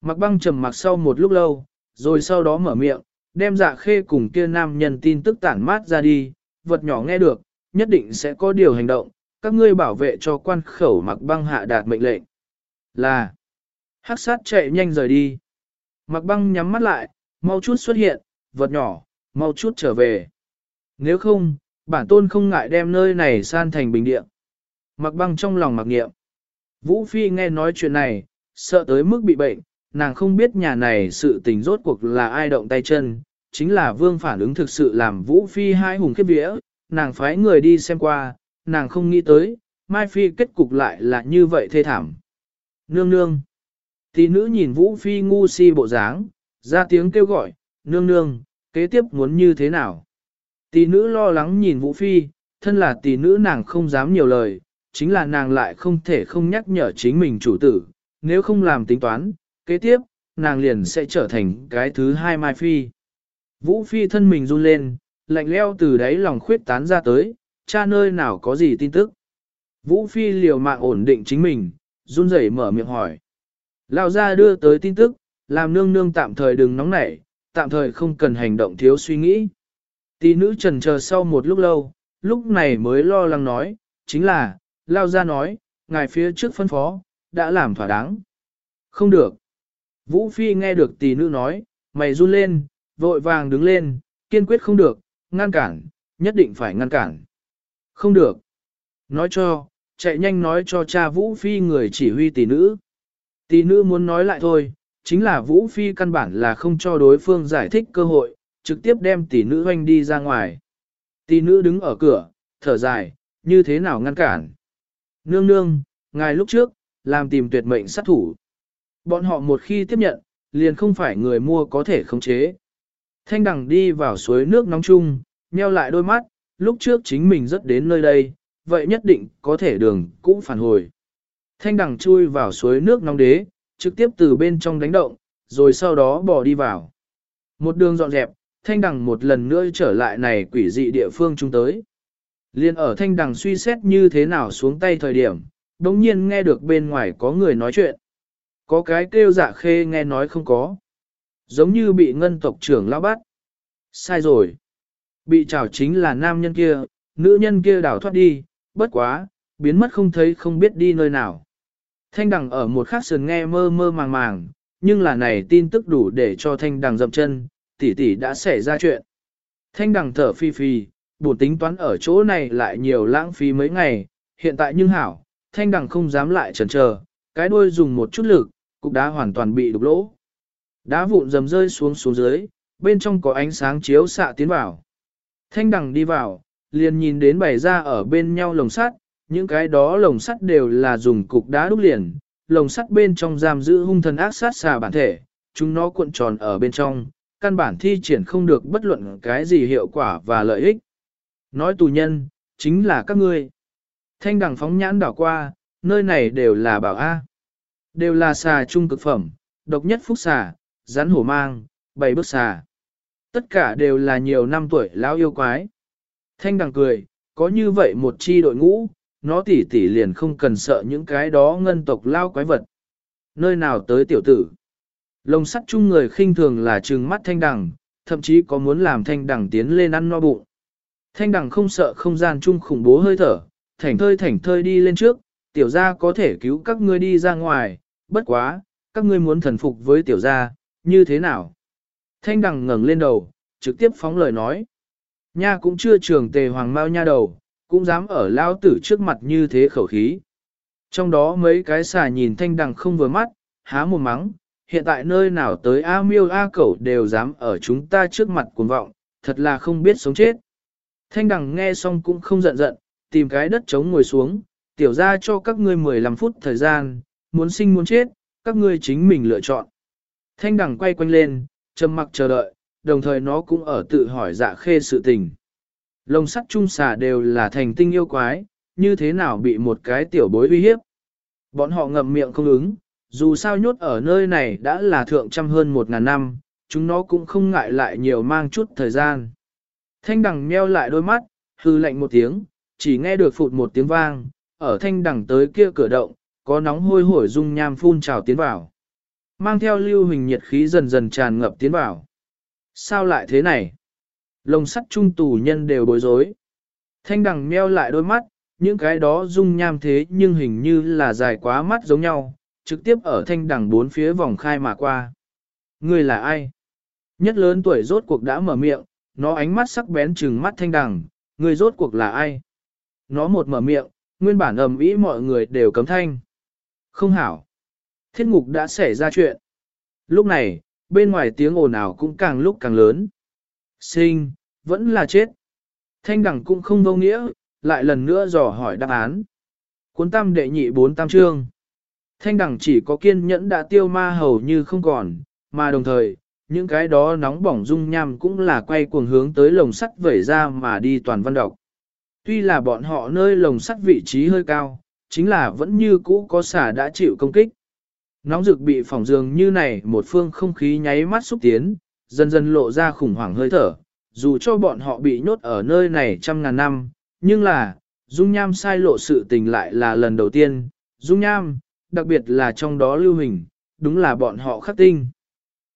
Mặc băng trầm mặc sau một lúc lâu, rồi sau đó mở miệng, đem dạ khê cùng kia nam nhân tin tức tản mát ra đi, vật nhỏ nghe được, nhất định sẽ có điều hành động, các ngươi bảo vệ cho quan khẩu mặc băng hạ đạt mệnh lệnh. Là, hắc sát chạy nhanh rời đi. Mặc băng nhắm mắt lại, mau chút xuất hiện, vật nhỏ, mau chút trở về. Nếu không, bản tôn không ngại đem nơi này san thành bình địa. Mặc băng trong lòng mặc nghiệm. Vũ Phi nghe nói chuyện này, sợ tới mức bị bệnh, nàng không biết nhà này sự tình rốt cuộc là ai động tay chân, chính là vương phản ứng thực sự làm Vũ Phi hai hùng khiếp vía, nàng phái người đi xem qua, nàng không nghĩ tới, Mai Phi kết cục lại là như vậy thê thảm. Nương nương. Tỷ nữ nhìn Vũ Phi ngu si bộ dáng, ra tiếng kêu gọi, nương nương, kế tiếp muốn như thế nào? Tỷ nữ lo lắng nhìn Vũ Phi, thân là tỷ nữ nàng không dám nhiều lời, chính là nàng lại không thể không nhắc nhở chính mình chủ tử, nếu không làm tính toán, kế tiếp, nàng liền sẽ trở thành cái thứ hai Mai Phi. Vũ Phi thân mình run lên, lạnh leo từ đáy lòng khuyết tán ra tới, cha nơi nào có gì tin tức. Vũ Phi liều mạng ổn định chính mình, run rẩy mở miệng hỏi. lão gia đưa tới tin tức, làm nương nương tạm thời đừng nóng nảy, tạm thời không cần hành động thiếu suy nghĩ. Tỷ nữ trần chờ sau một lúc lâu, lúc này mới lo lắng nói, chính là, Lao ra nói, ngài phía trước phân phó, đã làm thỏa đáng. Không được. Vũ Phi nghe được tỷ nữ nói, mày run lên, vội vàng đứng lên, kiên quyết không được, ngăn cản, nhất định phải ngăn cản. Không được. Nói cho, chạy nhanh nói cho cha Vũ Phi người chỉ huy tỷ nữ. Tỷ nữ muốn nói lại thôi, chính là Vũ Phi căn bản là không cho đối phương giải thích cơ hội, trực tiếp đem tỷ nữ hoanh đi ra ngoài. Tỷ nữ đứng ở cửa, thở dài, như thế nào ngăn cản. Nương nương, ngài lúc trước, làm tìm tuyệt mệnh sát thủ. Bọn họ một khi tiếp nhận, liền không phải người mua có thể khống chế. Thanh đằng đi vào suối nước nóng chung, nheo lại đôi mắt, lúc trước chính mình rất đến nơi đây, vậy nhất định có thể đường cũng phản hồi. Thanh đằng chui vào suối nước nóng đế, trực tiếp từ bên trong đánh động, rồi sau đó bỏ đi vào. Một đường dọn dẹp, thanh đằng một lần nữa trở lại này quỷ dị địa phương chúng tới. Liên ở thanh đằng suy xét như thế nào xuống tay thời điểm, đồng nhiên nghe được bên ngoài có người nói chuyện. Có cái kêu dạ khê nghe nói không có. Giống như bị ngân tộc trưởng lao bắt. Sai rồi. Bị trảo chính là nam nhân kia, nữ nhân kia đảo thoát đi, bất quá, biến mất không thấy không biết đi nơi nào. Thanh đằng ở một khắc sườn nghe mơ mơ màng màng, nhưng là này tin tức đủ để cho thanh đằng dậm chân, tỷ tỷ đã xảy ra chuyện. Thanh đằng thở phi phi, buồn tính toán ở chỗ này lại nhiều lãng phí mấy ngày, hiện tại nhưng hảo, thanh đằng không dám lại chần chờ, cái đuôi dùng một chút lực, cục đá hoàn toàn bị đục lỗ. Đá vụn dầm rơi xuống xuống dưới, bên trong có ánh sáng chiếu xạ tiến vào. Thanh đằng đi vào, liền nhìn đến bày ra ở bên nhau lồng sắt, những cái đó lồng sắt đều là dùng cục đá đúc liền, lồng sắt bên trong giam giữ hung thần ác sát xà bản thể, chúng nó cuộn tròn ở bên trong, căn bản thi triển không được bất luận cái gì hiệu quả và lợi ích. Nói tù nhân, chính là các ngươi. Thanh đằng phóng nhãn đảo qua, nơi này đều là bảo A. Đều là xà trung cực phẩm, độc nhất phúc xà, rắn hổ mang, bảy bước xà. Tất cả đều là nhiều năm tuổi lão yêu quái. Thanh đằng cười, có như vậy một chi đội ngũ, nó tỉ tỉ liền không cần sợ những cái đó ngân tộc lao quái vật. Nơi nào tới tiểu tử? Lồng sắt chung người khinh thường là trừng mắt thanh đằng, thậm chí có muốn làm thanh đằng tiến lên ăn no bụng. Thanh đằng không sợ không gian chung khủng bố hơi thở, thảnh thơi thảnh thơi đi lên trước, tiểu gia có thể cứu các ngươi đi ra ngoài, bất quá, các ngươi muốn thần phục với tiểu gia, như thế nào? Thanh đằng ngẩng lên đầu, trực tiếp phóng lời nói. Nha cũng chưa trường tề hoàng mau nha đầu, cũng dám ở lao tử trước mặt như thế khẩu khí. Trong đó mấy cái xà nhìn thanh đằng không vừa mắt, há một mắng, hiện tại nơi nào tới A miêu A cẩu đều dám ở chúng ta trước mặt cuồng vọng, thật là không biết sống chết. Thanh đằng nghe xong cũng không giận giận, tìm cái đất trống ngồi xuống, tiểu ra cho các ngươi 15 phút thời gian, muốn sinh muốn chết, các ngươi chính mình lựa chọn. Thanh đằng quay quanh lên, trầm mặc chờ đợi, đồng thời nó cũng ở tự hỏi dạ khê sự tình. Lồng sắt trung xà đều là thành tinh yêu quái, như thế nào bị một cái tiểu bối uy hiếp. Bọn họ ngậm miệng không ứng, dù sao nhốt ở nơi này đã là thượng trăm hơn một ngàn năm, chúng nó cũng không ngại lại nhiều mang chút thời gian. Thanh đằng meo lại đôi mắt, hư lạnh một tiếng, chỉ nghe được phụt một tiếng vang, ở thanh đằng tới kia cửa động, có nóng hôi hổi dung nham phun trào tiến vào. Mang theo lưu hình nhiệt khí dần dần tràn ngập tiến vào. Sao lại thế này? Lồng sắt trung tù nhân đều bối rối. Thanh đằng meo lại đôi mắt, những cái đó dung nham thế nhưng hình như là dài quá mắt giống nhau, trực tiếp ở thanh đằng bốn phía vòng khai mà qua. Người là ai? Nhất lớn tuổi rốt cuộc đã mở miệng, nó ánh mắt sắc bén trừng mắt thanh đằng, người rốt cuộc là ai? Nó một mở miệng, nguyên bản ầm ĩ mọi người đều cấm thanh. Không hảo. Thiết ngục đã xảy ra chuyện. Lúc này, bên ngoài tiếng ồn ào cũng càng lúc càng lớn. Sinh, vẫn là chết. Thanh đẳng cũng không vô nghĩa, lại lần nữa dò hỏi đáp án. Cuốn tam đệ nhị bốn tam trương. Thanh đẳng chỉ có kiên nhẫn đã tiêu ma hầu như không còn, mà đồng thời, những cái đó nóng bỏng dung nham cũng là quay cuồng hướng tới lồng sắt vẩy ra mà đi toàn văn độc. Tuy là bọn họ nơi lồng sắt vị trí hơi cao, chính là vẫn như cũ có xả đã chịu công kích. Nóng rực bị phỏng dường như này một phương không khí nháy mắt xúc tiến, dần dần lộ ra khủng hoảng hơi thở, dù cho bọn họ bị nhốt ở nơi này trăm ngàn năm, nhưng là, dung nham sai lộ sự tình lại là lần đầu tiên, dung nham, đặc biệt là trong đó lưu hình, đúng là bọn họ khắc tinh.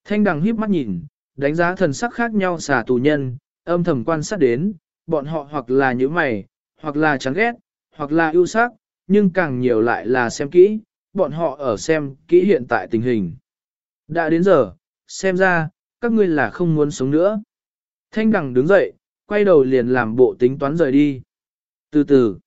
Thanh đằng híp mắt nhìn, đánh giá thần sắc khác nhau xả tù nhân, âm thầm quan sát đến, bọn họ hoặc là như mày, hoặc là chán ghét, hoặc là ưu sắc, nhưng càng nhiều lại là xem kỹ, bọn họ ở xem kỹ hiện tại tình hình. Đã đến giờ, xem ra, các ngươi là không muốn sống nữa. Thanh đằng đứng dậy, quay đầu liền làm bộ tính toán rời đi. Từ từ,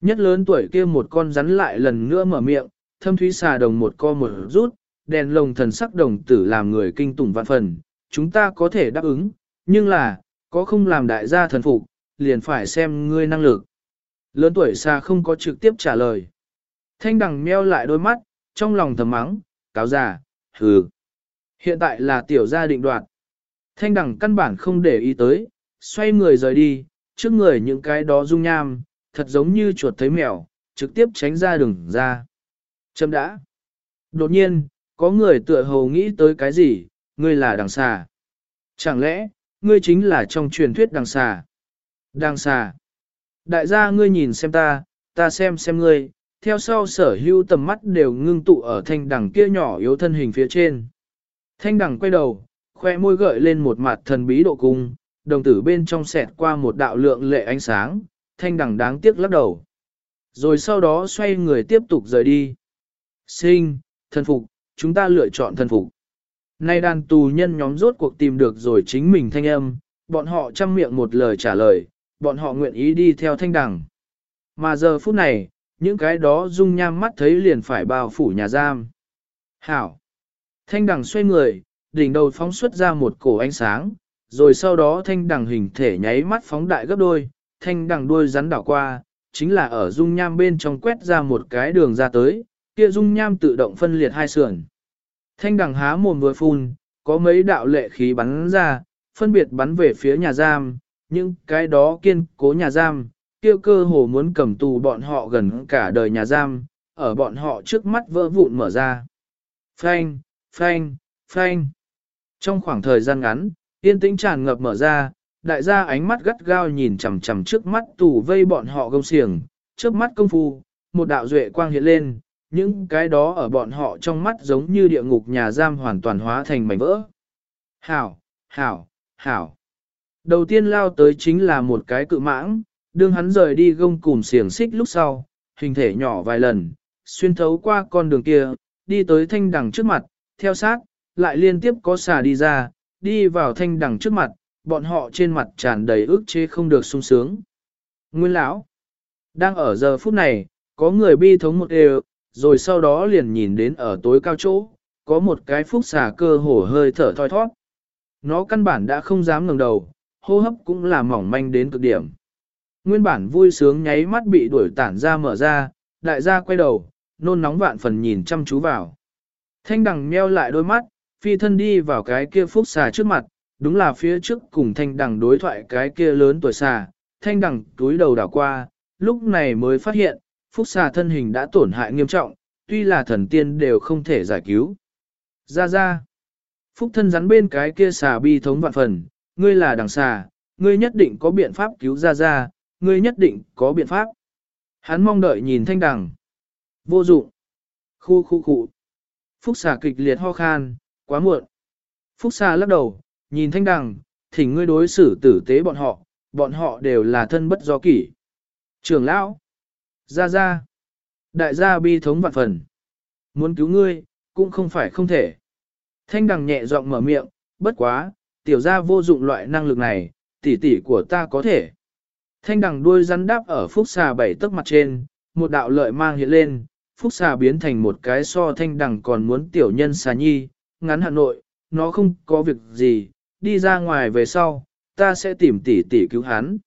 nhất lớn tuổi kia một con rắn lại lần nữa mở miệng, thâm thúy xà đồng một co một rút, đèn lồng thần sắc đồng tử làm người kinh tủng vạn phần, chúng ta có thể đáp ứng, nhưng là, có không làm đại gia thần phục, liền phải xem ngươi năng lực. Lớn tuổi xa không có trực tiếp trả lời. Thanh đằng meo lại đôi mắt, trong lòng thầm mắng, cáo già, hừ. Hiện tại là tiểu gia định đoạt. Thanh đằng căn bản không để ý tới, xoay người rời đi, trước người những cái đó rung nham, thật giống như chuột thấy mèo, trực tiếp tránh ra đường ra. Châm đã. Đột nhiên, có người tựa hồ nghĩ tới cái gì, ngươi là đằng xà. Chẳng lẽ, ngươi chính là trong truyền thuyết đằng xà? Đằng xà. Đại gia ngươi nhìn xem ta, ta xem xem ngươi, theo sau sở hữu tầm mắt đều ngưng tụ ở thanh đằng kia nhỏ yếu thân hình phía trên. Thanh đằng quay đầu, khoe môi gợi lên một mặt thần bí độ cung, đồng tử bên trong xẹt qua một đạo lượng lệ ánh sáng, thanh đằng đáng tiếc lắc đầu. Rồi sau đó xoay người tiếp tục rời đi. Sinh, thần phục, chúng ta lựa chọn thần phục. Nay đàn tù nhân nhóm rốt cuộc tìm được rồi chính mình thanh âm, bọn họ chăm miệng một lời trả lời, bọn họ nguyện ý đi theo thanh đằng. Mà giờ phút này, những cái đó dung nham mắt thấy liền phải bao phủ nhà giam. Hảo! Thanh đằng xoay người, đỉnh đầu phóng xuất ra một cổ ánh sáng, rồi sau đó thanh đằng hình thể nháy mắt phóng đại gấp đôi, thanh đằng đuôi rắn đảo qua, chính là ở dung nham bên trong quét ra một cái đường ra tới, kia dung nham tự động phân liệt hai sườn. Thanh đằng há mồm vừa phun, có mấy đạo lệ khí bắn ra, phân biệt bắn về phía nhà giam, nhưng cái đó kiên cố nhà giam, kia cơ hồ muốn cầm tù bọn họ gần cả đời nhà giam, ở bọn họ trước mắt vỡ vụn mở ra. Phanh, phanh, phanh. Trong khoảng thời gian ngắn, yên tĩnh tràn ngập mở ra, đại gia ánh mắt gắt gao nhìn chằm chằm trước mắt tủ vây bọn họ gông xiềng, trước mắt công phu, một đạo duệ quang hiện lên, những cái đó ở bọn họ trong mắt giống như địa ngục nhà giam hoàn toàn hóa thành mảnh vỡ. Hảo, hảo, hảo. Đầu tiên lao tới chính là một cái cự mãng, đương hắn rời đi gông cùng xiềng xích lúc sau, hình thể nhỏ vài lần, xuyên thấu qua con đường kia, đi tới thanh đằng trước mặt, theo sát, lại liên tiếp có xà đi ra, đi vào thanh đằng trước mặt, bọn họ trên mặt tràn đầy ức chế không được sung sướng. Nguyên lão, đang ở giờ phút này, có người bi thống một đều, rồi sau đó liền nhìn đến ở tối cao chỗ, có một cái phúc xà cơ hổ hơi thở thoi thoát. Nó căn bản đã không dám ngẩng đầu, hô hấp cũng là mỏng manh đến cực điểm. Nguyên bản vui sướng nháy mắt bị đuổi tản ra mở ra, đại gia quay đầu, nôn nóng vạn phần nhìn chăm chú vào. Thanh đằng meo lại đôi mắt, phi thân đi vào cái kia phúc xà trước mặt, đúng là phía trước cùng thanh đằng đối thoại cái kia lớn tuổi xà, thanh đằng túi đầu đảo qua, lúc này mới phát hiện, phúc xà thân hình đã tổn hại nghiêm trọng, tuy là thần tiên đều không thể giải cứu. Ra ra, phúc thân rắn bên cái kia xà bi thống vạn phần, ngươi là đằng xà, ngươi nhất định có biện pháp cứu ra ra, ngươi nhất định có biện pháp. Hắn mong đợi nhìn thanh đằng. Vô dụng. Khu khu khu. Phúc xà kịch liệt ho khan, quá muộn. Phúc xà lắc đầu, nhìn thanh đằng, thỉnh ngươi đối xử tử tế bọn họ, bọn họ đều là thân bất do kỷ. Trường lão. Ra ra. Đại gia bi thống vạn phần. Muốn cứu ngươi, cũng không phải không thể. Thanh đằng nhẹ giọng mở miệng, bất quá, tiểu gia vô dụng loại năng lực này, tỷ tỷ của ta có thể. Thanh đằng đuôi rắn đáp ở phúc xà bảy tấc mặt trên, một đạo lợi mang hiện lên, phúc xà biến thành một cái so thanh đằng còn muốn tiểu nhân xà nhi, ngắn Hà Nội, nó không có việc gì, đi ra ngoài về sau, ta sẽ tìm tỷ tỷ cứu hắn.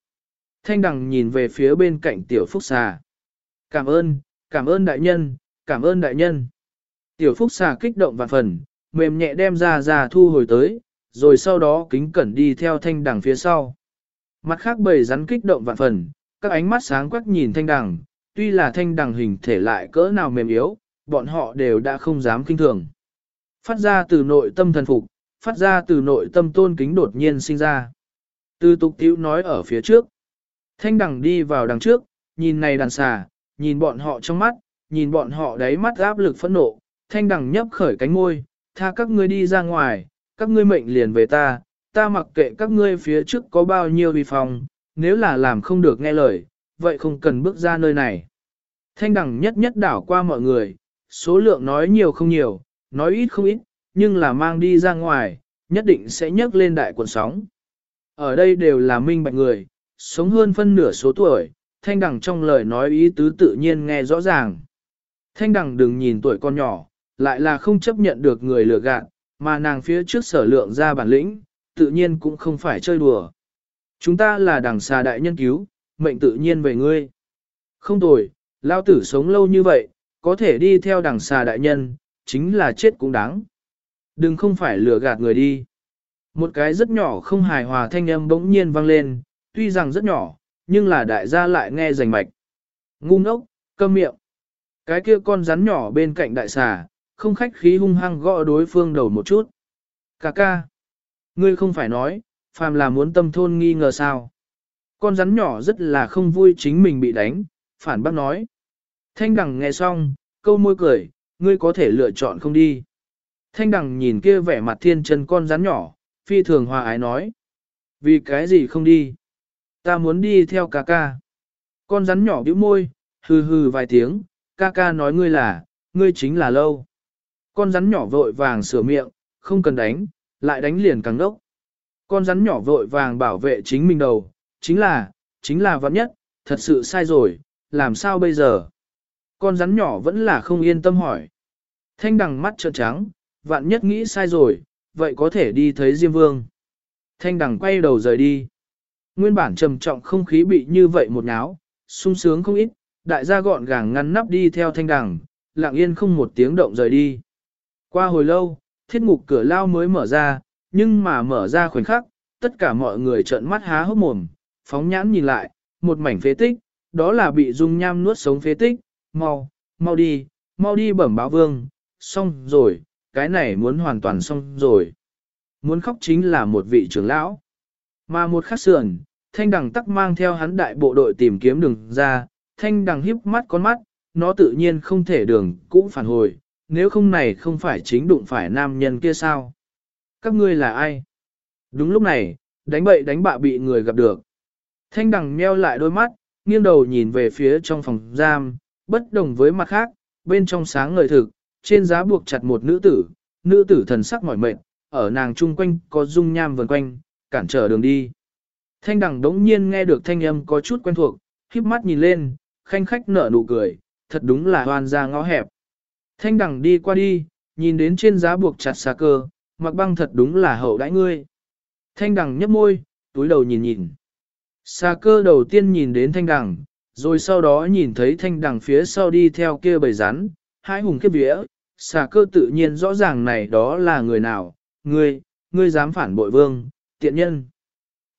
Thanh đằng nhìn về phía bên cạnh tiểu phúc xà. Cảm ơn, cảm ơn đại nhân, cảm ơn đại nhân. Tiểu phúc xà kích động vạn phần, mềm nhẹ đem ra ra thu hồi tới, rồi sau đó kính cẩn đi theo thanh đằng phía sau. Mặt khác bầy rắn kích động vạn phần, các ánh mắt sáng quắc nhìn thanh đằng, tuy là thanh đằng hình thể lại cỡ nào mềm yếu, bọn họ đều đã không dám kinh thường. Phát ra từ nội tâm thần phục, phát ra từ nội tâm tôn kính đột nhiên sinh ra. Từ tục tiểu nói ở phía trước. Thanh đằng đi vào đằng trước, nhìn này đàn xà, nhìn bọn họ trong mắt, nhìn bọn họ đáy mắt áp lực phẫn nộ. Thanh đằng nhấp khởi cánh môi, tha các ngươi đi ra ngoài, các ngươi mệnh liền về ta, ta mặc kệ các ngươi phía trước có bao nhiêu vi phòng, nếu là làm không được nghe lời, vậy không cần bước ra nơi này. Thanh đẳng nhất nhất đảo qua mọi người, số lượng nói nhiều không nhiều, nói ít không ít, nhưng là mang đi ra ngoài, nhất định sẽ nhấc lên đại cuộn sóng. Ở đây đều là minh bạch người, sống hơn phân nửa số tuổi, thanh đẳng trong lời nói ý tứ tự nhiên nghe rõ ràng. Thanh đẳng đừng nhìn tuổi con nhỏ, lại là không chấp nhận được người lừa gạt, mà nàng phía trước sở lượng ra bản lĩnh, tự nhiên cũng không phải chơi đùa. Chúng ta là đằng xà đại nhân cứu, mệnh tự nhiên về ngươi. Không tồi, lao tử sống lâu như vậy, có thể đi theo đằng xà đại nhân, chính là chết cũng đáng. Đừng không phải lừa gạt người đi. Một cái rất nhỏ không hài hòa thanh âm bỗng nhiên vang lên, tuy rằng rất nhỏ, nhưng là đại gia lại nghe rành mạch. Ngu ngốc, câm miệng. Cái kia con rắn nhỏ bên cạnh đại xà, không khách khí hung hăng gõ đối phương đầu một chút. Cà ca. Ngươi không phải nói, phàm là muốn tâm thôn nghi ngờ sao. Con rắn nhỏ rất là không vui chính mình bị đánh, phản bác nói. Thanh đằng nghe xong, câu môi cười, ngươi có thể lựa chọn không đi. Thanh đằng nhìn kia vẻ mặt thiên chân con rắn nhỏ, phi thường hòa ái nói. Vì cái gì không đi? Ta muốn đi theo ca ca. Con rắn nhỏ bĩu môi, hừ hừ vài tiếng, ca ca nói ngươi là, ngươi chính là lâu. Con rắn nhỏ vội vàng sửa miệng, không cần đánh, lại đánh liền càng đốc. Con rắn nhỏ vội vàng bảo vệ chính mình đầu, chính là, chính là vắn nhất, thật sự sai rồi, làm sao bây giờ? Con rắn nhỏ vẫn là không yên tâm hỏi. Thanh đằng mắt trợn trắng, vạn nhất nghĩ sai rồi, vậy có thể đi thấy Diêm Vương. Thanh đằng quay đầu rời đi. Nguyên bản trầm trọng không khí bị như vậy một náo, sung sướng không ít, đại gia gọn gàng ngăn nắp đi theo thanh đằng, lặng yên không một tiếng động rời đi. Qua hồi lâu, thiết ngục cửa lao mới mở ra, nhưng mà mở ra khoảnh khắc, tất cả mọi người trợn mắt há hốc mồm, phóng nhãn nhìn lại, một mảnh phế tích, đó là bị dung nham nuốt sống phế tích, mau, mau đi, mau đi bẩm báo vương, xong rồi, cái này muốn hoàn toàn xong rồi. Muốn khóc chính là một vị trưởng lão. Mà một khắc sườn, thanh đằng tắc mang theo hắn đại bộ đội tìm kiếm đường ra, thanh đằng híp mắt con mắt, nó tự nhiên không thể đường cũng phản hồi, nếu không này không phải chính đụng phải nam nhân kia sao. Các ngươi là ai? Đúng lúc này, đánh bậy đánh bạ bị người gặp được. Thanh đằng meo lại đôi mắt, nghiêng đầu nhìn về phía trong phòng giam, bất đồng với mặt khác, bên trong sáng ngời thực, trên giá buộc chặt một nữ tử, nữ tử thần sắc mỏi mệt, ở nàng chung quanh có dung nham vần quanh, cản trở đường đi. Thanh đằng đống nhiên nghe được thanh âm có chút quen thuộc, híp mắt nhìn lên, khanh khách nở nụ cười, thật đúng là hoàn ra ngõ hẹp. Thanh đằng đi qua đi, nhìn đến trên giá buộc chặt xà cơ, mặc băng thật đúng là hậu đãi ngươi. Thanh đằng nhấp môi, túi đầu nhìn nhìn. Xà cơ đầu tiên nhìn đến thanh đằng, rồi sau đó nhìn thấy thanh đằng phía sau đi theo kia bầy rắn, hai hùng kiếp vía, xà cơ tự nhiên rõ ràng này đó là người nào, ngươi, ngươi dám phản bội vương, tiện nhân.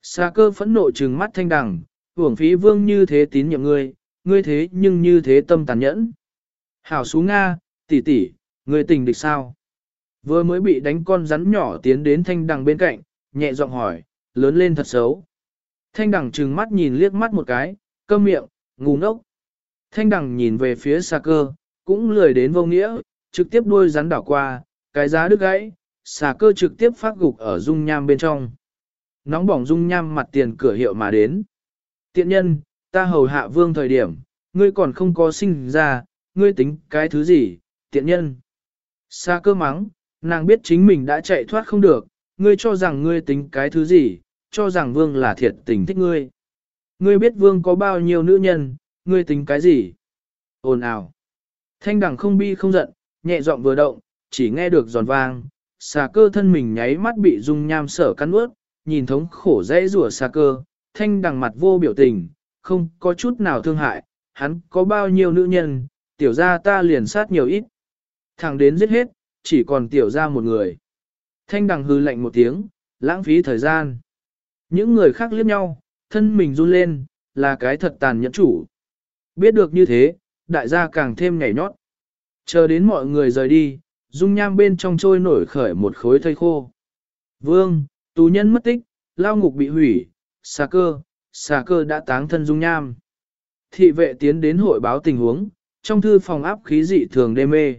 Xa cơ phẫn nộ trừng mắt thanh đằng, hưởng phí vương như thế tín nhiệm ngươi, ngươi thế nhưng như thế tâm tàn nhẫn. Hảo xú Nga, tỷ tỷ, ngươi tình địch sao? Vừa mới bị đánh con rắn nhỏ tiến đến thanh đằng bên cạnh, nhẹ giọng hỏi, lớn lên thật xấu. Thanh đằng trừng mắt nhìn liếc mắt một cái, cơm miệng, ngu ngốc. Thanh đằng nhìn về phía xa cơ, cũng lười đến vô nghĩa, trực tiếp đuôi rắn đảo qua, cái giá đứt gãy, xà cơ trực tiếp phát gục ở dung nham bên trong. Nóng bỏng dung nham mặt tiền cửa hiệu mà đến. Tiện nhân, ta hầu hạ vương thời điểm, ngươi còn không có sinh ra, ngươi tính cái thứ gì, tiện nhân. Xa cơ mắng, nàng biết chính mình đã chạy thoát không được, ngươi cho rằng ngươi tính cái thứ gì, cho rằng vương là thiệt tình thích ngươi. Ngươi biết vương có bao nhiêu nữ nhân, ngươi tính cái gì? Ồn ào. Thanh đẳng không bi không giận, nhẹ giọng vừa động, chỉ nghe được giòn vang, xà cơ thân mình nháy mắt bị dung nham sở cắn ướt, nhìn thống khổ dễ rủa xa cơ, thanh đằng mặt vô biểu tình, không có chút nào thương hại, hắn có bao nhiêu nữ nhân, tiểu ra ta liền sát nhiều ít. thằng đến giết hết, chỉ còn tiểu ra một người. Thanh đằng hư lạnh một tiếng, lãng phí thời gian. Những người khác liếc nhau, thân mình run lên, là cái thật tàn nhẫn chủ. Biết được như thế, đại gia càng thêm nhảy nhót. Chờ đến mọi người rời đi, dung nham bên trong trôi nổi khởi một khối thây khô. Vương, tù nhân mất tích, lao ngục bị hủy, xà cơ, xà cơ đã táng thân dung nham. Thị vệ tiến đến hội báo tình huống, trong thư phòng áp khí dị thường đê mê.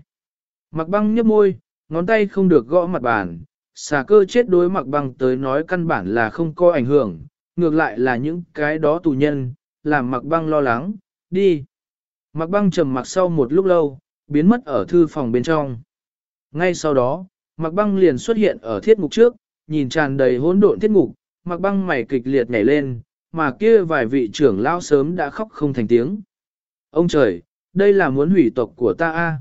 Mặc băng nhấp môi, ngón tay không được gõ mặt bàn, xà cơ chết đối mặc băng tới nói căn bản là không có ảnh hưởng, ngược lại là những cái đó tù nhân, làm mặc băng lo lắng, đi. Mặc băng trầm mặc sau một lúc lâu, biến mất ở thư phòng bên trong. Ngay sau đó, mặc băng liền xuất hiện ở thiết ngục trước, nhìn tràn đầy hỗn độn thiết ngục, mặc băng mày kịch liệt nhảy lên, mà kia vài vị trưởng lao sớm đã khóc không thành tiếng. Ông trời, đây là muốn hủy tộc của ta a.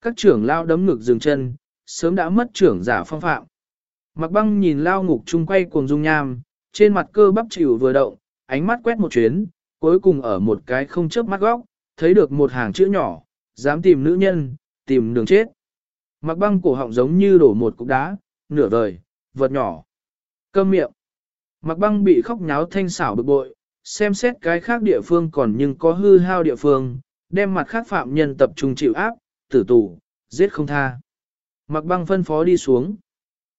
Các trưởng lao đấm ngực dừng chân, sớm đã mất trưởng giả phong phạm. Mặc băng nhìn lao ngục chung quay cuồng dung nham, trên mặt cơ bắp chịu vừa động, ánh mắt quét một chuyến, cuối cùng ở một cái không chớp mắt góc, thấy được một hàng chữ nhỏ, dám tìm nữ nhân, tìm đường chết. Mặc băng cổ họng giống như đổ một cục đá, nửa vời, vật nhỏ. Cơm miệng. Mặc băng bị khóc nháo thanh xảo bực bội, xem xét cái khác địa phương còn nhưng có hư hao địa phương, đem mặt khác phạm nhân tập trung chịu áp, tử tù, giết không tha. Mặc băng phân phó đi xuống.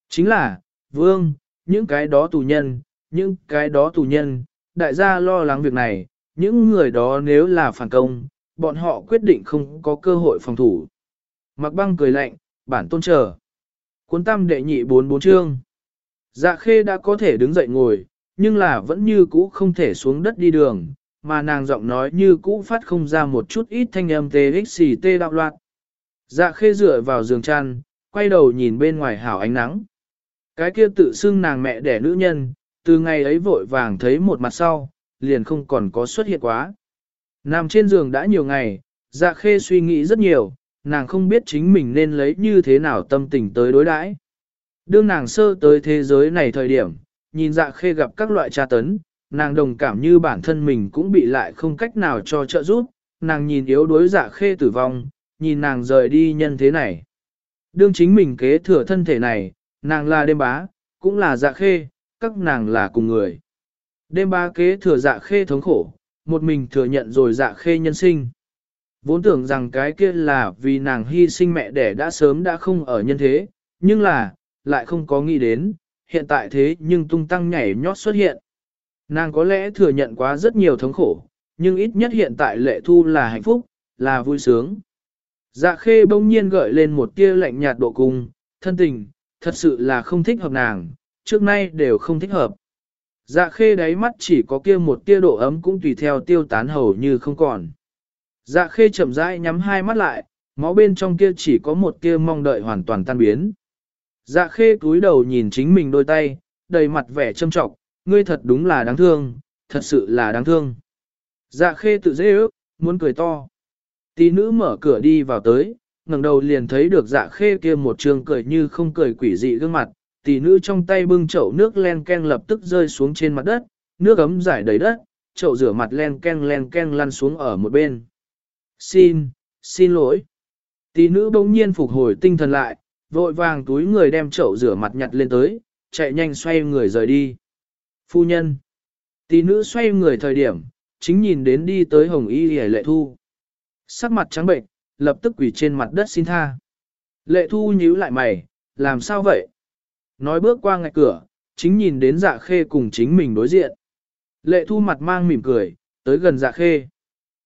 Chính là, vương, những cái đó tù nhân, những cái đó tù nhân, đại gia lo lắng việc này, những người đó nếu là phản công, bọn họ quyết định không có cơ hội phòng thủ. Mặc băng cười lạnh, bản tôn chờ. Cuốn tam đệ nhị bốn bốn chương. Dạ khê đã có thể đứng dậy ngồi, nhưng là vẫn như cũ không thể xuống đất đi đường, mà nàng giọng nói như cũ phát không ra một chút ít thanh âm tê xì tê đạo loạn. Dạ khê dựa vào giường chăn, quay đầu nhìn bên ngoài hảo ánh nắng. Cái kia tự xưng nàng mẹ đẻ nữ nhân, từ ngày ấy vội vàng thấy một mặt sau, liền không còn có xuất hiện quá. Nằm trên giường đã nhiều ngày, dạ khê suy nghĩ rất nhiều, nàng không biết chính mình nên lấy như thế nào tâm tình tới đối đãi. Đương nàng sơ tới thế giới này thời điểm, nhìn dạ khê gặp các loại tra tấn, nàng đồng cảm như bản thân mình cũng bị lại không cách nào cho trợ giúp, nàng nhìn yếu đuối dạ khê tử vong, nhìn nàng rời đi nhân thế này. Đương chính mình kế thừa thân thể này, nàng là đêm bá, cũng là dạ khê, các nàng là cùng người. Đêm bá kế thừa dạ khê thống khổ, một mình thừa nhận rồi dạ khê nhân sinh. Vốn tưởng rằng cái kia là vì nàng hy sinh mẹ đẻ đã sớm đã không ở nhân thế, nhưng là, lại không có nghĩ đến, hiện tại thế nhưng tung tăng nhảy nhót xuất hiện. Nàng có lẽ thừa nhận quá rất nhiều thống khổ, nhưng ít nhất hiện tại lệ thu là hạnh phúc, là vui sướng. Dạ khê bỗng nhiên gợi lên một tia lạnh nhạt độ cùng thân tình, thật sự là không thích hợp nàng, trước nay đều không thích hợp. Dạ khê đáy mắt chỉ có kia một tia độ ấm cũng tùy theo tiêu tán hầu như không còn. Dạ khê chậm rãi nhắm hai mắt lại, máu bên trong kia chỉ có một tia mong đợi hoàn toàn tan biến. Dạ khê cúi đầu nhìn chính mình đôi tay, đầy mặt vẻ châm trọng, ngươi thật đúng là đáng thương, thật sự là đáng thương. Dạ khê tự dễ ước, muốn cười to. Tí nữ mở cửa đi vào tới, ngẩng đầu liền thấy được dạ khê kia một trường cười như không cười quỷ dị gương mặt. Tỷ nữ trong tay bưng chậu nước len ken lập tức rơi xuống trên mặt đất, nước ấm giải đầy đất, chậu rửa mặt len ken len ken lăn xuống ở một bên. Xin, xin lỗi. Tỷ nữ bỗng nhiên phục hồi tinh thần lại, vội vàng túi người đem chậu rửa mặt nhặt lên tới, chạy nhanh xoay người rời đi. Phu nhân. Tỷ nữ xoay người thời điểm, chính nhìn đến đi tới hồng y hề lệ thu. Sắc mặt trắng bệnh, lập tức quỳ trên mặt đất xin tha. Lệ thu nhíu lại mày, làm sao vậy? Nói bước qua ngạch cửa, chính nhìn đến dạ khê cùng chính mình đối diện. Lệ thu mặt mang mỉm cười, tới gần dạ khê.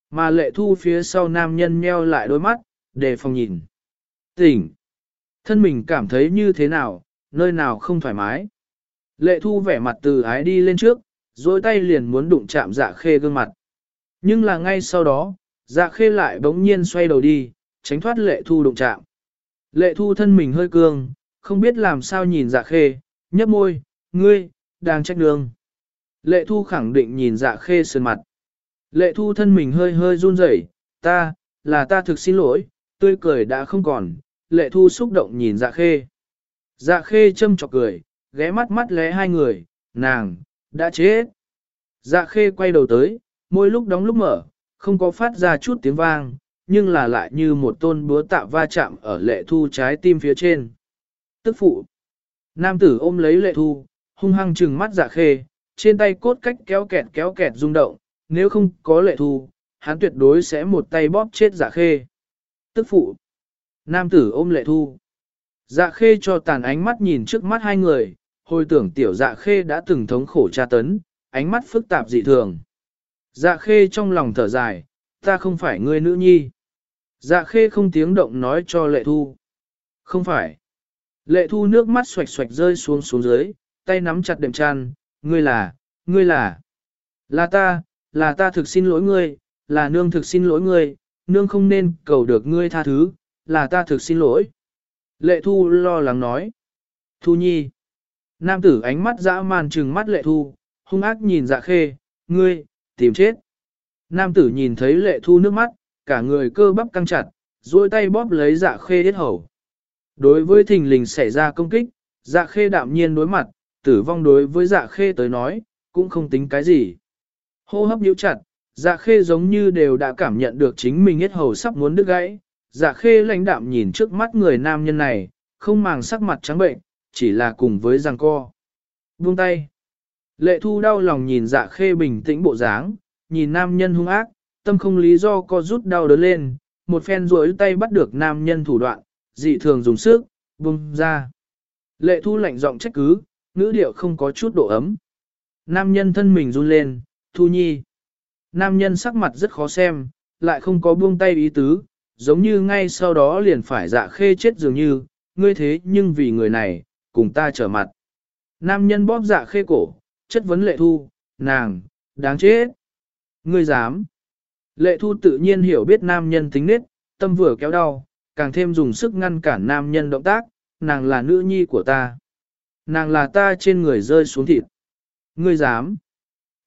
Mà lệ thu phía sau nam nhân nheo lại đôi mắt, để phòng nhìn. Tỉnh! Thân mình cảm thấy như thế nào, nơi nào không thoải mái. Lệ thu vẻ mặt từ ái đi lên trước, dối tay liền muốn đụng chạm dạ khê gương mặt. Nhưng là ngay sau đó, dạ khê lại bỗng nhiên xoay đầu đi, tránh thoát lệ thu đụng chạm. Lệ thu thân mình hơi cương, không biết làm sao nhìn dạ khê, nhấp môi, ngươi, đang trách đường. Lệ thu khẳng định nhìn dạ khê sơn mặt. Lệ thu thân mình hơi hơi run rẩy, ta, là ta thực xin lỗi, tươi cười đã không còn, lệ thu xúc động nhìn dạ khê. Dạ khê châm chọc cười, ghé mắt mắt lé hai người, nàng, đã chết. Dạ khê quay đầu tới, môi lúc đóng lúc mở, không có phát ra chút tiếng vang, nhưng là lại như một tôn búa tạ va chạm ở lệ thu trái tim phía trên. Tức phụ. Nam tử ôm lấy lệ thu, hung hăng trừng mắt dạ khê, trên tay cốt cách kéo kẹt kéo kẹt rung động, nếu không có lệ thu, hắn tuyệt đối sẽ một tay bóp chết dạ khê. Tức phụ. Nam tử ôm lệ thu. Dạ khê cho tàn ánh mắt nhìn trước mắt hai người, hồi tưởng tiểu dạ khê đã từng thống khổ tra tấn, ánh mắt phức tạp dị thường. Dạ khê trong lòng thở dài, ta không phải ngươi nữ nhi. Dạ khê không tiếng động nói cho lệ thu. Không phải. Lệ thu nước mắt xoạch xoạch rơi xuống xuống dưới, tay nắm chặt đệm chăn, ngươi là, ngươi là. Là ta, là ta thực xin lỗi ngươi, là nương thực xin lỗi ngươi, nương không nên cầu được ngươi tha thứ, là ta thực xin lỗi. Lệ thu lo lắng nói. Thu nhi. Nam tử ánh mắt dã man trừng mắt lệ thu, hung ác nhìn dạ khê, ngươi, tìm chết. Nam tử nhìn thấy lệ thu nước mắt, cả người cơ bắp căng chặt, duỗi tay bóp lấy dạ khê hết hầu. Đối với thình lình xảy ra công kích, dạ khê đạm nhiên đối mặt, tử vong đối với dạ khê tới nói, cũng không tính cái gì. Hô hấp nhíu chặt, dạ khê giống như đều đã cảm nhận được chính mình hết hầu sắp muốn đứt gãy. Dạ khê lãnh đạm nhìn trước mắt người nam nhân này, không màng sắc mặt trắng bệnh, chỉ là cùng với giằng co. Buông tay. Lệ thu đau lòng nhìn dạ khê bình tĩnh bộ dáng, nhìn nam nhân hung ác, tâm không lý do co rút đau đớn lên, một phen rối tay bắt được nam nhân thủ đoạn, dị thường dùng sức, buông ra. Lệ thu lạnh giọng trách cứ, ngữ điệu không có chút độ ấm. Nam nhân thân mình run lên, thu nhi. Nam nhân sắc mặt rất khó xem, lại không có buông tay ý tứ, giống như ngay sau đó liền phải dạ khê chết dường như, ngươi thế nhưng vì người này, cùng ta trở mặt. Nam nhân bóp dạ khê cổ, chất vấn lệ thu, nàng, đáng chết. Ngươi dám. Lệ thu tự nhiên hiểu biết nam nhân tính nết, tâm vừa kéo đau, càng thêm dùng sức ngăn cản nam nhân động tác, nàng là nữ nhi của ta. Nàng là ta trên người rơi xuống thịt. Ngươi dám.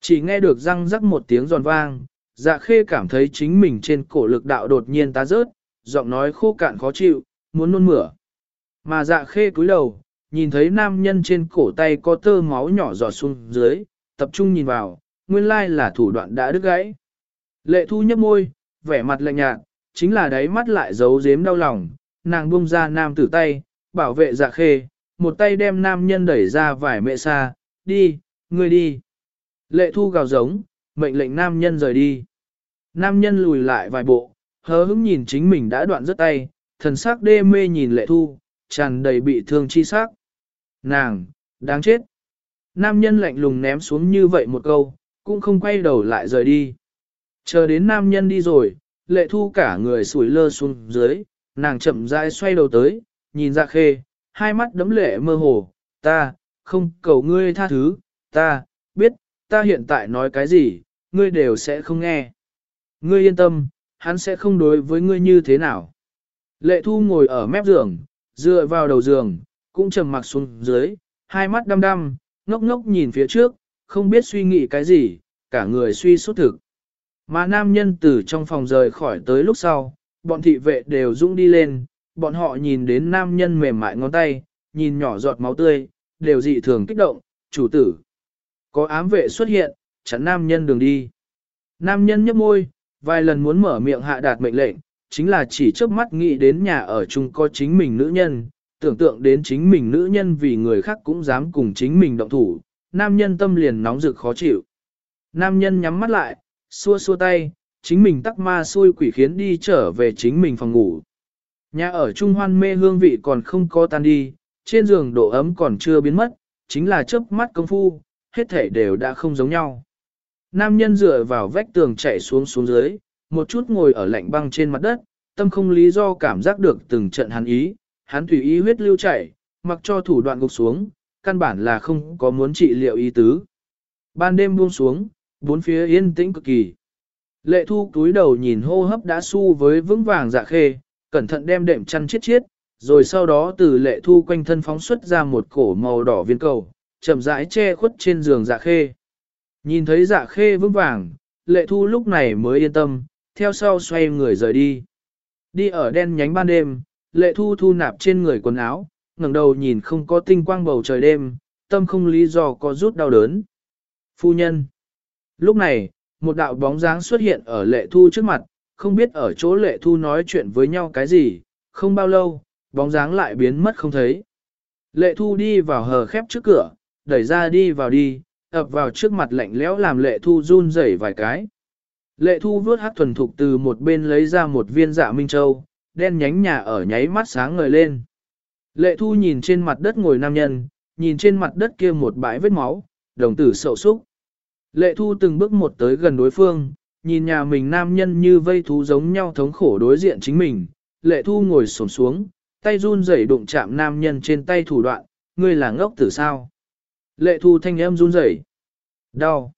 Chỉ nghe được răng rắc một tiếng giòn vang, dạ khê cảm thấy chính mình trên cổ lực đạo đột nhiên tá rớt, giọng nói khô cạn khó chịu, muốn nôn mửa. Mà dạ khê cúi đầu, nhìn thấy nam nhân trên cổ tay có tơ máu nhỏ giọt xuống dưới, tập trung nhìn vào, nguyên lai là thủ đoạn đã đứt gãy. Lệ thu nhấp môi, vẻ mặt lạnh nhạt, chính là đáy mắt lại giấu giếm đau lòng, nàng buông ra nam tử tay, bảo vệ dạ khê, một tay đem nam nhân đẩy ra vải mẹ xa, đi, ngươi đi. Lệ thu gào giống, mệnh lệnh nam nhân rời đi. Nam nhân lùi lại vài bộ, hớ hững nhìn chính mình đã đoạn rất tay, thần sắc đê mê nhìn lệ thu, tràn đầy bị thương chi sắc. Nàng, đáng chết. Nam nhân lạnh lùng ném xuống như vậy một câu, cũng không quay đầu lại rời đi. Chờ đến nam nhân đi rồi, lệ thu cả người sủi lơ xuống dưới, nàng chậm rãi xoay đầu tới, nhìn ra khê, hai mắt đấm lệ mơ hồ, ta, không cầu ngươi tha thứ, ta, biết, ta hiện tại nói cái gì, ngươi đều sẽ không nghe. Ngươi yên tâm, hắn sẽ không đối với ngươi như thế nào. Lệ thu ngồi ở mép giường, dựa vào đầu giường, cũng trầm mặc xuống dưới, hai mắt đăm đăm, ngốc ngốc nhìn phía trước, không biết suy nghĩ cái gì, cả người suy sốt thực. Mà nam nhân từ trong phòng rời khỏi tới lúc sau, bọn thị vệ đều dũng đi lên, bọn họ nhìn đến nam nhân mềm mại ngón tay, nhìn nhỏ giọt máu tươi, đều dị thường kích động, chủ tử. Có ám vệ xuất hiện, chắn nam nhân đường đi. Nam nhân nhấp môi, vài lần muốn mở miệng hạ đạt mệnh lệnh, chính là chỉ trước mắt nghĩ đến nhà ở chung có chính mình nữ nhân, tưởng tượng đến chính mình nữ nhân vì người khác cũng dám cùng chính mình động thủ, nam nhân tâm liền nóng rực khó chịu. Nam nhân nhắm mắt lại, xua xua tay, chính mình tắc ma xui quỷ khiến đi trở về chính mình phòng ngủ. Nhà ở Trung Hoan mê hương vị còn không có tan đi, trên giường độ ấm còn chưa biến mất, chính là chớp mắt công phu, hết thể đều đã không giống nhau. Nam nhân dựa vào vách tường chạy xuống xuống dưới, một chút ngồi ở lạnh băng trên mặt đất, tâm không lý do cảm giác được từng trận hắn ý, hắn tùy ý huyết lưu chảy, mặc cho thủ đoạn gục xuống, căn bản là không có muốn trị liệu ý tứ. Ban đêm buông xuống, bốn phía yên tĩnh cực kỳ. Lệ thu túi đầu nhìn hô hấp đã su với vững vàng dạ khê, cẩn thận đem đệm chăn chiết chiết, rồi sau đó từ lệ thu quanh thân phóng xuất ra một cổ màu đỏ viên cầu, chậm rãi che khuất trên giường dạ khê. Nhìn thấy dạ khê vững vàng, lệ thu lúc này mới yên tâm, theo sau xoay người rời đi. Đi ở đen nhánh ban đêm, lệ thu thu nạp trên người quần áo, ngẩng đầu nhìn không có tinh quang bầu trời đêm, tâm không lý do có rút đau đớn. Phu nhân. Lúc này, một đạo bóng dáng xuất hiện ở lệ thu trước mặt, không biết ở chỗ lệ thu nói chuyện với nhau cái gì, không bao lâu, bóng dáng lại biến mất không thấy. Lệ thu đi vào hờ khép trước cửa, đẩy ra đi vào đi, ập vào trước mặt lạnh lẽo làm lệ thu run rẩy vài cái. Lệ thu vớt hát thuần thục từ một bên lấy ra một viên dạ minh châu, đen nhánh nhà ở nháy mắt sáng ngời lên. Lệ thu nhìn trên mặt đất ngồi nam nhân, nhìn trên mặt đất kia một bãi vết máu, đồng tử sậu súc. Lệ thu từng bước một tới gần đối phương, nhìn nhà mình nam nhân như vây thú giống nhau thống khổ đối diện chính mình. Lệ thu ngồi xổm xuống, tay run rẩy đụng chạm nam nhân trên tay thủ đoạn, ngươi là ngốc tử sao? Lệ thu thanh âm run rẩy. Đau.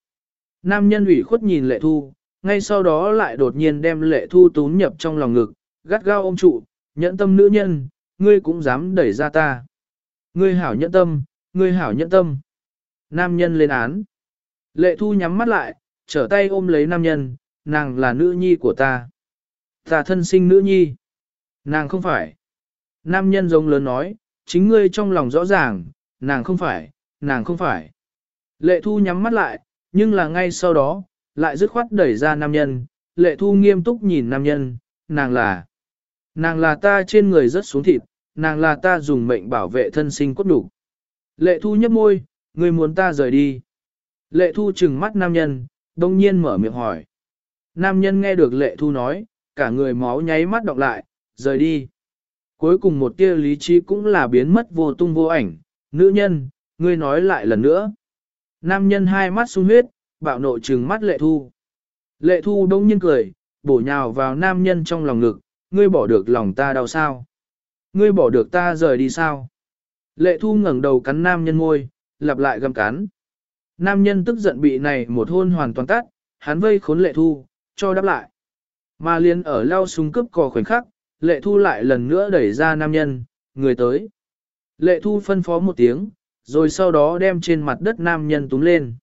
Nam nhân ủy khuất nhìn lệ thu, ngay sau đó lại đột nhiên đem lệ thu tún nhập trong lòng ngực, gắt gao ôm trụ, nhẫn tâm nữ nhân, ngươi cũng dám đẩy ra ta. Ngươi hảo nhẫn tâm, ngươi hảo nhẫn tâm. Nam nhân lên án. Lệ thu nhắm mắt lại, trở tay ôm lấy nam nhân, nàng là nữ nhi của ta. Ta thân sinh nữ nhi. Nàng không phải. Nam nhân giống lớn nói, chính ngươi trong lòng rõ ràng, nàng không phải, nàng không phải. Lệ thu nhắm mắt lại, nhưng là ngay sau đó, lại dứt khoát đẩy ra nam nhân, lệ thu nghiêm túc nhìn nam nhân, nàng là, nàng là ta trên người rất xuống thịt, nàng là ta dùng mệnh bảo vệ thân sinh cốt đủ. Lệ thu nhấp môi, người muốn ta rời đi. Lệ thu trừng mắt nam nhân, đông nhiên mở miệng hỏi. Nam nhân nghe được lệ thu nói, cả người máu nháy mắt đọc lại, rời đi. Cuối cùng một tia lý trí cũng là biến mất vô tung vô ảnh, nữ nhân, ngươi nói lại lần nữa. Nam nhân hai mắt sung huyết, bạo nộ trừng mắt lệ thu. Lệ thu đông nhiên cười, bổ nhào vào nam nhân trong lòng ngực, ngươi bỏ được lòng ta đau sao? Ngươi bỏ được ta rời đi sao? Lệ thu ngẩng đầu cắn nam nhân môi, lặp lại gầm cắn. Nam nhân tức giận bị này một hôn hoàn toàn tắt, hắn vây khốn lệ thu, cho đáp lại. Mà liên ở lao súng cướp cò khoảnh khắc, lệ thu lại lần nữa đẩy ra nam nhân, người tới. Lệ thu phân phó một tiếng, rồi sau đó đem trên mặt đất nam nhân túm lên.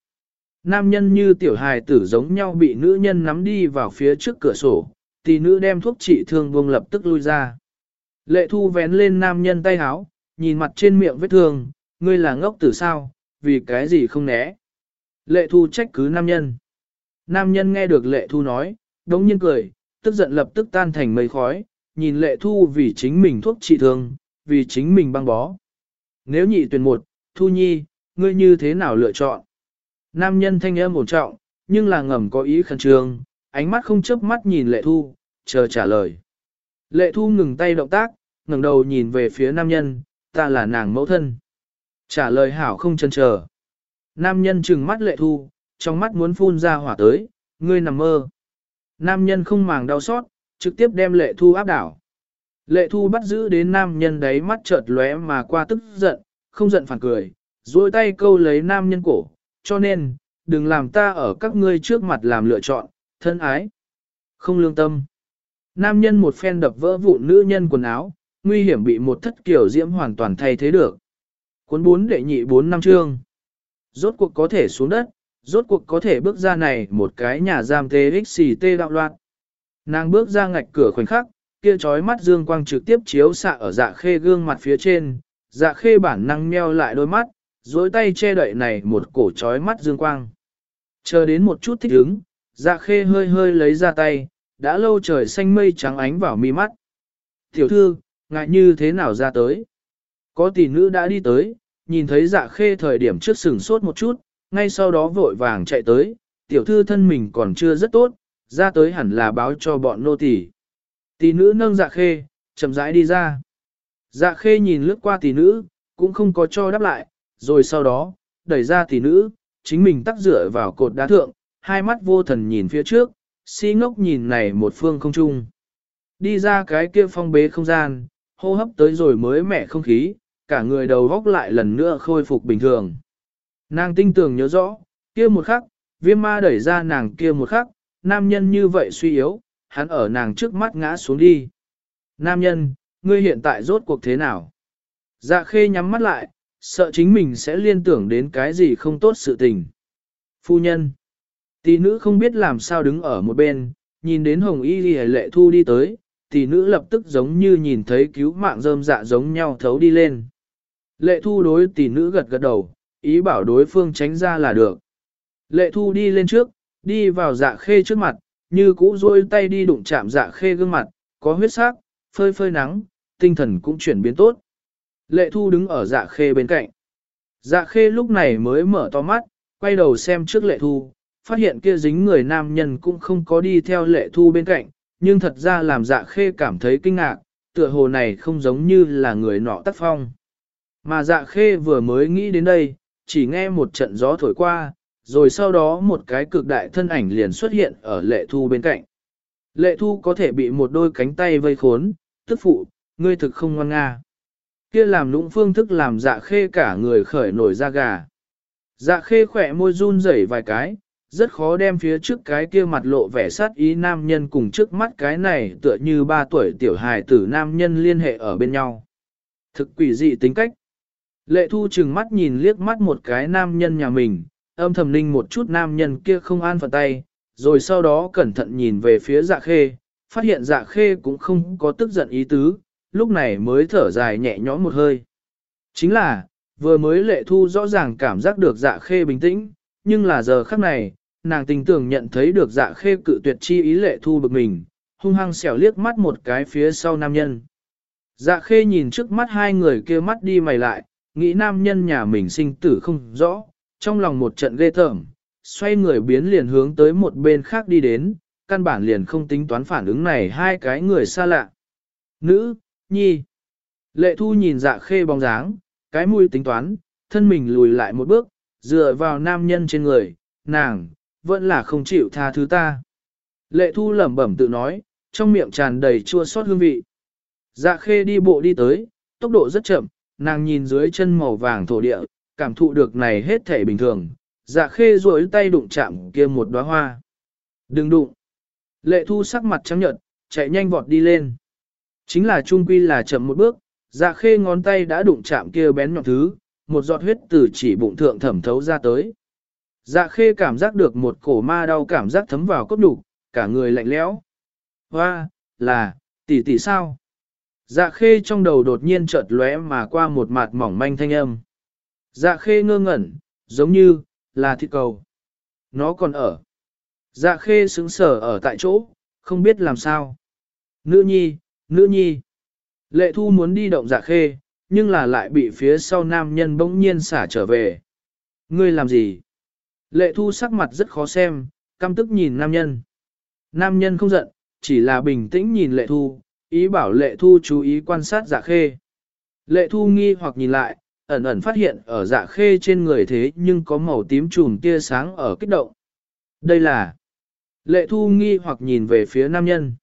Nam nhân như tiểu hài tử giống nhau bị nữ nhân nắm đi vào phía trước cửa sổ, tỷ nữ đem thuốc trị thương buông lập tức lui ra. Lệ thu vén lên nam nhân tay háo, nhìn mặt trên miệng vết thương, ngươi là ngốc tử sao, vì cái gì không né. Lệ thu trách cứ nam nhân. Nam nhân nghe được lệ thu nói, đống nhiên cười, tức giận lập tức tan thành mây khói, nhìn lệ thu vì chính mình thuốc trị thương, vì chính mình băng bó. Nếu nhị tuyển một, thu nhi, ngươi như thế nào lựa chọn? Nam nhân thanh âm ổn trọng, nhưng là ngầm có ý khẩn trương, ánh mắt không chớp mắt nhìn lệ thu, chờ trả lời. Lệ thu ngừng tay động tác, ngẩng đầu nhìn về phía nam nhân, ta là nàng mẫu thân. Trả lời hảo không chần chờ. Nam nhân trừng mắt lệ thu, trong mắt muốn phun ra hỏa tới, ngươi nằm mơ. Nam nhân không màng đau xót, trực tiếp đem lệ thu áp đảo. Lệ thu bắt giữ đến nam nhân đấy mắt chợt lóe mà qua tức giận, không giận phản cười, duỗi tay câu lấy nam nhân cổ, cho nên, đừng làm ta ở các ngươi trước mặt làm lựa chọn, thân ái. Không lương tâm. Nam nhân một phen đập vỡ vụn nữ nhân quần áo, nguy hiểm bị một thất kiểu diễm hoàn toàn thay thế được. Cuốn bốn đệ nhị bốn năm chương. Rốt cuộc có thể xuống đất, rốt cuộc có thể bước ra này một cái nhà giam TXT đạo loạn. Nàng bước ra ngạch cửa khoảnh khắc, kia trói mắt dương quang trực tiếp chiếu xạ ở dạ khê gương mặt phía trên, dạ khê bản năng meo lại đôi mắt, dối tay che đậy này một cổ trói mắt dương quang. Chờ đến một chút thích ứng, dạ khê hơi hơi lấy ra tay, đã lâu trời xanh mây trắng ánh vào mi mắt. Tiểu thư, ngại như thế nào ra tới? Có tỷ nữ đã đi tới, nhìn thấy dạ khê thời điểm trước sừng sốt một chút, ngay sau đó vội vàng chạy tới, tiểu thư thân mình còn chưa rất tốt, ra tới hẳn là báo cho bọn nô tỳ. Tỷ nữ nâng dạ khê, chậm rãi đi ra. Dạ khê nhìn lướt qua tỷ nữ, cũng không có cho đáp lại, rồi sau đó, đẩy ra tỷ nữ, chính mình tắc dựa vào cột đá thượng, hai mắt vô thần nhìn phía trước, si ngốc nhìn này một phương không trung. Đi ra cái kia phong bế không gian, hô hấp tới rồi mới mẻ không khí, cả người đầu góc lại lần nữa khôi phục bình thường. Nàng tinh tường nhớ rõ, kia một khắc, viêm ma đẩy ra nàng kia một khắc, nam nhân như vậy suy yếu, hắn ở nàng trước mắt ngã xuống đi. Nam nhân, ngươi hiện tại rốt cuộc thế nào? Dạ khê nhắm mắt lại, sợ chính mình sẽ liên tưởng đến cái gì không tốt sự tình. Phu nhân, tỷ nữ không biết làm sao đứng ở một bên, nhìn đến hồng y ghi lệ thu đi tới, tỷ nữ lập tức giống như nhìn thấy cứu mạng rơm dạ giống nhau thấu đi lên. Lệ thu đối tỷ nữ gật gật đầu, ý bảo đối phương tránh ra là được. Lệ thu đi lên trước, đi vào dạ khê trước mặt, như cũ rôi tay đi đụng chạm dạ khê gương mặt, có huyết sắc, phơi phơi nắng, tinh thần cũng chuyển biến tốt. Lệ thu đứng ở dạ khê bên cạnh. Dạ khê lúc này mới mở to mắt, quay đầu xem trước lệ thu, phát hiện kia dính người nam nhân cũng không có đi theo lệ thu bên cạnh, nhưng thật ra làm dạ khê cảm thấy kinh ngạc, tựa hồ này không giống như là người nọ tác phong. Mà dạ khê vừa mới nghĩ đến đây, chỉ nghe một trận gió thổi qua, rồi sau đó một cái cực đại thân ảnh liền xuất hiện ở lệ thu bên cạnh. Lệ thu có thể bị một đôi cánh tay vây khốn, tức phụ, ngươi thực không ngoan nga. Kia làm lũng phương thức làm dạ khê cả người khởi nổi da gà. Dạ khê khỏe môi run rẩy vài cái, rất khó đem phía trước cái kia mặt lộ vẻ sát ý nam nhân cùng trước mắt cái này tựa như ba tuổi tiểu hài tử nam nhân liên hệ ở bên nhau. Thực quỷ dị tính cách. Lệ thu chừng mắt nhìn liếc mắt một cái nam nhân nhà mình, âm thầm ninh một chút nam nhân kia không an phận tay, rồi sau đó cẩn thận nhìn về phía dạ khê, phát hiện dạ khê cũng không có tức giận ý tứ, lúc này mới thở dài nhẹ nhõm một hơi. Chính là, vừa mới lệ thu rõ ràng cảm giác được dạ khê bình tĩnh, nhưng là giờ khắc này, nàng tình tưởng nhận thấy được dạ khê cự tuyệt chi ý lệ thu bực mình, hung hăng xẻo liếc mắt một cái phía sau nam nhân. Dạ khê nhìn trước mắt hai người kia mắt đi mày lại, nghĩ nam nhân nhà mình sinh tử không rõ, trong lòng một trận ghê tởm, xoay người biến liền hướng tới một bên khác đi đến, căn bản liền không tính toán phản ứng này hai cái người xa lạ. Nữ, nhi. Lệ thu nhìn dạ khê bóng dáng, cái mũi tính toán, thân mình lùi lại một bước, dựa vào nam nhân trên người, nàng, vẫn là không chịu tha thứ ta. Lệ thu lẩm bẩm tự nói, trong miệng tràn đầy chua xót hương vị. Dạ khê đi bộ đi tới, tốc độ rất chậm, nàng nhìn dưới chân màu vàng thổ địa, cảm thụ được này hết thể bình thường, dạ khê rối tay đụng chạm kia một đóa hoa. Đừng đụng. Lệ thu sắc mặt trắng nhợt, chạy nhanh vọt đi lên. Chính là trung quy là chậm một bước, dạ khê ngón tay đã đụng chạm kia bén nhọn thứ, một giọt huyết từ chỉ bụng thượng thẩm thấu ra tới. Dạ khê cảm giác được một cổ ma đau cảm giác thấm vào cốt đục, cả người lạnh lẽo. Hoa, là, tỷ tỷ sao? Dạ khê trong đầu đột nhiên chợt lóe mà qua một mặt mỏng manh thanh âm. Dạ khê ngơ ngẩn, giống như, là thịt cầu. Nó còn ở. Dạ khê xứng sở ở tại chỗ, không biết làm sao. Nữ nhi, nữ nhi. Lệ thu muốn đi động dạ khê, nhưng là lại bị phía sau nam nhân bỗng nhiên xả trở về. Ngươi làm gì? Lệ thu sắc mặt rất khó xem, căm tức nhìn nam nhân. Nam nhân không giận, chỉ là bình tĩnh nhìn lệ thu, ý bảo lệ thu chú ý quan sát dạ khê. Lệ thu nghi hoặc nhìn lại, ẩn ẩn phát hiện ở dạ khê trên người thế nhưng có màu tím trùm tia sáng ở kích động. Đây là lệ thu nghi hoặc nhìn về phía nam nhân.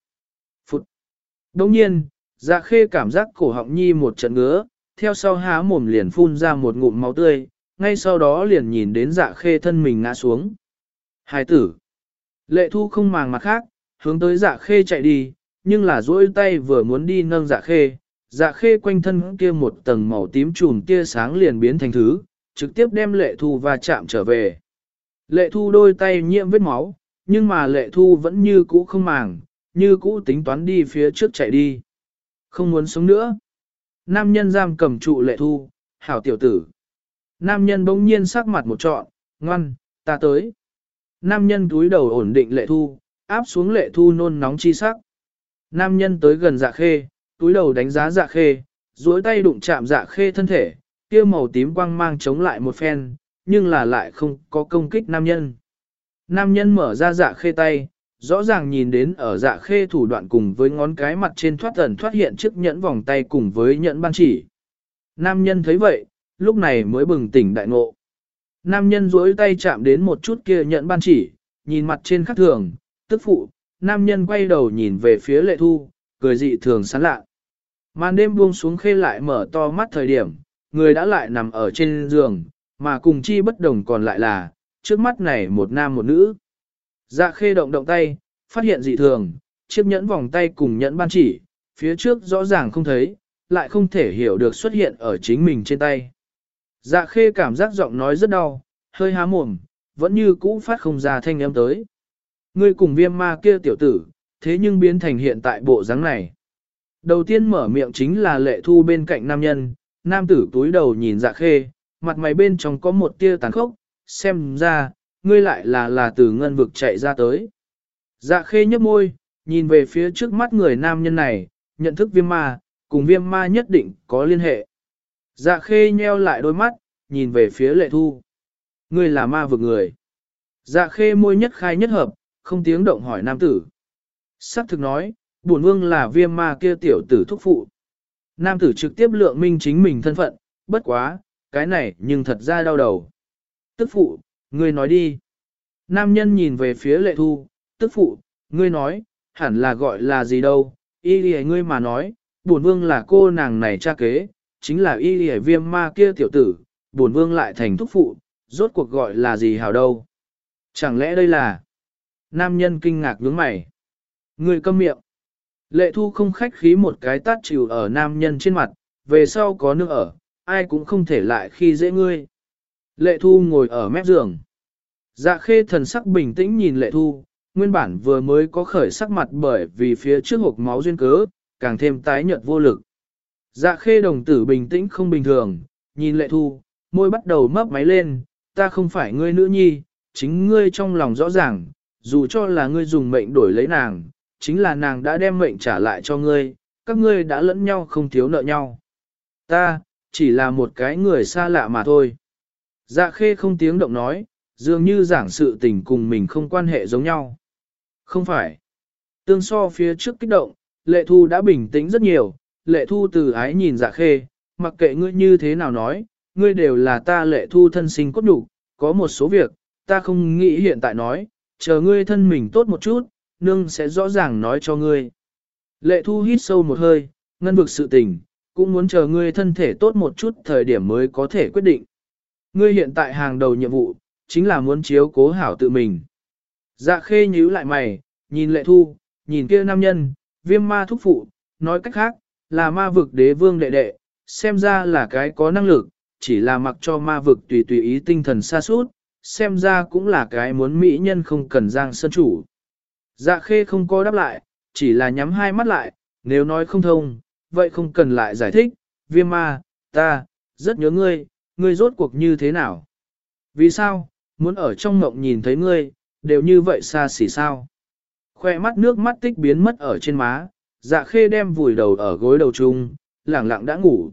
Phụt! Đồng nhiên, dạ khê cảm giác cổ họng nhi một trận ngứa, theo sau há mồm liền phun ra một ngụm máu tươi, ngay sau đó liền nhìn đến dạ khê thân mình ngã xuống. Hải tử! Lệ thu không màng mặt khác, hướng tới dạ khê chạy đi, nhưng là duỗi tay vừa muốn đi nâng dạ khê, dạ khê quanh thân kia một tầng màu tím trùm tia sáng liền biến thành thứ, trực tiếp đem lệ thu và chạm trở về. Lệ thu đôi tay nhiễm vết máu, nhưng mà lệ thu vẫn như cũ không màng, như cũ tính toán đi phía trước chạy đi. Không muốn sống nữa. Nam nhân giam cầm trụ lệ thu, hảo tiểu tử. Nam nhân bỗng nhiên sắc mặt một trọn, ngoan, ta tới. Nam nhân túi đầu ổn định lệ thu, áp xuống lệ thu nôn nóng chi sắc. Nam nhân tới gần dạ khê, túi đầu đánh giá dạ khê, duỗi tay đụng chạm dạ khê thân thể, kia màu tím quang mang chống lại một phen, nhưng là lại không có công kích nam nhân. Nam nhân mở ra dạ khê tay, rõ ràng nhìn đến ở dạ khê thủ đoạn cùng với ngón cái mặt trên thoát ẩn thoát hiện chiếc nhẫn vòng tay cùng với nhẫn ban chỉ. Nam nhân thấy vậy, lúc này mới bừng tỉnh đại ngộ. Nam nhân duỗi tay chạm đến một chút kia nhẫn ban chỉ, nhìn mặt trên khắc thường, tức phụ, nam nhân quay đầu nhìn về phía lệ thu, cười dị thường sán lạ. Màn đêm buông xuống khê lại mở to mắt thời điểm, người đã lại nằm ở trên giường, mà cùng chi bất đồng còn lại là, trước mắt này một nam một nữ. Dạ khê động động tay, phát hiện dị thường, chiếc nhẫn vòng tay cùng nhẫn ban chỉ, phía trước rõ ràng không thấy, lại không thể hiểu được xuất hiện ở chính mình trên tay. Dạ khê cảm giác giọng nói rất đau, hơi há mồm, vẫn như cũ phát không ra thanh âm tới. Ngươi cùng viêm ma kia tiểu tử, thế nhưng biến thành hiện tại bộ dáng này. Đầu tiên mở miệng chính là lệ thu bên cạnh nam nhân, nam tử túi đầu nhìn dạ khê, mặt mày bên trong có một tia tàn khốc, xem ra, ngươi lại là là từ ngân vực chạy ra tới. Dạ khê nhấp môi, nhìn về phía trước mắt người nam nhân này, nhận thức viêm ma, cùng viêm ma nhất định có liên hệ. Dạ khê nheo lại đôi mắt, nhìn về phía lệ thu. Ngươi là ma vực người. Dạ khê môi nhất khai nhất hợp, không tiếng động hỏi nam tử. Sắc thực nói, bổn vương là viêm ma kia tiểu tử thúc phụ. Nam tử trực tiếp lượng minh chính mình thân phận, bất quá, cái này nhưng thật ra đau đầu. Tức phụ, ngươi nói đi. Nam nhân nhìn về phía lệ thu, tức phụ, ngươi nói, hẳn là gọi là gì đâu, y lì ngươi mà nói, bổn vương là cô nàng này cha kế, chính là y lì viêm ma kia tiểu tử, bổn vương lại thành thúc phụ, rốt cuộc gọi là gì hảo đâu. Chẳng lẽ đây là... Nam nhân kinh ngạc nhướng mày. Ngươi câm miệng. Lệ thu không khách khí một cái tát chịu ở nam nhân trên mặt, về sau có nước ở, ai cũng không thể lại khi dễ ngươi. Lệ thu ngồi ở mép giường. Dạ khê thần sắc bình tĩnh nhìn lệ thu, nguyên bản vừa mới có khởi sắc mặt bởi vì phía trước hộp máu duyên cớ, càng thêm tái nhợt vô lực. Dạ khê đồng tử bình tĩnh không bình thường, nhìn lệ thu, môi bắt đầu mấp máy lên, ta không phải ngươi nữ nhi, chính ngươi trong lòng rõ ràng, dù cho là ngươi dùng mệnh đổi lấy nàng, chính là nàng đã đem mệnh trả lại cho ngươi, các ngươi đã lẫn nhau không thiếu nợ nhau. Ta, chỉ là một cái người xa lạ mà thôi. Dạ khê không tiếng động nói, dường như giảng sự tình cùng mình không quan hệ giống nhau. Không phải. Tương so phía trước kích động, lệ thu đã bình tĩnh rất nhiều, lệ thu từ ái nhìn dạ khê, mặc kệ ngươi như thế nào nói, ngươi đều là ta lệ thu thân sinh cốt đủ, có một số việc, ta không nghĩ hiện tại nói, chờ ngươi thân mình tốt một chút, nương sẽ rõ ràng nói cho ngươi. Lệ thu hít sâu một hơi, ngân vực sự tình, cũng muốn chờ ngươi thân thể tốt một chút thời điểm mới có thể quyết định. Ngươi hiện tại hàng đầu nhiệm vụ, chính là muốn chiếu cố hảo tự mình. Dạ khê nhíu lại mày, nhìn lệ thu, nhìn kia nam nhân, viêm ma thúc phụ, nói cách khác, là ma vực đế vương đệ đệ, xem ra là cái có năng lực, chỉ là mặc cho ma vực tùy tùy ý tinh thần xa suốt, xem ra cũng là cái muốn mỹ nhân không cần giang sân chủ. Dạ khê không có đáp lại, chỉ là nhắm hai mắt lại, nếu nói không thông, vậy không cần lại giải thích, viêm ma, ta, rất nhớ ngươi, ngươi rốt cuộc như thế nào? Vì sao, muốn ở trong mộng nhìn thấy ngươi, đều như vậy xa xỉ sao? Khoe mắt nước mắt tích biến mất ở trên má, dạ khê đem vùi đầu ở gối đầu chung, lẳng lặng đã ngủ.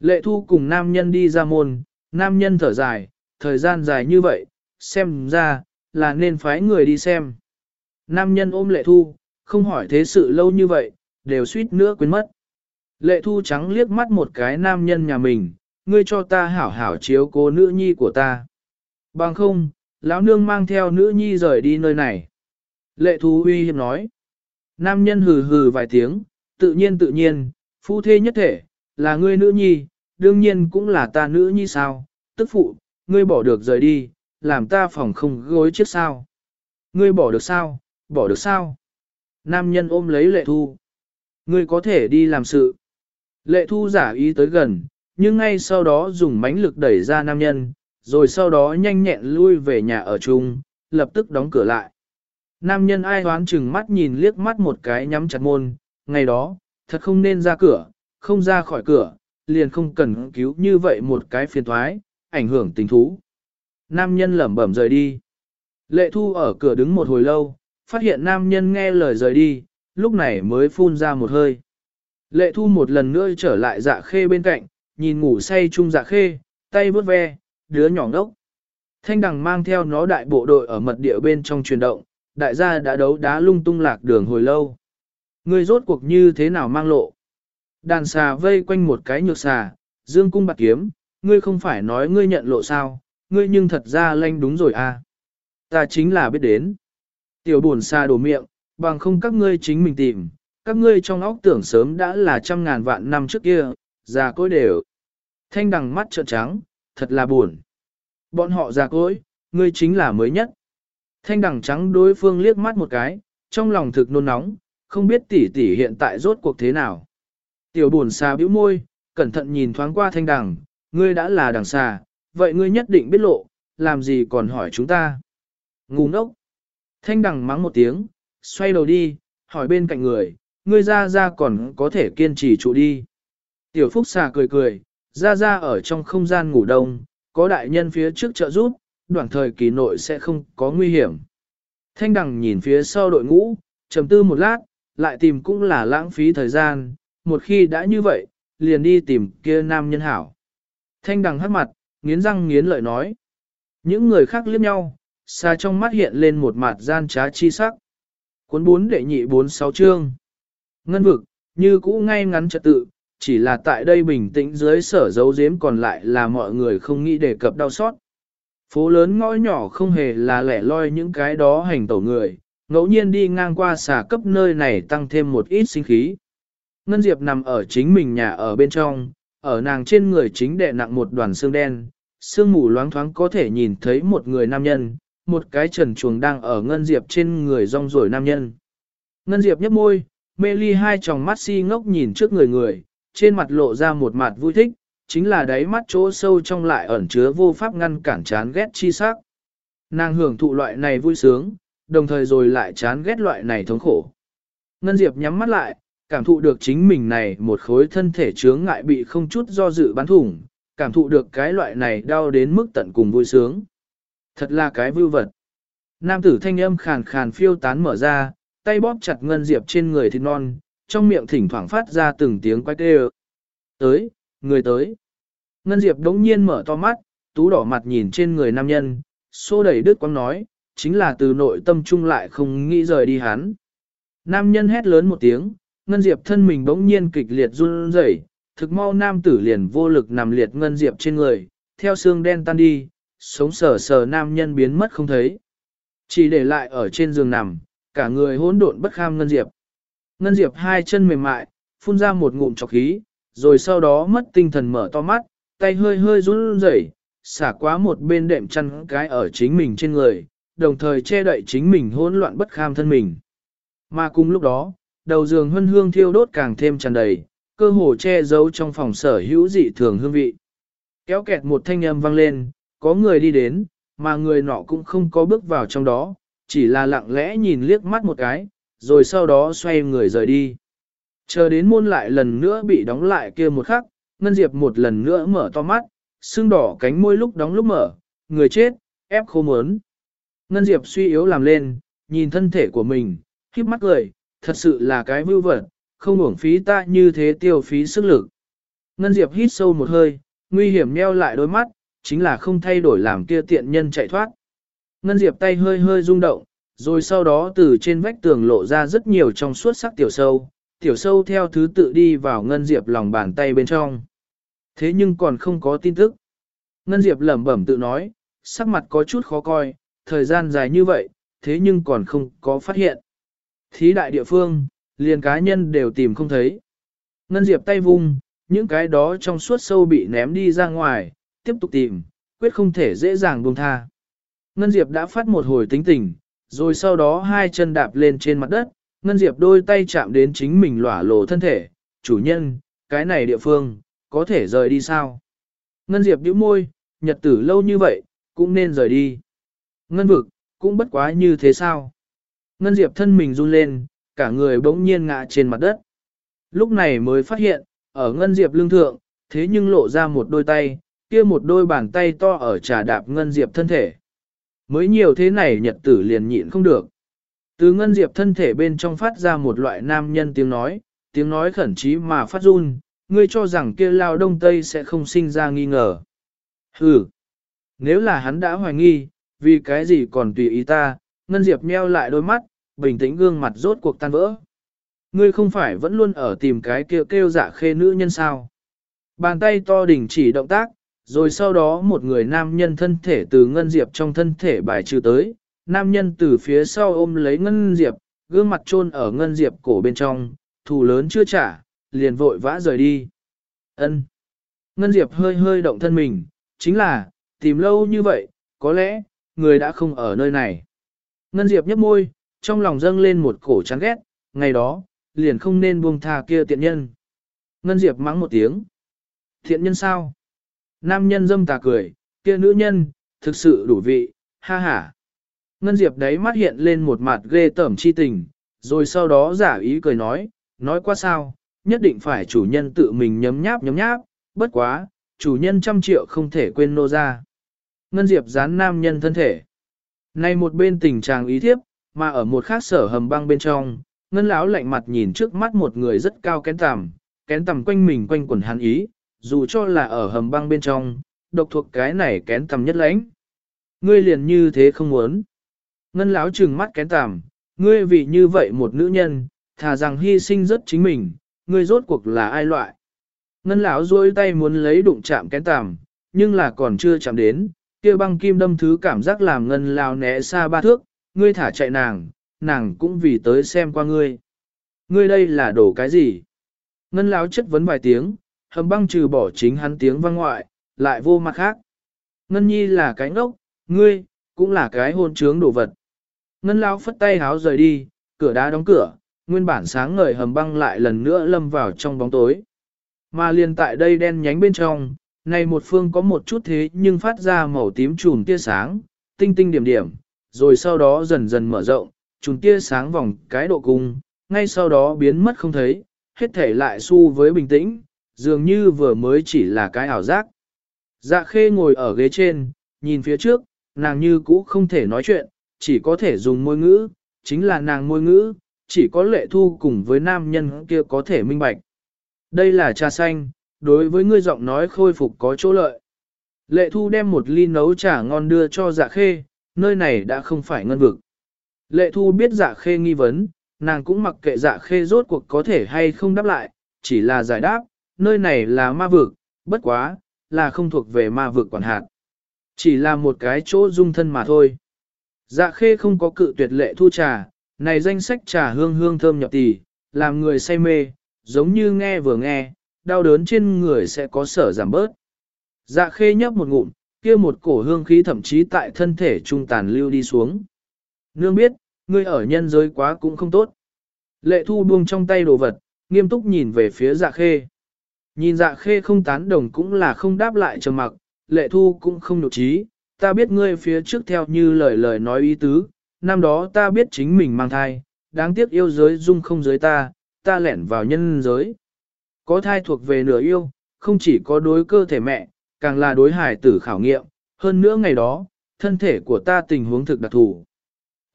Lệ thu cùng nam nhân đi ra môn, nam nhân thở dài, thời gian dài như vậy, xem ra, là nên phái người đi xem. Nam nhân ôm lệ thu, không hỏi thế sự lâu như vậy, đều suýt nữa quên mất. Lệ thu trắng liếc mắt một cái nam nhân nhà mình, ngươi cho ta hảo hảo chiếu cố nữ nhi của ta. Bằng không, lão nương mang theo nữ nhi rời đi nơi này. Lệ thu uy hiếp nói. Nam nhân hừ hừ vài tiếng, tự nhiên tự nhiên, phu thê nhất thể, là ngươi nữ nhi, đương nhiên cũng là ta nữ nhi sao, tức phụ, ngươi bỏ được rời đi, làm ta phòng không gối chết sao. Ngươi bỏ được sao, bỏ được sao. Nam nhân ôm lấy lệ thu. Ngươi có thể đi làm sự. Lệ thu giả ý tới gần, nhưng ngay sau đó dùng mánh lực đẩy ra nam nhân, rồi sau đó nhanh nhẹn lui về nhà ở chung, lập tức đóng cửa lại. Nam nhân ai hoán chừng mắt nhìn liếc mắt một cái nhắm chặt môn, ngày đó, thật không nên ra cửa, không ra khỏi cửa, liền không cần cứu như vậy một cái phiền thoái, ảnh hưởng tình thú. Nam nhân lẩm bẩm rời đi. Lệ thu ở cửa đứng một hồi lâu, phát hiện nam nhân nghe lời rời đi, lúc này mới phun ra một hơi. Lệ thu một lần nữa trở lại dạ khê bên cạnh, nhìn ngủ say chung dạ khê, tay vướt ve, đứa nhỏ ngốc. Thanh đằng mang theo nó đại bộ đội ở mật địa bên trong truyền động, đại gia đã đấu đá lung tung lạc đường hồi lâu. Ngươi rốt cuộc như thế nào mang lộ? Đàn xà vây quanh một cái nhược xà, dương cung bạc kiếm, ngươi không phải nói ngươi nhận lộ sao, ngươi nhưng thật ra lanh đúng rồi à. Ta chính là biết đến. Tiểu buồn xà đổ miệng, bằng không các ngươi chính mình tìm, các ngươi trong óc tưởng sớm đã là trăm ngàn vạn năm trước kia, già cối đều. Thanh đằng mắt trợn trắng, thật là buồn. Bọn họ già cối, ngươi chính là mới nhất. Thanh đằng trắng đối phương liếc mắt một cái, trong lòng thực nôn nóng, không biết tỷ tỷ hiện tại rốt cuộc thế nào. Tiểu buồn xà bĩu môi, cẩn thận nhìn thoáng qua thanh đằng, ngươi đã là đằng xà, vậy ngươi nhất định biết lộ, làm gì còn hỏi chúng ta. Ngu ngốc. Thanh đằng mắng một tiếng, xoay đầu đi, hỏi bên cạnh người, ngươi ra ra còn có thể kiên trì trụ đi. Tiểu phúc xà cười cười, ra ra ở trong không gian ngủ đông, có đại nhân phía trước trợ giúp, đoạn thời kỳ nội sẽ không có nguy hiểm. Thanh đằng nhìn phía sau đội ngũ, trầm tư một lát, lại tìm cũng là lãng phí thời gian, một khi đã như vậy, liền đi tìm kia nam nhân hảo. Thanh đằng hắt mặt, nghiến răng nghiến lợi nói. Những người khác liếc nhau, xa trong mắt hiện lên một mặt gian trá chi sắc. Cuốn bốn đệ nhị bốn sáu chương. Ngân vực, như cũ ngay ngắn trật tự, chỉ là tại đây bình tĩnh dưới sở dấu giếm còn lại là mọi người không nghĩ đề cập đau xót. Phố lớn ngõ nhỏ không hề là lẻ loi những cái đó hành tẩu người, ngẫu nhiên đi ngang qua xà cấp nơi này tăng thêm một ít sinh khí. Ngân Diệp nằm ở chính mình nhà ở bên trong, ở nàng trên người chính đệ nặng một đoàn xương đen, xương mù loáng thoáng có thể nhìn thấy một người nam nhân, một cái trần chuồng đang ở Ngân Diệp trên người rong rổi nam nhân. Ngân Diệp nhấp môi, mê ly hai tròng mắt si ngốc nhìn trước người người, trên mặt lộ ra một mặt vui thích, chính là đáy mắt chỗ sâu trong lại ẩn chứa vô pháp ngăn cản chán ghét chi sắc. Nàng hưởng thụ loại này vui sướng, đồng thời rồi lại chán ghét loại này thống khổ. Ngân Diệp nhắm mắt lại, cảm thụ được chính mình này một khối thân thể chướng ngại bị không chút do dự bắn thủng, cảm thụ được cái loại này đau đến mức tận cùng vui sướng. Thật là cái vưu vật. Nam tử thanh âm khàn khàn phiêu tán mở ra, tay bóp chặt Ngân Diệp trên người thịt non, trong miệng thỉnh thoảng phát ra từng tiếng quay kêu. Tới, người tới. Ngân Diệp đống nhiên mở to mắt, tú đỏ mặt nhìn trên người nam nhân, xô đẩy đứt quăng nói, chính là từ nội tâm trung lại không nghĩ rời đi hắn. Nam nhân hét lớn một tiếng, Ngân Diệp thân mình bỗng nhiên kịch liệt run rẩy, thực mau nam tử liền vô lực nằm liệt Ngân Diệp trên người, theo xương đen tan đi, sống sờ sờ nam nhân biến mất không thấy. Chỉ để lại ở trên giường nằm, cả người hỗn độn bất kham Ngân Diệp. Ngân Diệp hai chân mềm mại, phun ra một ngụm trọc khí, rồi sau đó mất tinh thần mở to mắt, tay hơi hơi run rẩy, xả quá một bên đệm chăn cái ở chính mình trên người, đồng thời che đậy chính mình hỗn loạn bất kham thân mình. Mà cùng lúc đó, đầu giường hân hương thiêu đốt càng thêm tràn đầy, cơ hồ che giấu trong phòng sở hữu dị thường hương vị. Kéo kẹt một thanh âm vang lên, có người đi đến, mà người nọ cũng không có bước vào trong đó, chỉ là lặng lẽ nhìn liếc mắt một cái, rồi sau đó xoay người rời đi. Chờ đến môn lại lần nữa bị đóng lại kia một khắc, Ngân Diệp một lần nữa mở to mắt, xương đỏ cánh môi lúc đóng lúc mở, người chết, ép khô mớn. Ngân Diệp suy yếu làm lên, nhìn thân thể của mình, khiếp mắt cười, thật sự là cái vưu vẩn, không uổng phí ta như thế tiêu phí sức lực. Ngân Diệp hít sâu một hơi, nguy hiểm nheo lại đôi mắt, chính là không thay đổi làm kia tiện nhân chạy thoát. Ngân Diệp tay hơi hơi rung động, rồi sau đó từ trên vách tường lộ ra rất nhiều trong suốt sắc tiểu sâu, tiểu sâu theo thứ tự đi vào Ngân Diệp lòng bàn tay bên trong. Thế nhưng còn không có tin tức. Ngân Diệp lẩm bẩm tự nói, sắc mặt có chút khó coi, thời gian dài như vậy, thế nhưng còn không có phát hiện. Thí đại địa phương, liền cá nhân đều tìm không thấy. Ngân Diệp tay vung, những cái đó trong suốt sâu bị ném đi ra ngoài, tiếp tục tìm, quyết không thể dễ dàng buông tha. Ngân Diệp đã phát một hồi tính tình, rồi sau đó hai chân đạp lên trên mặt đất, Ngân Diệp đôi tay chạm đến chính mình lỏa lộ thân thể, chủ nhân, cái này địa phương, có thể rời đi sao? Ngân Diệp nhíu môi, nhật tử lâu như vậy, cũng nên rời đi. Ngân vực, cũng bất quá như thế sao? Ngân Diệp thân mình run lên, cả người bỗng nhiên ngã trên mặt đất. Lúc này mới phát hiện, ở Ngân Diệp lương thượng, thế nhưng lộ ra một đôi tay, kia một đôi bàn tay to ở trà đạp Ngân Diệp thân thể. Mới nhiều thế này nhật tử liền nhịn không được. Từ Ngân Diệp thân thể bên trong phát ra một loại nam nhân tiếng nói, tiếng nói khẩn trí mà phát run, ngươi cho rằng kia lao đông tây sẽ không sinh ra nghi ngờ. Hừ, nếu là hắn đã hoài nghi, vì cái gì còn tùy ý ta, Ngân Diệp meo lại đôi mắt, bình tĩnh gương mặt rốt cuộc tan vỡ. Ngươi không phải vẫn luôn ở tìm cái kêu kêu giả khê nữ nhân sao. Bàn tay to đỉnh chỉ động tác, rồi sau đó một người nam nhân thân thể từ Ngân Diệp trong thân thể bài trừ tới, nam nhân từ phía sau ôm lấy Ngân Diệp, gương mặt chôn ở Ngân Diệp cổ bên trong, thù lớn chưa trả, liền vội vã rời đi. Ân. Ngân Diệp hơi hơi động thân mình, chính là, tìm lâu như vậy, có lẽ, người đã không ở nơi này. Ngân Diệp nhấp môi, trong lòng dâng lên một cổ chán ghét, ngày đó, liền không nên buông tha kia tiện nhân. Ngân Diệp mắng một tiếng. Thiện nhân sao? Nam nhân dâm tà cười, kia nữ nhân, thực sự đủ vị, ha ha. Ngân Diệp đấy mắt hiện lên một mặt ghê tởm chi tình, rồi sau đó giả ý cười nói, nói qua sao, nhất định phải chủ nhân tự mình nhấm nháp nhấm nháp, bất quá, chủ nhân trăm triệu không thể quên nô ra. Ngân Diệp dán nam nhân thân thể. Này một bên tình trạng ý thiếp, mà ở một khác sở hầm băng bên trong, ngân lão lạnh mặt nhìn trước mắt một người rất cao kén tằm, kén tằm quanh mình quanh quần hắn ý, dù cho là ở hầm băng bên trong, độc thuộc cái này kén tầm nhất lãnh. Ngươi liền như thế không muốn. Ngân lão trừng mắt kén tầm, ngươi vì như vậy một nữ nhân, thà rằng hy sinh rất chính mình, ngươi rốt cuộc là ai loại. Ngân lão duỗi tay muốn lấy đụng chạm kén tầm, nhưng là còn chưa chạm đến, kia băng kim đâm thứ cảm giác làm ngân lão né xa ba thước, ngươi thả chạy nàng, nàng cũng vì tới xem qua ngươi. Ngươi đây là đổ cái gì? Ngân lão chất vấn vài tiếng, hầm băng trừ bỏ chính hắn tiếng vang ngoại, lại vô mặt khác. Ngân nhi là cái ngốc, ngươi, cũng là cái hôn trướng đồ vật. Ngân lão phất tay háo rời đi, cửa đá đóng cửa, nguyên bản sáng ngời hầm băng lại lần nữa lâm vào trong bóng tối. Mà liền tại đây đen nhánh bên trong, này một phương có một chút thế nhưng phát ra màu tím chùm tia sáng, tinh tinh điểm điểm, rồi sau đó dần dần mở rộng, chùm tia sáng vòng cái độ cung, ngay sau đó biến mất không thấy, hết thể lại su với bình tĩnh, dường như vừa mới chỉ là cái ảo giác. Dạ khê ngồi ở ghế trên, nhìn phía trước, nàng như cũ không thể nói chuyện, chỉ có thể dùng môi ngữ, chính là nàng môi ngữ, chỉ có lệ thu cùng với nam nhân kia có thể minh bạch. Đây là trà xanh, đối với ngươi giọng nói khôi phục có chỗ lợi. Lệ thu đem một ly nấu trà ngon đưa cho dạ khê, nơi này đã không phải ngân vực. Lệ thu biết dạ khê nghi vấn, nàng cũng mặc kệ dạ khê rốt cuộc có thể hay không đáp lại, chỉ là giải đáp, nơi này là ma vực, bất quá, là không thuộc về ma vực quản hạt. Chỉ là một cái chỗ dung thân mà thôi. Dạ khê không có cự tuyệt lệ thu trà, này danh sách trà hương hương thơm nhập tỷ, làm người say mê, giống như nghe vừa nghe, đau đớn trên người sẽ có sở giảm bớt. Dạ khê nhấp một ngụm, kia một cổ hương khí thậm chí tại thân thể trung tàn lưu đi xuống. Nương biết, ngươi ở nhân giới quá cũng không tốt. Lệ thu buông trong tay đồ vật, nghiêm túc nhìn về phía dạ khê. Nhìn dạ khê không tán đồng cũng là không đáp lại trầm mặc, lệ thu cũng không nụ trí, ta biết ngươi phía trước theo như lời lời nói ý tứ, năm đó ta biết chính mình mang thai, đáng tiếc yêu giới dung không giới ta, ta lẻn vào nhân giới. Có thai thuộc về nửa yêu, không chỉ có đối cơ thể mẹ, càng là đối hải tử khảo nghiệm, hơn nữa ngày đó, thân thể của ta tình huống thực đặc thù.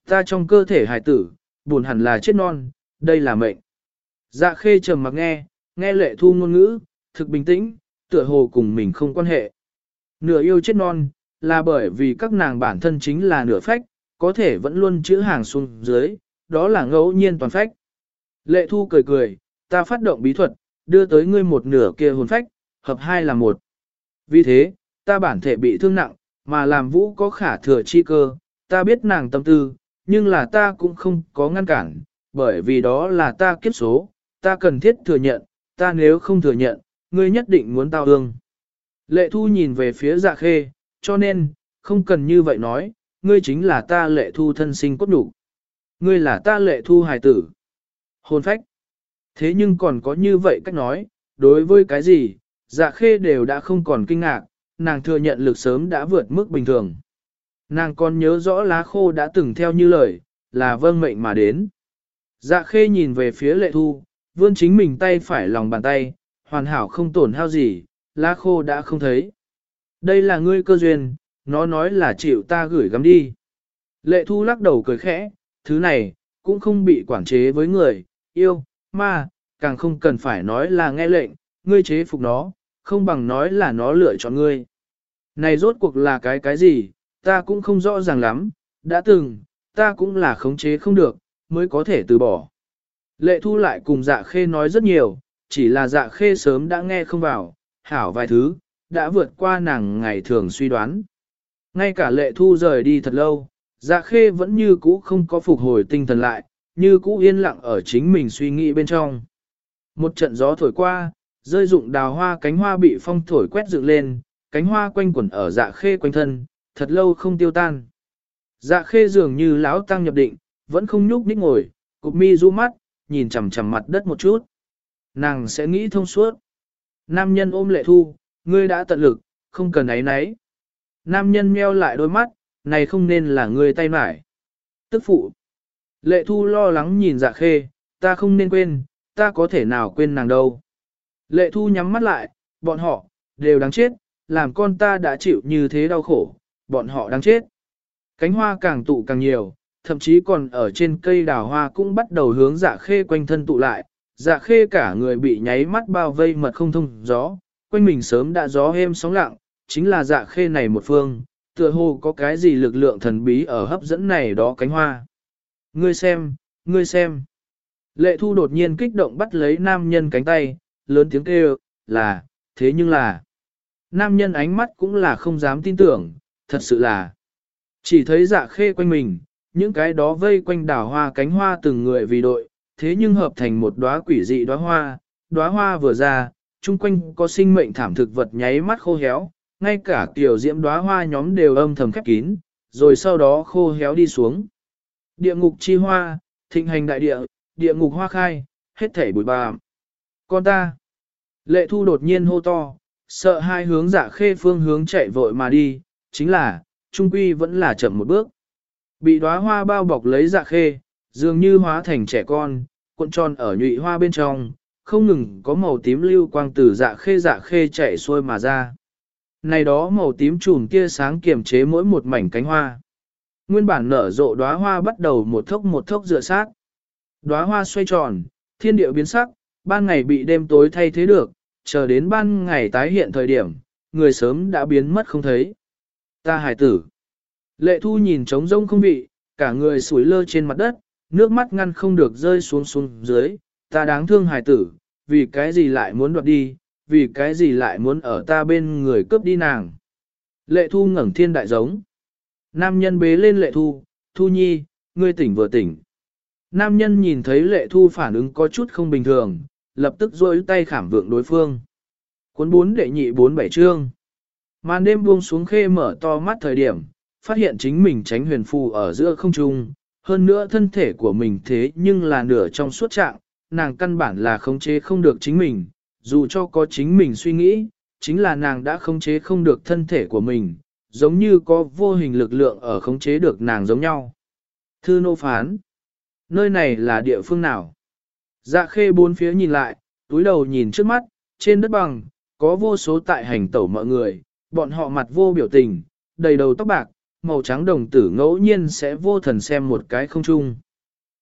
Ta trong cơ thể hải tử, buồn hẳn là chết non, đây là mệnh. Dạ khê trầm mặc nghe, nghe lệ thu ngôn ngữ, thực bình tĩnh, tựa hồ cùng mình không quan hệ. Nửa yêu chết non, là bởi vì các nàng bản thân chính là nửa phách, có thể vẫn luôn chữ hàng xuống dưới, đó là ngẫu nhiên toàn phách. Lệ thu cười cười, ta phát động bí thuật, đưa tới ngươi một nửa kia hồn phách, hợp hai là một. Vì thế, ta bản thể bị thương nặng, mà làm vũ có khả thừa chi cơ, ta biết nàng tâm tư, nhưng là ta cũng không có ngăn cản, bởi vì đó là ta kiếp số, ta cần thiết thừa nhận, ta nếu không thừa nhận, ngươi nhất định muốn tao ương. Lệ thu nhìn về phía dạ khê, cho nên, không cần như vậy nói, ngươi chính là ta lệ thu thân sinh cốt đủ. Ngươi là ta lệ thu hài tử. Hồn phách. Thế nhưng còn có như vậy cách nói, đối với cái gì, dạ khê đều đã không còn kinh ngạc, nàng thừa nhận lực sớm đã vượt mức bình thường. Nàng còn nhớ rõ lá khô đã từng theo như lời, là vâng mệnh mà đến. Dạ khê nhìn về phía lệ thu, vươn chính mình tay phải lòng bàn tay, hoàn hảo không tổn hao gì, lá khô đã không thấy. Đây là ngươi cơ duyên, nó nói là chịu ta gửi gắm đi. Lệ thu lắc đầu cười khẽ, thứ này, cũng không bị quản chế với người, yêu, ma, càng không cần phải nói là nghe lệnh, ngươi chế phục nó, không bằng nói là nó lựa chọn ngươi. Này rốt cuộc là cái cái gì, ta cũng không rõ ràng lắm, đã từng, ta cũng là khống chế không được, mới có thể từ bỏ. Lệ thu lại cùng dạ khê nói rất nhiều, chỉ là dạ khê sớm đã nghe không vào, hảo vài thứ, đã vượt qua nàng ngày thường suy đoán. Ngay cả lệ thu rời đi thật lâu, dạ khê vẫn như cũ không có phục hồi tinh thần lại, như cũ yên lặng ở chính mình suy nghĩ bên trong. Một trận gió thổi qua, rơi dụng đào hoa cánh hoa bị phong thổi quét dựng lên, cánh hoa quanh quẩn ở dạ khê quanh thân, thật lâu không tiêu tan. Dạ khê dường như lão tăng nhập định, vẫn không nhúc nhích ngồi, cụp mi du mắt, nhìn chằm chằm mặt đất một chút. Nàng sẽ nghĩ thông suốt. Nam nhân ôm lệ thu, ngươi đã tận lực, không cần ấy nấy. Nam nhân meo lại đôi mắt, này không nên là ngươi tay mải. Tức phụ. Lệ thu lo lắng nhìn dạ khê, ta không nên quên, ta có thể nào quên nàng đâu. Lệ thu nhắm mắt lại, bọn họ, đều đáng chết, làm con ta đã chịu như thế đau khổ, bọn họ đáng chết. Cánh hoa càng tụ càng nhiều, thậm chí còn ở trên cây đào hoa cũng bắt đầu hướng dạ khê quanh thân tụ lại, dạ khê cả người bị nháy mắt bao vây mật không thông gió, quanh mình sớm đã gió êm sóng lặng, chính là dạ khê này một phương, tựa hồ có cái gì lực lượng thần bí ở hấp dẫn này đó cánh hoa. Ngươi xem, ngươi xem. Lệ thu đột nhiên kích động bắt lấy nam nhân cánh tay, lớn tiếng kêu, là, thế nhưng là. Nam nhân ánh mắt cũng là không dám tin tưởng, thật sự là. Chỉ thấy dạ khê quanh mình, những cái đó vây quanh đảo hoa cánh hoa từng người vì đội, thế nhưng hợp thành một đóa quỷ dị đóa hoa, đóa hoa vừa ra, chung quanh có sinh mệnh thảm thực vật nháy mắt khô héo, ngay cả tiểu diễm đóa hoa nhóm đều âm thầm khép kín, rồi sau đó khô héo đi xuống. Địa ngục chi hoa, thịnh hành đại địa, địa ngục hoa khai, hết thảy bụi bàm. Con ta, lệ thu đột nhiên hô to, sợ hai hướng dạ khê phương hướng chạy vội mà đi, chính là, trung quy vẫn là chậm một bước. Bị đóa hoa bao bọc lấy dạ khê, dường như hóa thành trẻ con, cuộn tròn ở nhụy hoa bên trong, không ngừng có màu tím lưu quang từ dạ khê dạ khê chạy xuôi mà ra. Này đó màu tím trùn kia sáng kiềm chế mỗi một mảnh cánh hoa. Nguyên bản nở rộ đóa hoa bắt đầu một thốc một thốc dựa sát. Đóa hoa xoay tròn, thiên địa biến sắc, ban ngày bị đêm tối thay thế được, chờ đến ban ngày tái hiện thời điểm, người sớm đã biến mất không thấy. Ta hải tử. Lệ thu nhìn trống rông không vị, cả người sủi lơ trên mặt đất, nước mắt ngăn không được rơi xuống xuống dưới, ta đáng thương hài tử, vì cái gì lại muốn đoạt đi, vì cái gì lại muốn ở ta bên người cướp đi nàng. Lệ thu ngẩng thiên đại giống. Nam nhân bế lên lệ thu, thu nhi, ngươi tỉnh vừa tỉnh. Nam nhân nhìn thấy lệ thu phản ứng có chút không bình thường, lập tức rôi tay khảm vượng đối phương. Cuốn bốn đệ nhị bốn bảy chương. Màn đêm buông xuống khê mở to mắt thời điểm, phát hiện chính mình tránh huyền phù ở giữa không trung, hơn nữa thân thể của mình thế nhưng là nửa trong suốt trạng, nàng căn bản là khống chế không được chính mình, dù cho có chính mình suy nghĩ, chính là nàng đã khống chế không được thân thể của mình, giống như có vô hình lực lượng ở khống chế được nàng giống nhau. Thư nô phán, nơi này là địa phương nào? Dạ khê bốn phía nhìn lại, túi đầu nhìn trước mắt, trên đất bằng, có vô số tại hành tẩu mọi người, bọn họ mặt vô biểu tình, đầy đầu tóc bạc, màu trắng đồng tử ngẫu nhiên sẽ vô thần xem một cái không chung.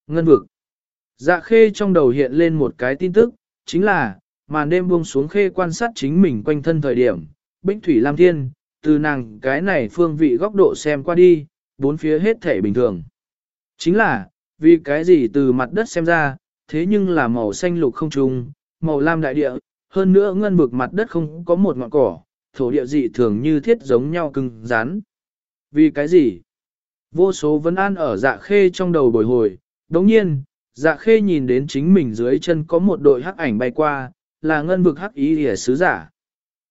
Ngân vực. Dạ khê trong đầu hiện lên một cái tin tức, chính là, màn đêm buông xuống khê quan sát chính mình quanh thân thời điểm, Bích Thủy Lam Thiên, từ nàng cái này phương vị góc độ xem qua đi, bốn phía hết thể bình thường. Chính là, vì cái gì từ mặt đất xem ra, thế nhưng là màu xanh lục không trùng, màu lam đại địa, hơn nữa ngân vực mặt đất không có một ngọn cỏ, thổ địa dị thường như thiết giống nhau cứng rắn. Vì cái gì? Vô số vấn an ở dạ khê trong đầu bồi hồi, đồng nhiên, dạ khê nhìn đến chính mình dưới chân có một đội hắc ảnh bay qua, là ngân vực hắc ý hề sứ giả.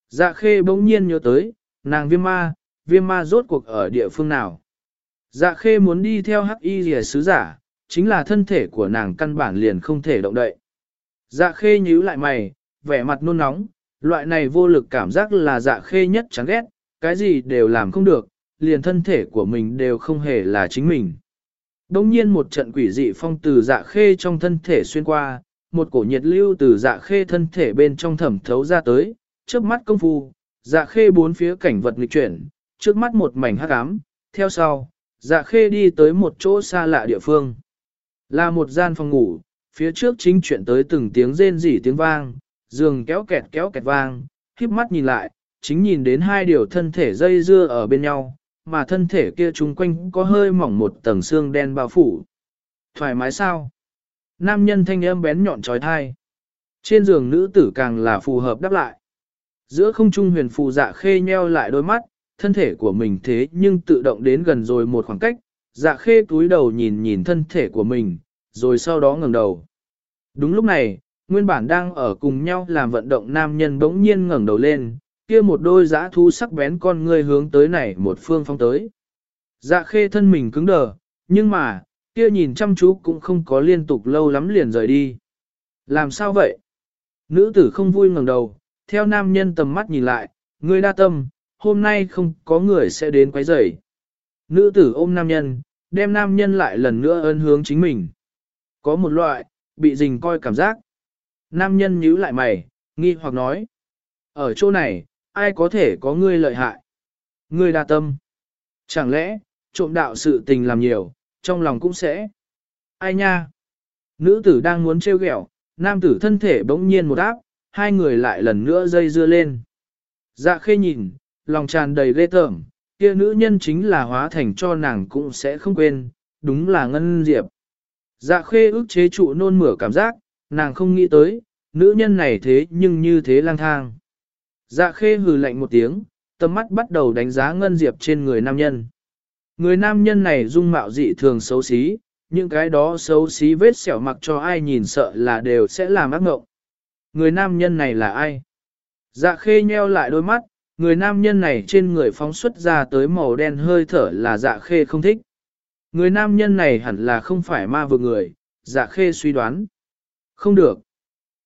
Dạ khê bỗng nhiên nhớ tới, nàng viêm ma, viêm ma rốt cuộc ở địa phương nào. Dạ khê muốn đi theo hắc y rìa sứ giả, chính là thân thể của nàng căn bản liền không thể động đậy. Dạ khê nhíu lại mày, vẻ mặt nôn nóng, loại này vô lực cảm giác là dạ khê nhất chán ghét, cái gì đều làm không được, liền thân thể của mình đều không hề là chính mình. Đông nhiên một trận quỷ dị phong từ dạ khê trong thân thể xuyên qua, một cổ nhiệt lưu từ dạ khê thân thể bên trong thẩm thấu ra tới, trước mắt công phu, dạ khê bốn phía cảnh vật nghịch chuyển, trước mắt một mảnh hắc ám, theo sau, dạ khê đi tới một chỗ xa lạ địa phương. Là một gian phòng ngủ, phía trước chính chuyển tới từng tiếng rên rỉ tiếng vang, giường kéo kẹt kéo kẹt vang, khiếp mắt nhìn lại, chính nhìn đến hai điều thân thể dây dưa ở bên nhau, mà thân thể kia chung quanh có hơi mỏng một tầng xương đen bao phủ. Thoải mái sao? Nam nhân thanh âm bén nhọn trói thai. Trên giường nữ tử càng là phù hợp đáp lại. Giữa không trung huyền phù dạ khê nheo lại đôi mắt, thân thể của mình thế nhưng tự động đến gần rồi một khoảng cách, dạ khê túi đầu nhìn nhìn thân thể của mình, rồi sau đó ngẩng đầu. Đúng lúc này, nguyên bản đang ở cùng nhau làm vận động nam nhân bỗng nhiên ngẩng đầu lên, kia một đôi giã thu sắc bén con ngươi hướng tới này một phương phong tới. Dạ khê thân mình cứng đờ, nhưng mà, kia nhìn chăm chú cũng không có liên tục lâu lắm liền rời đi. Làm sao vậy? Nữ tử không vui ngẩng đầu, theo nam nhân tầm mắt nhìn lại, ngươi đa tâm, hôm nay không có người sẽ đến quấy rầy. Nữ tử ôm nam nhân, đem nam nhân lại lần nữa ân hướng chính mình. Có một loại, bị dình coi cảm giác. Nam nhân nhíu lại mày, nghi hoặc nói. Ở chỗ này, ai có thể có ngươi lợi hại? Ngươi đa tâm. Chẳng lẽ, trộm đạo sự tình làm nhiều, trong lòng cũng sẽ. Ai nha? Nữ tử đang muốn trêu ghẹo, nam tử thân thể bỗng nhiên một áp, hai người lại lần nữa dây dưa lên. Dạ khê nhìn, lòng tràn đầy ghê tởm, kia nữ nhân chính là hóa thành cho nàng cũng sẽ không quên, đúng là Ngân Diệp. Dạ khê ức chế trụ nôn mửa cảm giác, nàng không nghĩ tới, nữ nhân này thế nhưng như thế lang thang. Dạ khê hừ lạnh một tiếng, tầm mắt bắt đầu đánh giá Ngân Diệp trên người nam nhân. Người nam nhân này dung mạo dị thường xấu xí, những cái đó xấu xí vết sẹo mặc cho ai nhìn sợ là đều sẽ làm ác ngộng. Người nam nhân này là ai? Dạ khê nheo lại đôi mắt, người nam nhân này trên người phóng xuất ra tới màu đen hơi thở là dạ khê không thích. Người nam nhân này hẳn là không phải ma vực người, dạ khê suy đoán. Không được.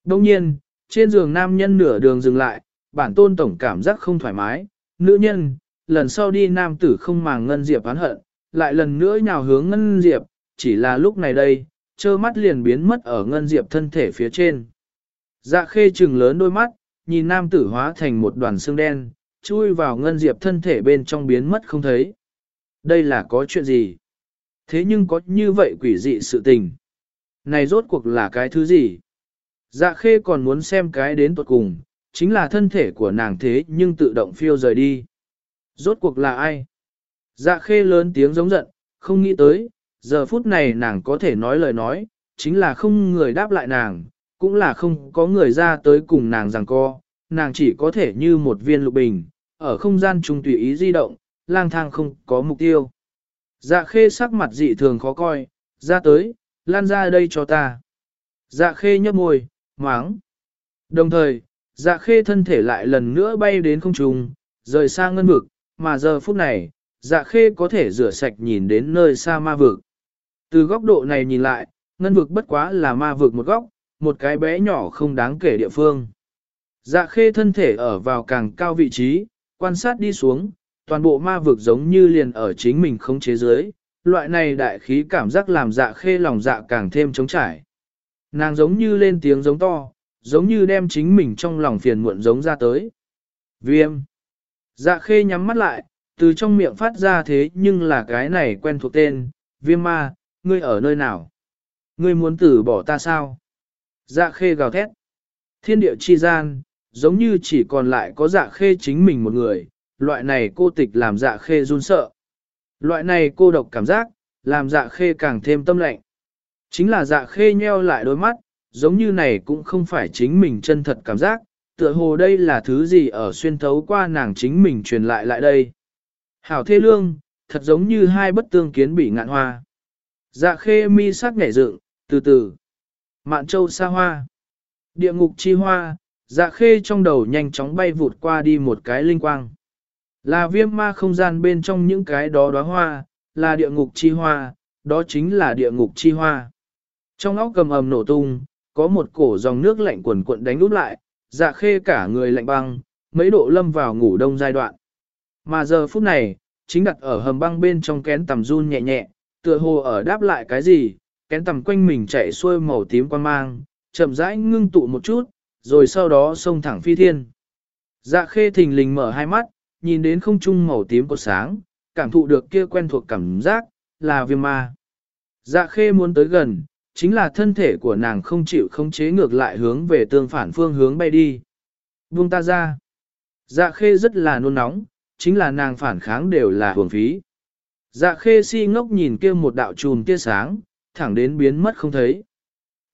Đông nhiên, trên giường nam nhân nửa đường dừng lại, bản tôn tổng cảm giác không thoải mái, nữ nhân, lần sau đi nam tử không màng ngân diệp oán hận, lại lần nữa nhào hướng ngân diệp, chỉ là lúc này đây, trơ mắt liền biến mất ở ngân diệp thân thể phía trên. Dạ khê trừng lớn đôi mắt, nhìn nam tử hóa thành một đoàn xương đen, chui vào ngân diệp thân thể bên trong biến mất không thấy. Đây là có chuyện gì? Thế nhưng có như vậy quỷ dị sự tình. Này rốt cuộc là cái thứ gì? Dạ khê còn muốn xem cái đến tuột cùng, chính là thân thể của nàng thế nhưng tự động phiêu rời đi. Rốt cuộc là ai? Dạ khê lớn tiếng giống giận, không nghĩ tới, giờ phút này nàng có thể nói lời nói, chính là không người đáp lại nàng, cũng là không có người ra tới cùng nàng rằng co, nàng chỉ có thể như một viên lục bình, ở không gian trung tùy ý di động, lang thang không có mục tiêu. Dạ khê sắc mặt dị thường khó coi, ra tới, lan ra đây cho ta. Dạ khê nhấp môi, máng. Đồng thời, dạ khê thân thể lại lần nữa bay đến không trung, rời xa ngân vực, mà giờ phút này, dạ khê có thể rửa sạch nhìn đến nơi xa ma vực. Từ góc độ này nhìn lại, ngân vực bất quá là ma vực một góc, một cái bé nhỏ không đáng kể địa phương. Dạ khê thân thể ở vào càng cao vị trí, quan sát đi xuống, toàn bộ ma vực giống như liền ở chính mình không chế giới, loại này đại khí cảm giác làm dạ khê lòng dạ càng thêm trống trải. Nàng giống như lên tiếng giống to, giống như đem chính mình trong lòng phiền muộn giống ra tới. Viêm. Dạ khê nhắm mắt lại, từ trong miệng phát ra thế nhưng là cái này quen thuộc tên, viêm ma, ngươi ở nơi nào? Ngươi muốn tử bỏ ta sao? Dạ khê gào thét. Thiên địa chi gian, giống như chỉ còn lại có dạ khê chính mình một người, loại này cô tịch làm dạ khê run sợ. Loại này cô độc cảm giác, làm dạ khê càng thêm tâm lạnh. Chính là dạ khê nheo lại đôi mắt, giống như này cũng không phải chính mình chân thật cảm giác, tựa hồ đây là thứ gì ở xuyên thấu qua nàng chính mình truyền lại lại đây. Hảo thê lương, thật giống như hai bất tương kiến bị ngạn hoa. Dạ khê mi sắc nhảy dựng, từ từ. Mạn châu xa hoa. Địa ngục chi hoa, dạ khê trong đầu nhanh chóng bay vụt qua đi một cái linh quang. Là viêm ma không gian bên trong những cái đó đóa hoa, là địa ngục chi hoa, đó chính là địa ngục chi hoa. Trong óc cầm ầm nổ tung, có một cổ dòng nước lạnh quần cuộn đánh úp lại, dạ khê cả người lạnh băng, mấy độ lâm vào ngủ đông giai đoạn. Mà giờ phút này, chính đặt ở hầm băng bên trong kén tầm run nhẹ nhẹ, tựa hồ ở đáp lại cái gì, kén tầm quanh mình chạy xuôi màu tím quan mang, chậm rãi ngưng tụ một chút, rồi sau đó xông thẳng phi thiên. Dạ khê thình lình mở hai mắt, nhìn đến không trung màu tím của sáng, cảm thụ được kia quen thuộc cảm giác, là viêm ma. Dạ khê muốn tới gần, chính là thân thể của nàng không chịu khống chế ngược lại hướng về tương phản phương hướng bay đi. Buông ta ra. Dạ khê rất là nôn nóng, chính là nàng phản kháng đều là hưởng phí. Dạ khê si ngốc nhìn kia một đạo trùm tia sáng, thẳng đến biến mất không thấy.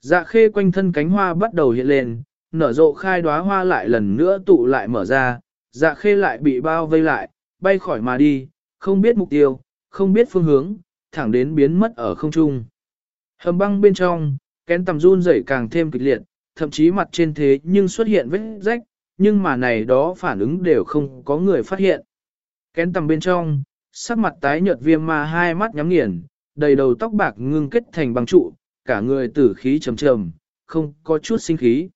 Dạ khê quanh thân cánh hoa bắt đầu hiện lên, nở rộ khai đóa hoa lại lần nữa tụ lại mở ra, dạ khê lại bị bao vây lại, bay khỏi mà đi, không biết mục tiêu, không biết phương hướng, thẳng đến biến mất ở không trung. Hầm băng bên trong, kén tầm run rẩy càng thêm kịch liệt, thậm chí mặt trên thế nhưng xuất hiện vết rách, nhưng mà này đó phản ứng đều không có người phát hiện. Kén tầm bên trong, sắc mặt tái nhợt viêm ma hai mắt nhắm nghiền, đầy đầu tóc bạc ngưng kết thành băng trụ, cả người tử khí trầm trầm, không có chút sinh khí.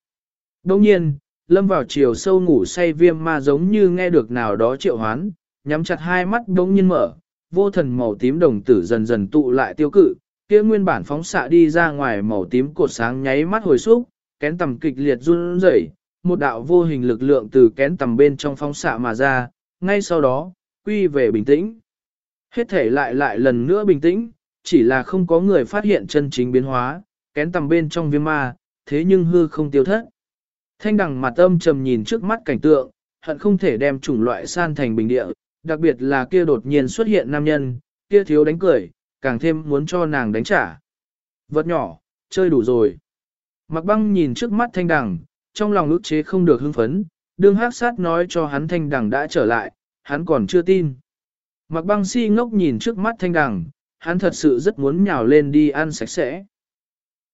Đồng nhiên, lâm vào chiều sâu ngủ say viêm ma giống như nghe được nào đó triệu hoán, nhắm chặt hai mắt đống nhiên mở, vô thần màu tím đồng tử dần dần tụ lại tiêu cự, kia nguyên bản phóng xạ đi ra ngoài màu tím cột sáng nháy mắt hồi xúc, kén tầm kịch liệt run rẩy, một đạo vô hình lực lượng từ kén tầm bên trong phóng xạ mà ra, ngay sau đó, quy về bình tĩnh. Hết thể lại lại lần nữa bình tĩnh, chỉ là không có người phát hiện chân chính biến hóa, kén tầm bên trong viêm ma, thế nhưng hư không tiêu thất. Thanh đằng mặt âm trầm nhìn trước mắt cảnh tượng, hận không thể đem chủng loại san thành bình địa, đặc biệt là kia đột nhiên xuất hiện nam nhân, kia thiếu đánh cười, càng thêm muốn cho nàng đánh trả. Vật nhỏ, chơi đủ rồi. Mặc băng nhìn trước mắt thanh đằng, trong lòng ức chế không được hưng phấn, đương hát sát nói cho hắn thanh đằng đã trở lại, hắn còn chưa tin. Mặc băng si ngốc nhìn trước mắt thanh đằng, hắn thật sự rất muốn nhào lên đi ăn sạch sẽ.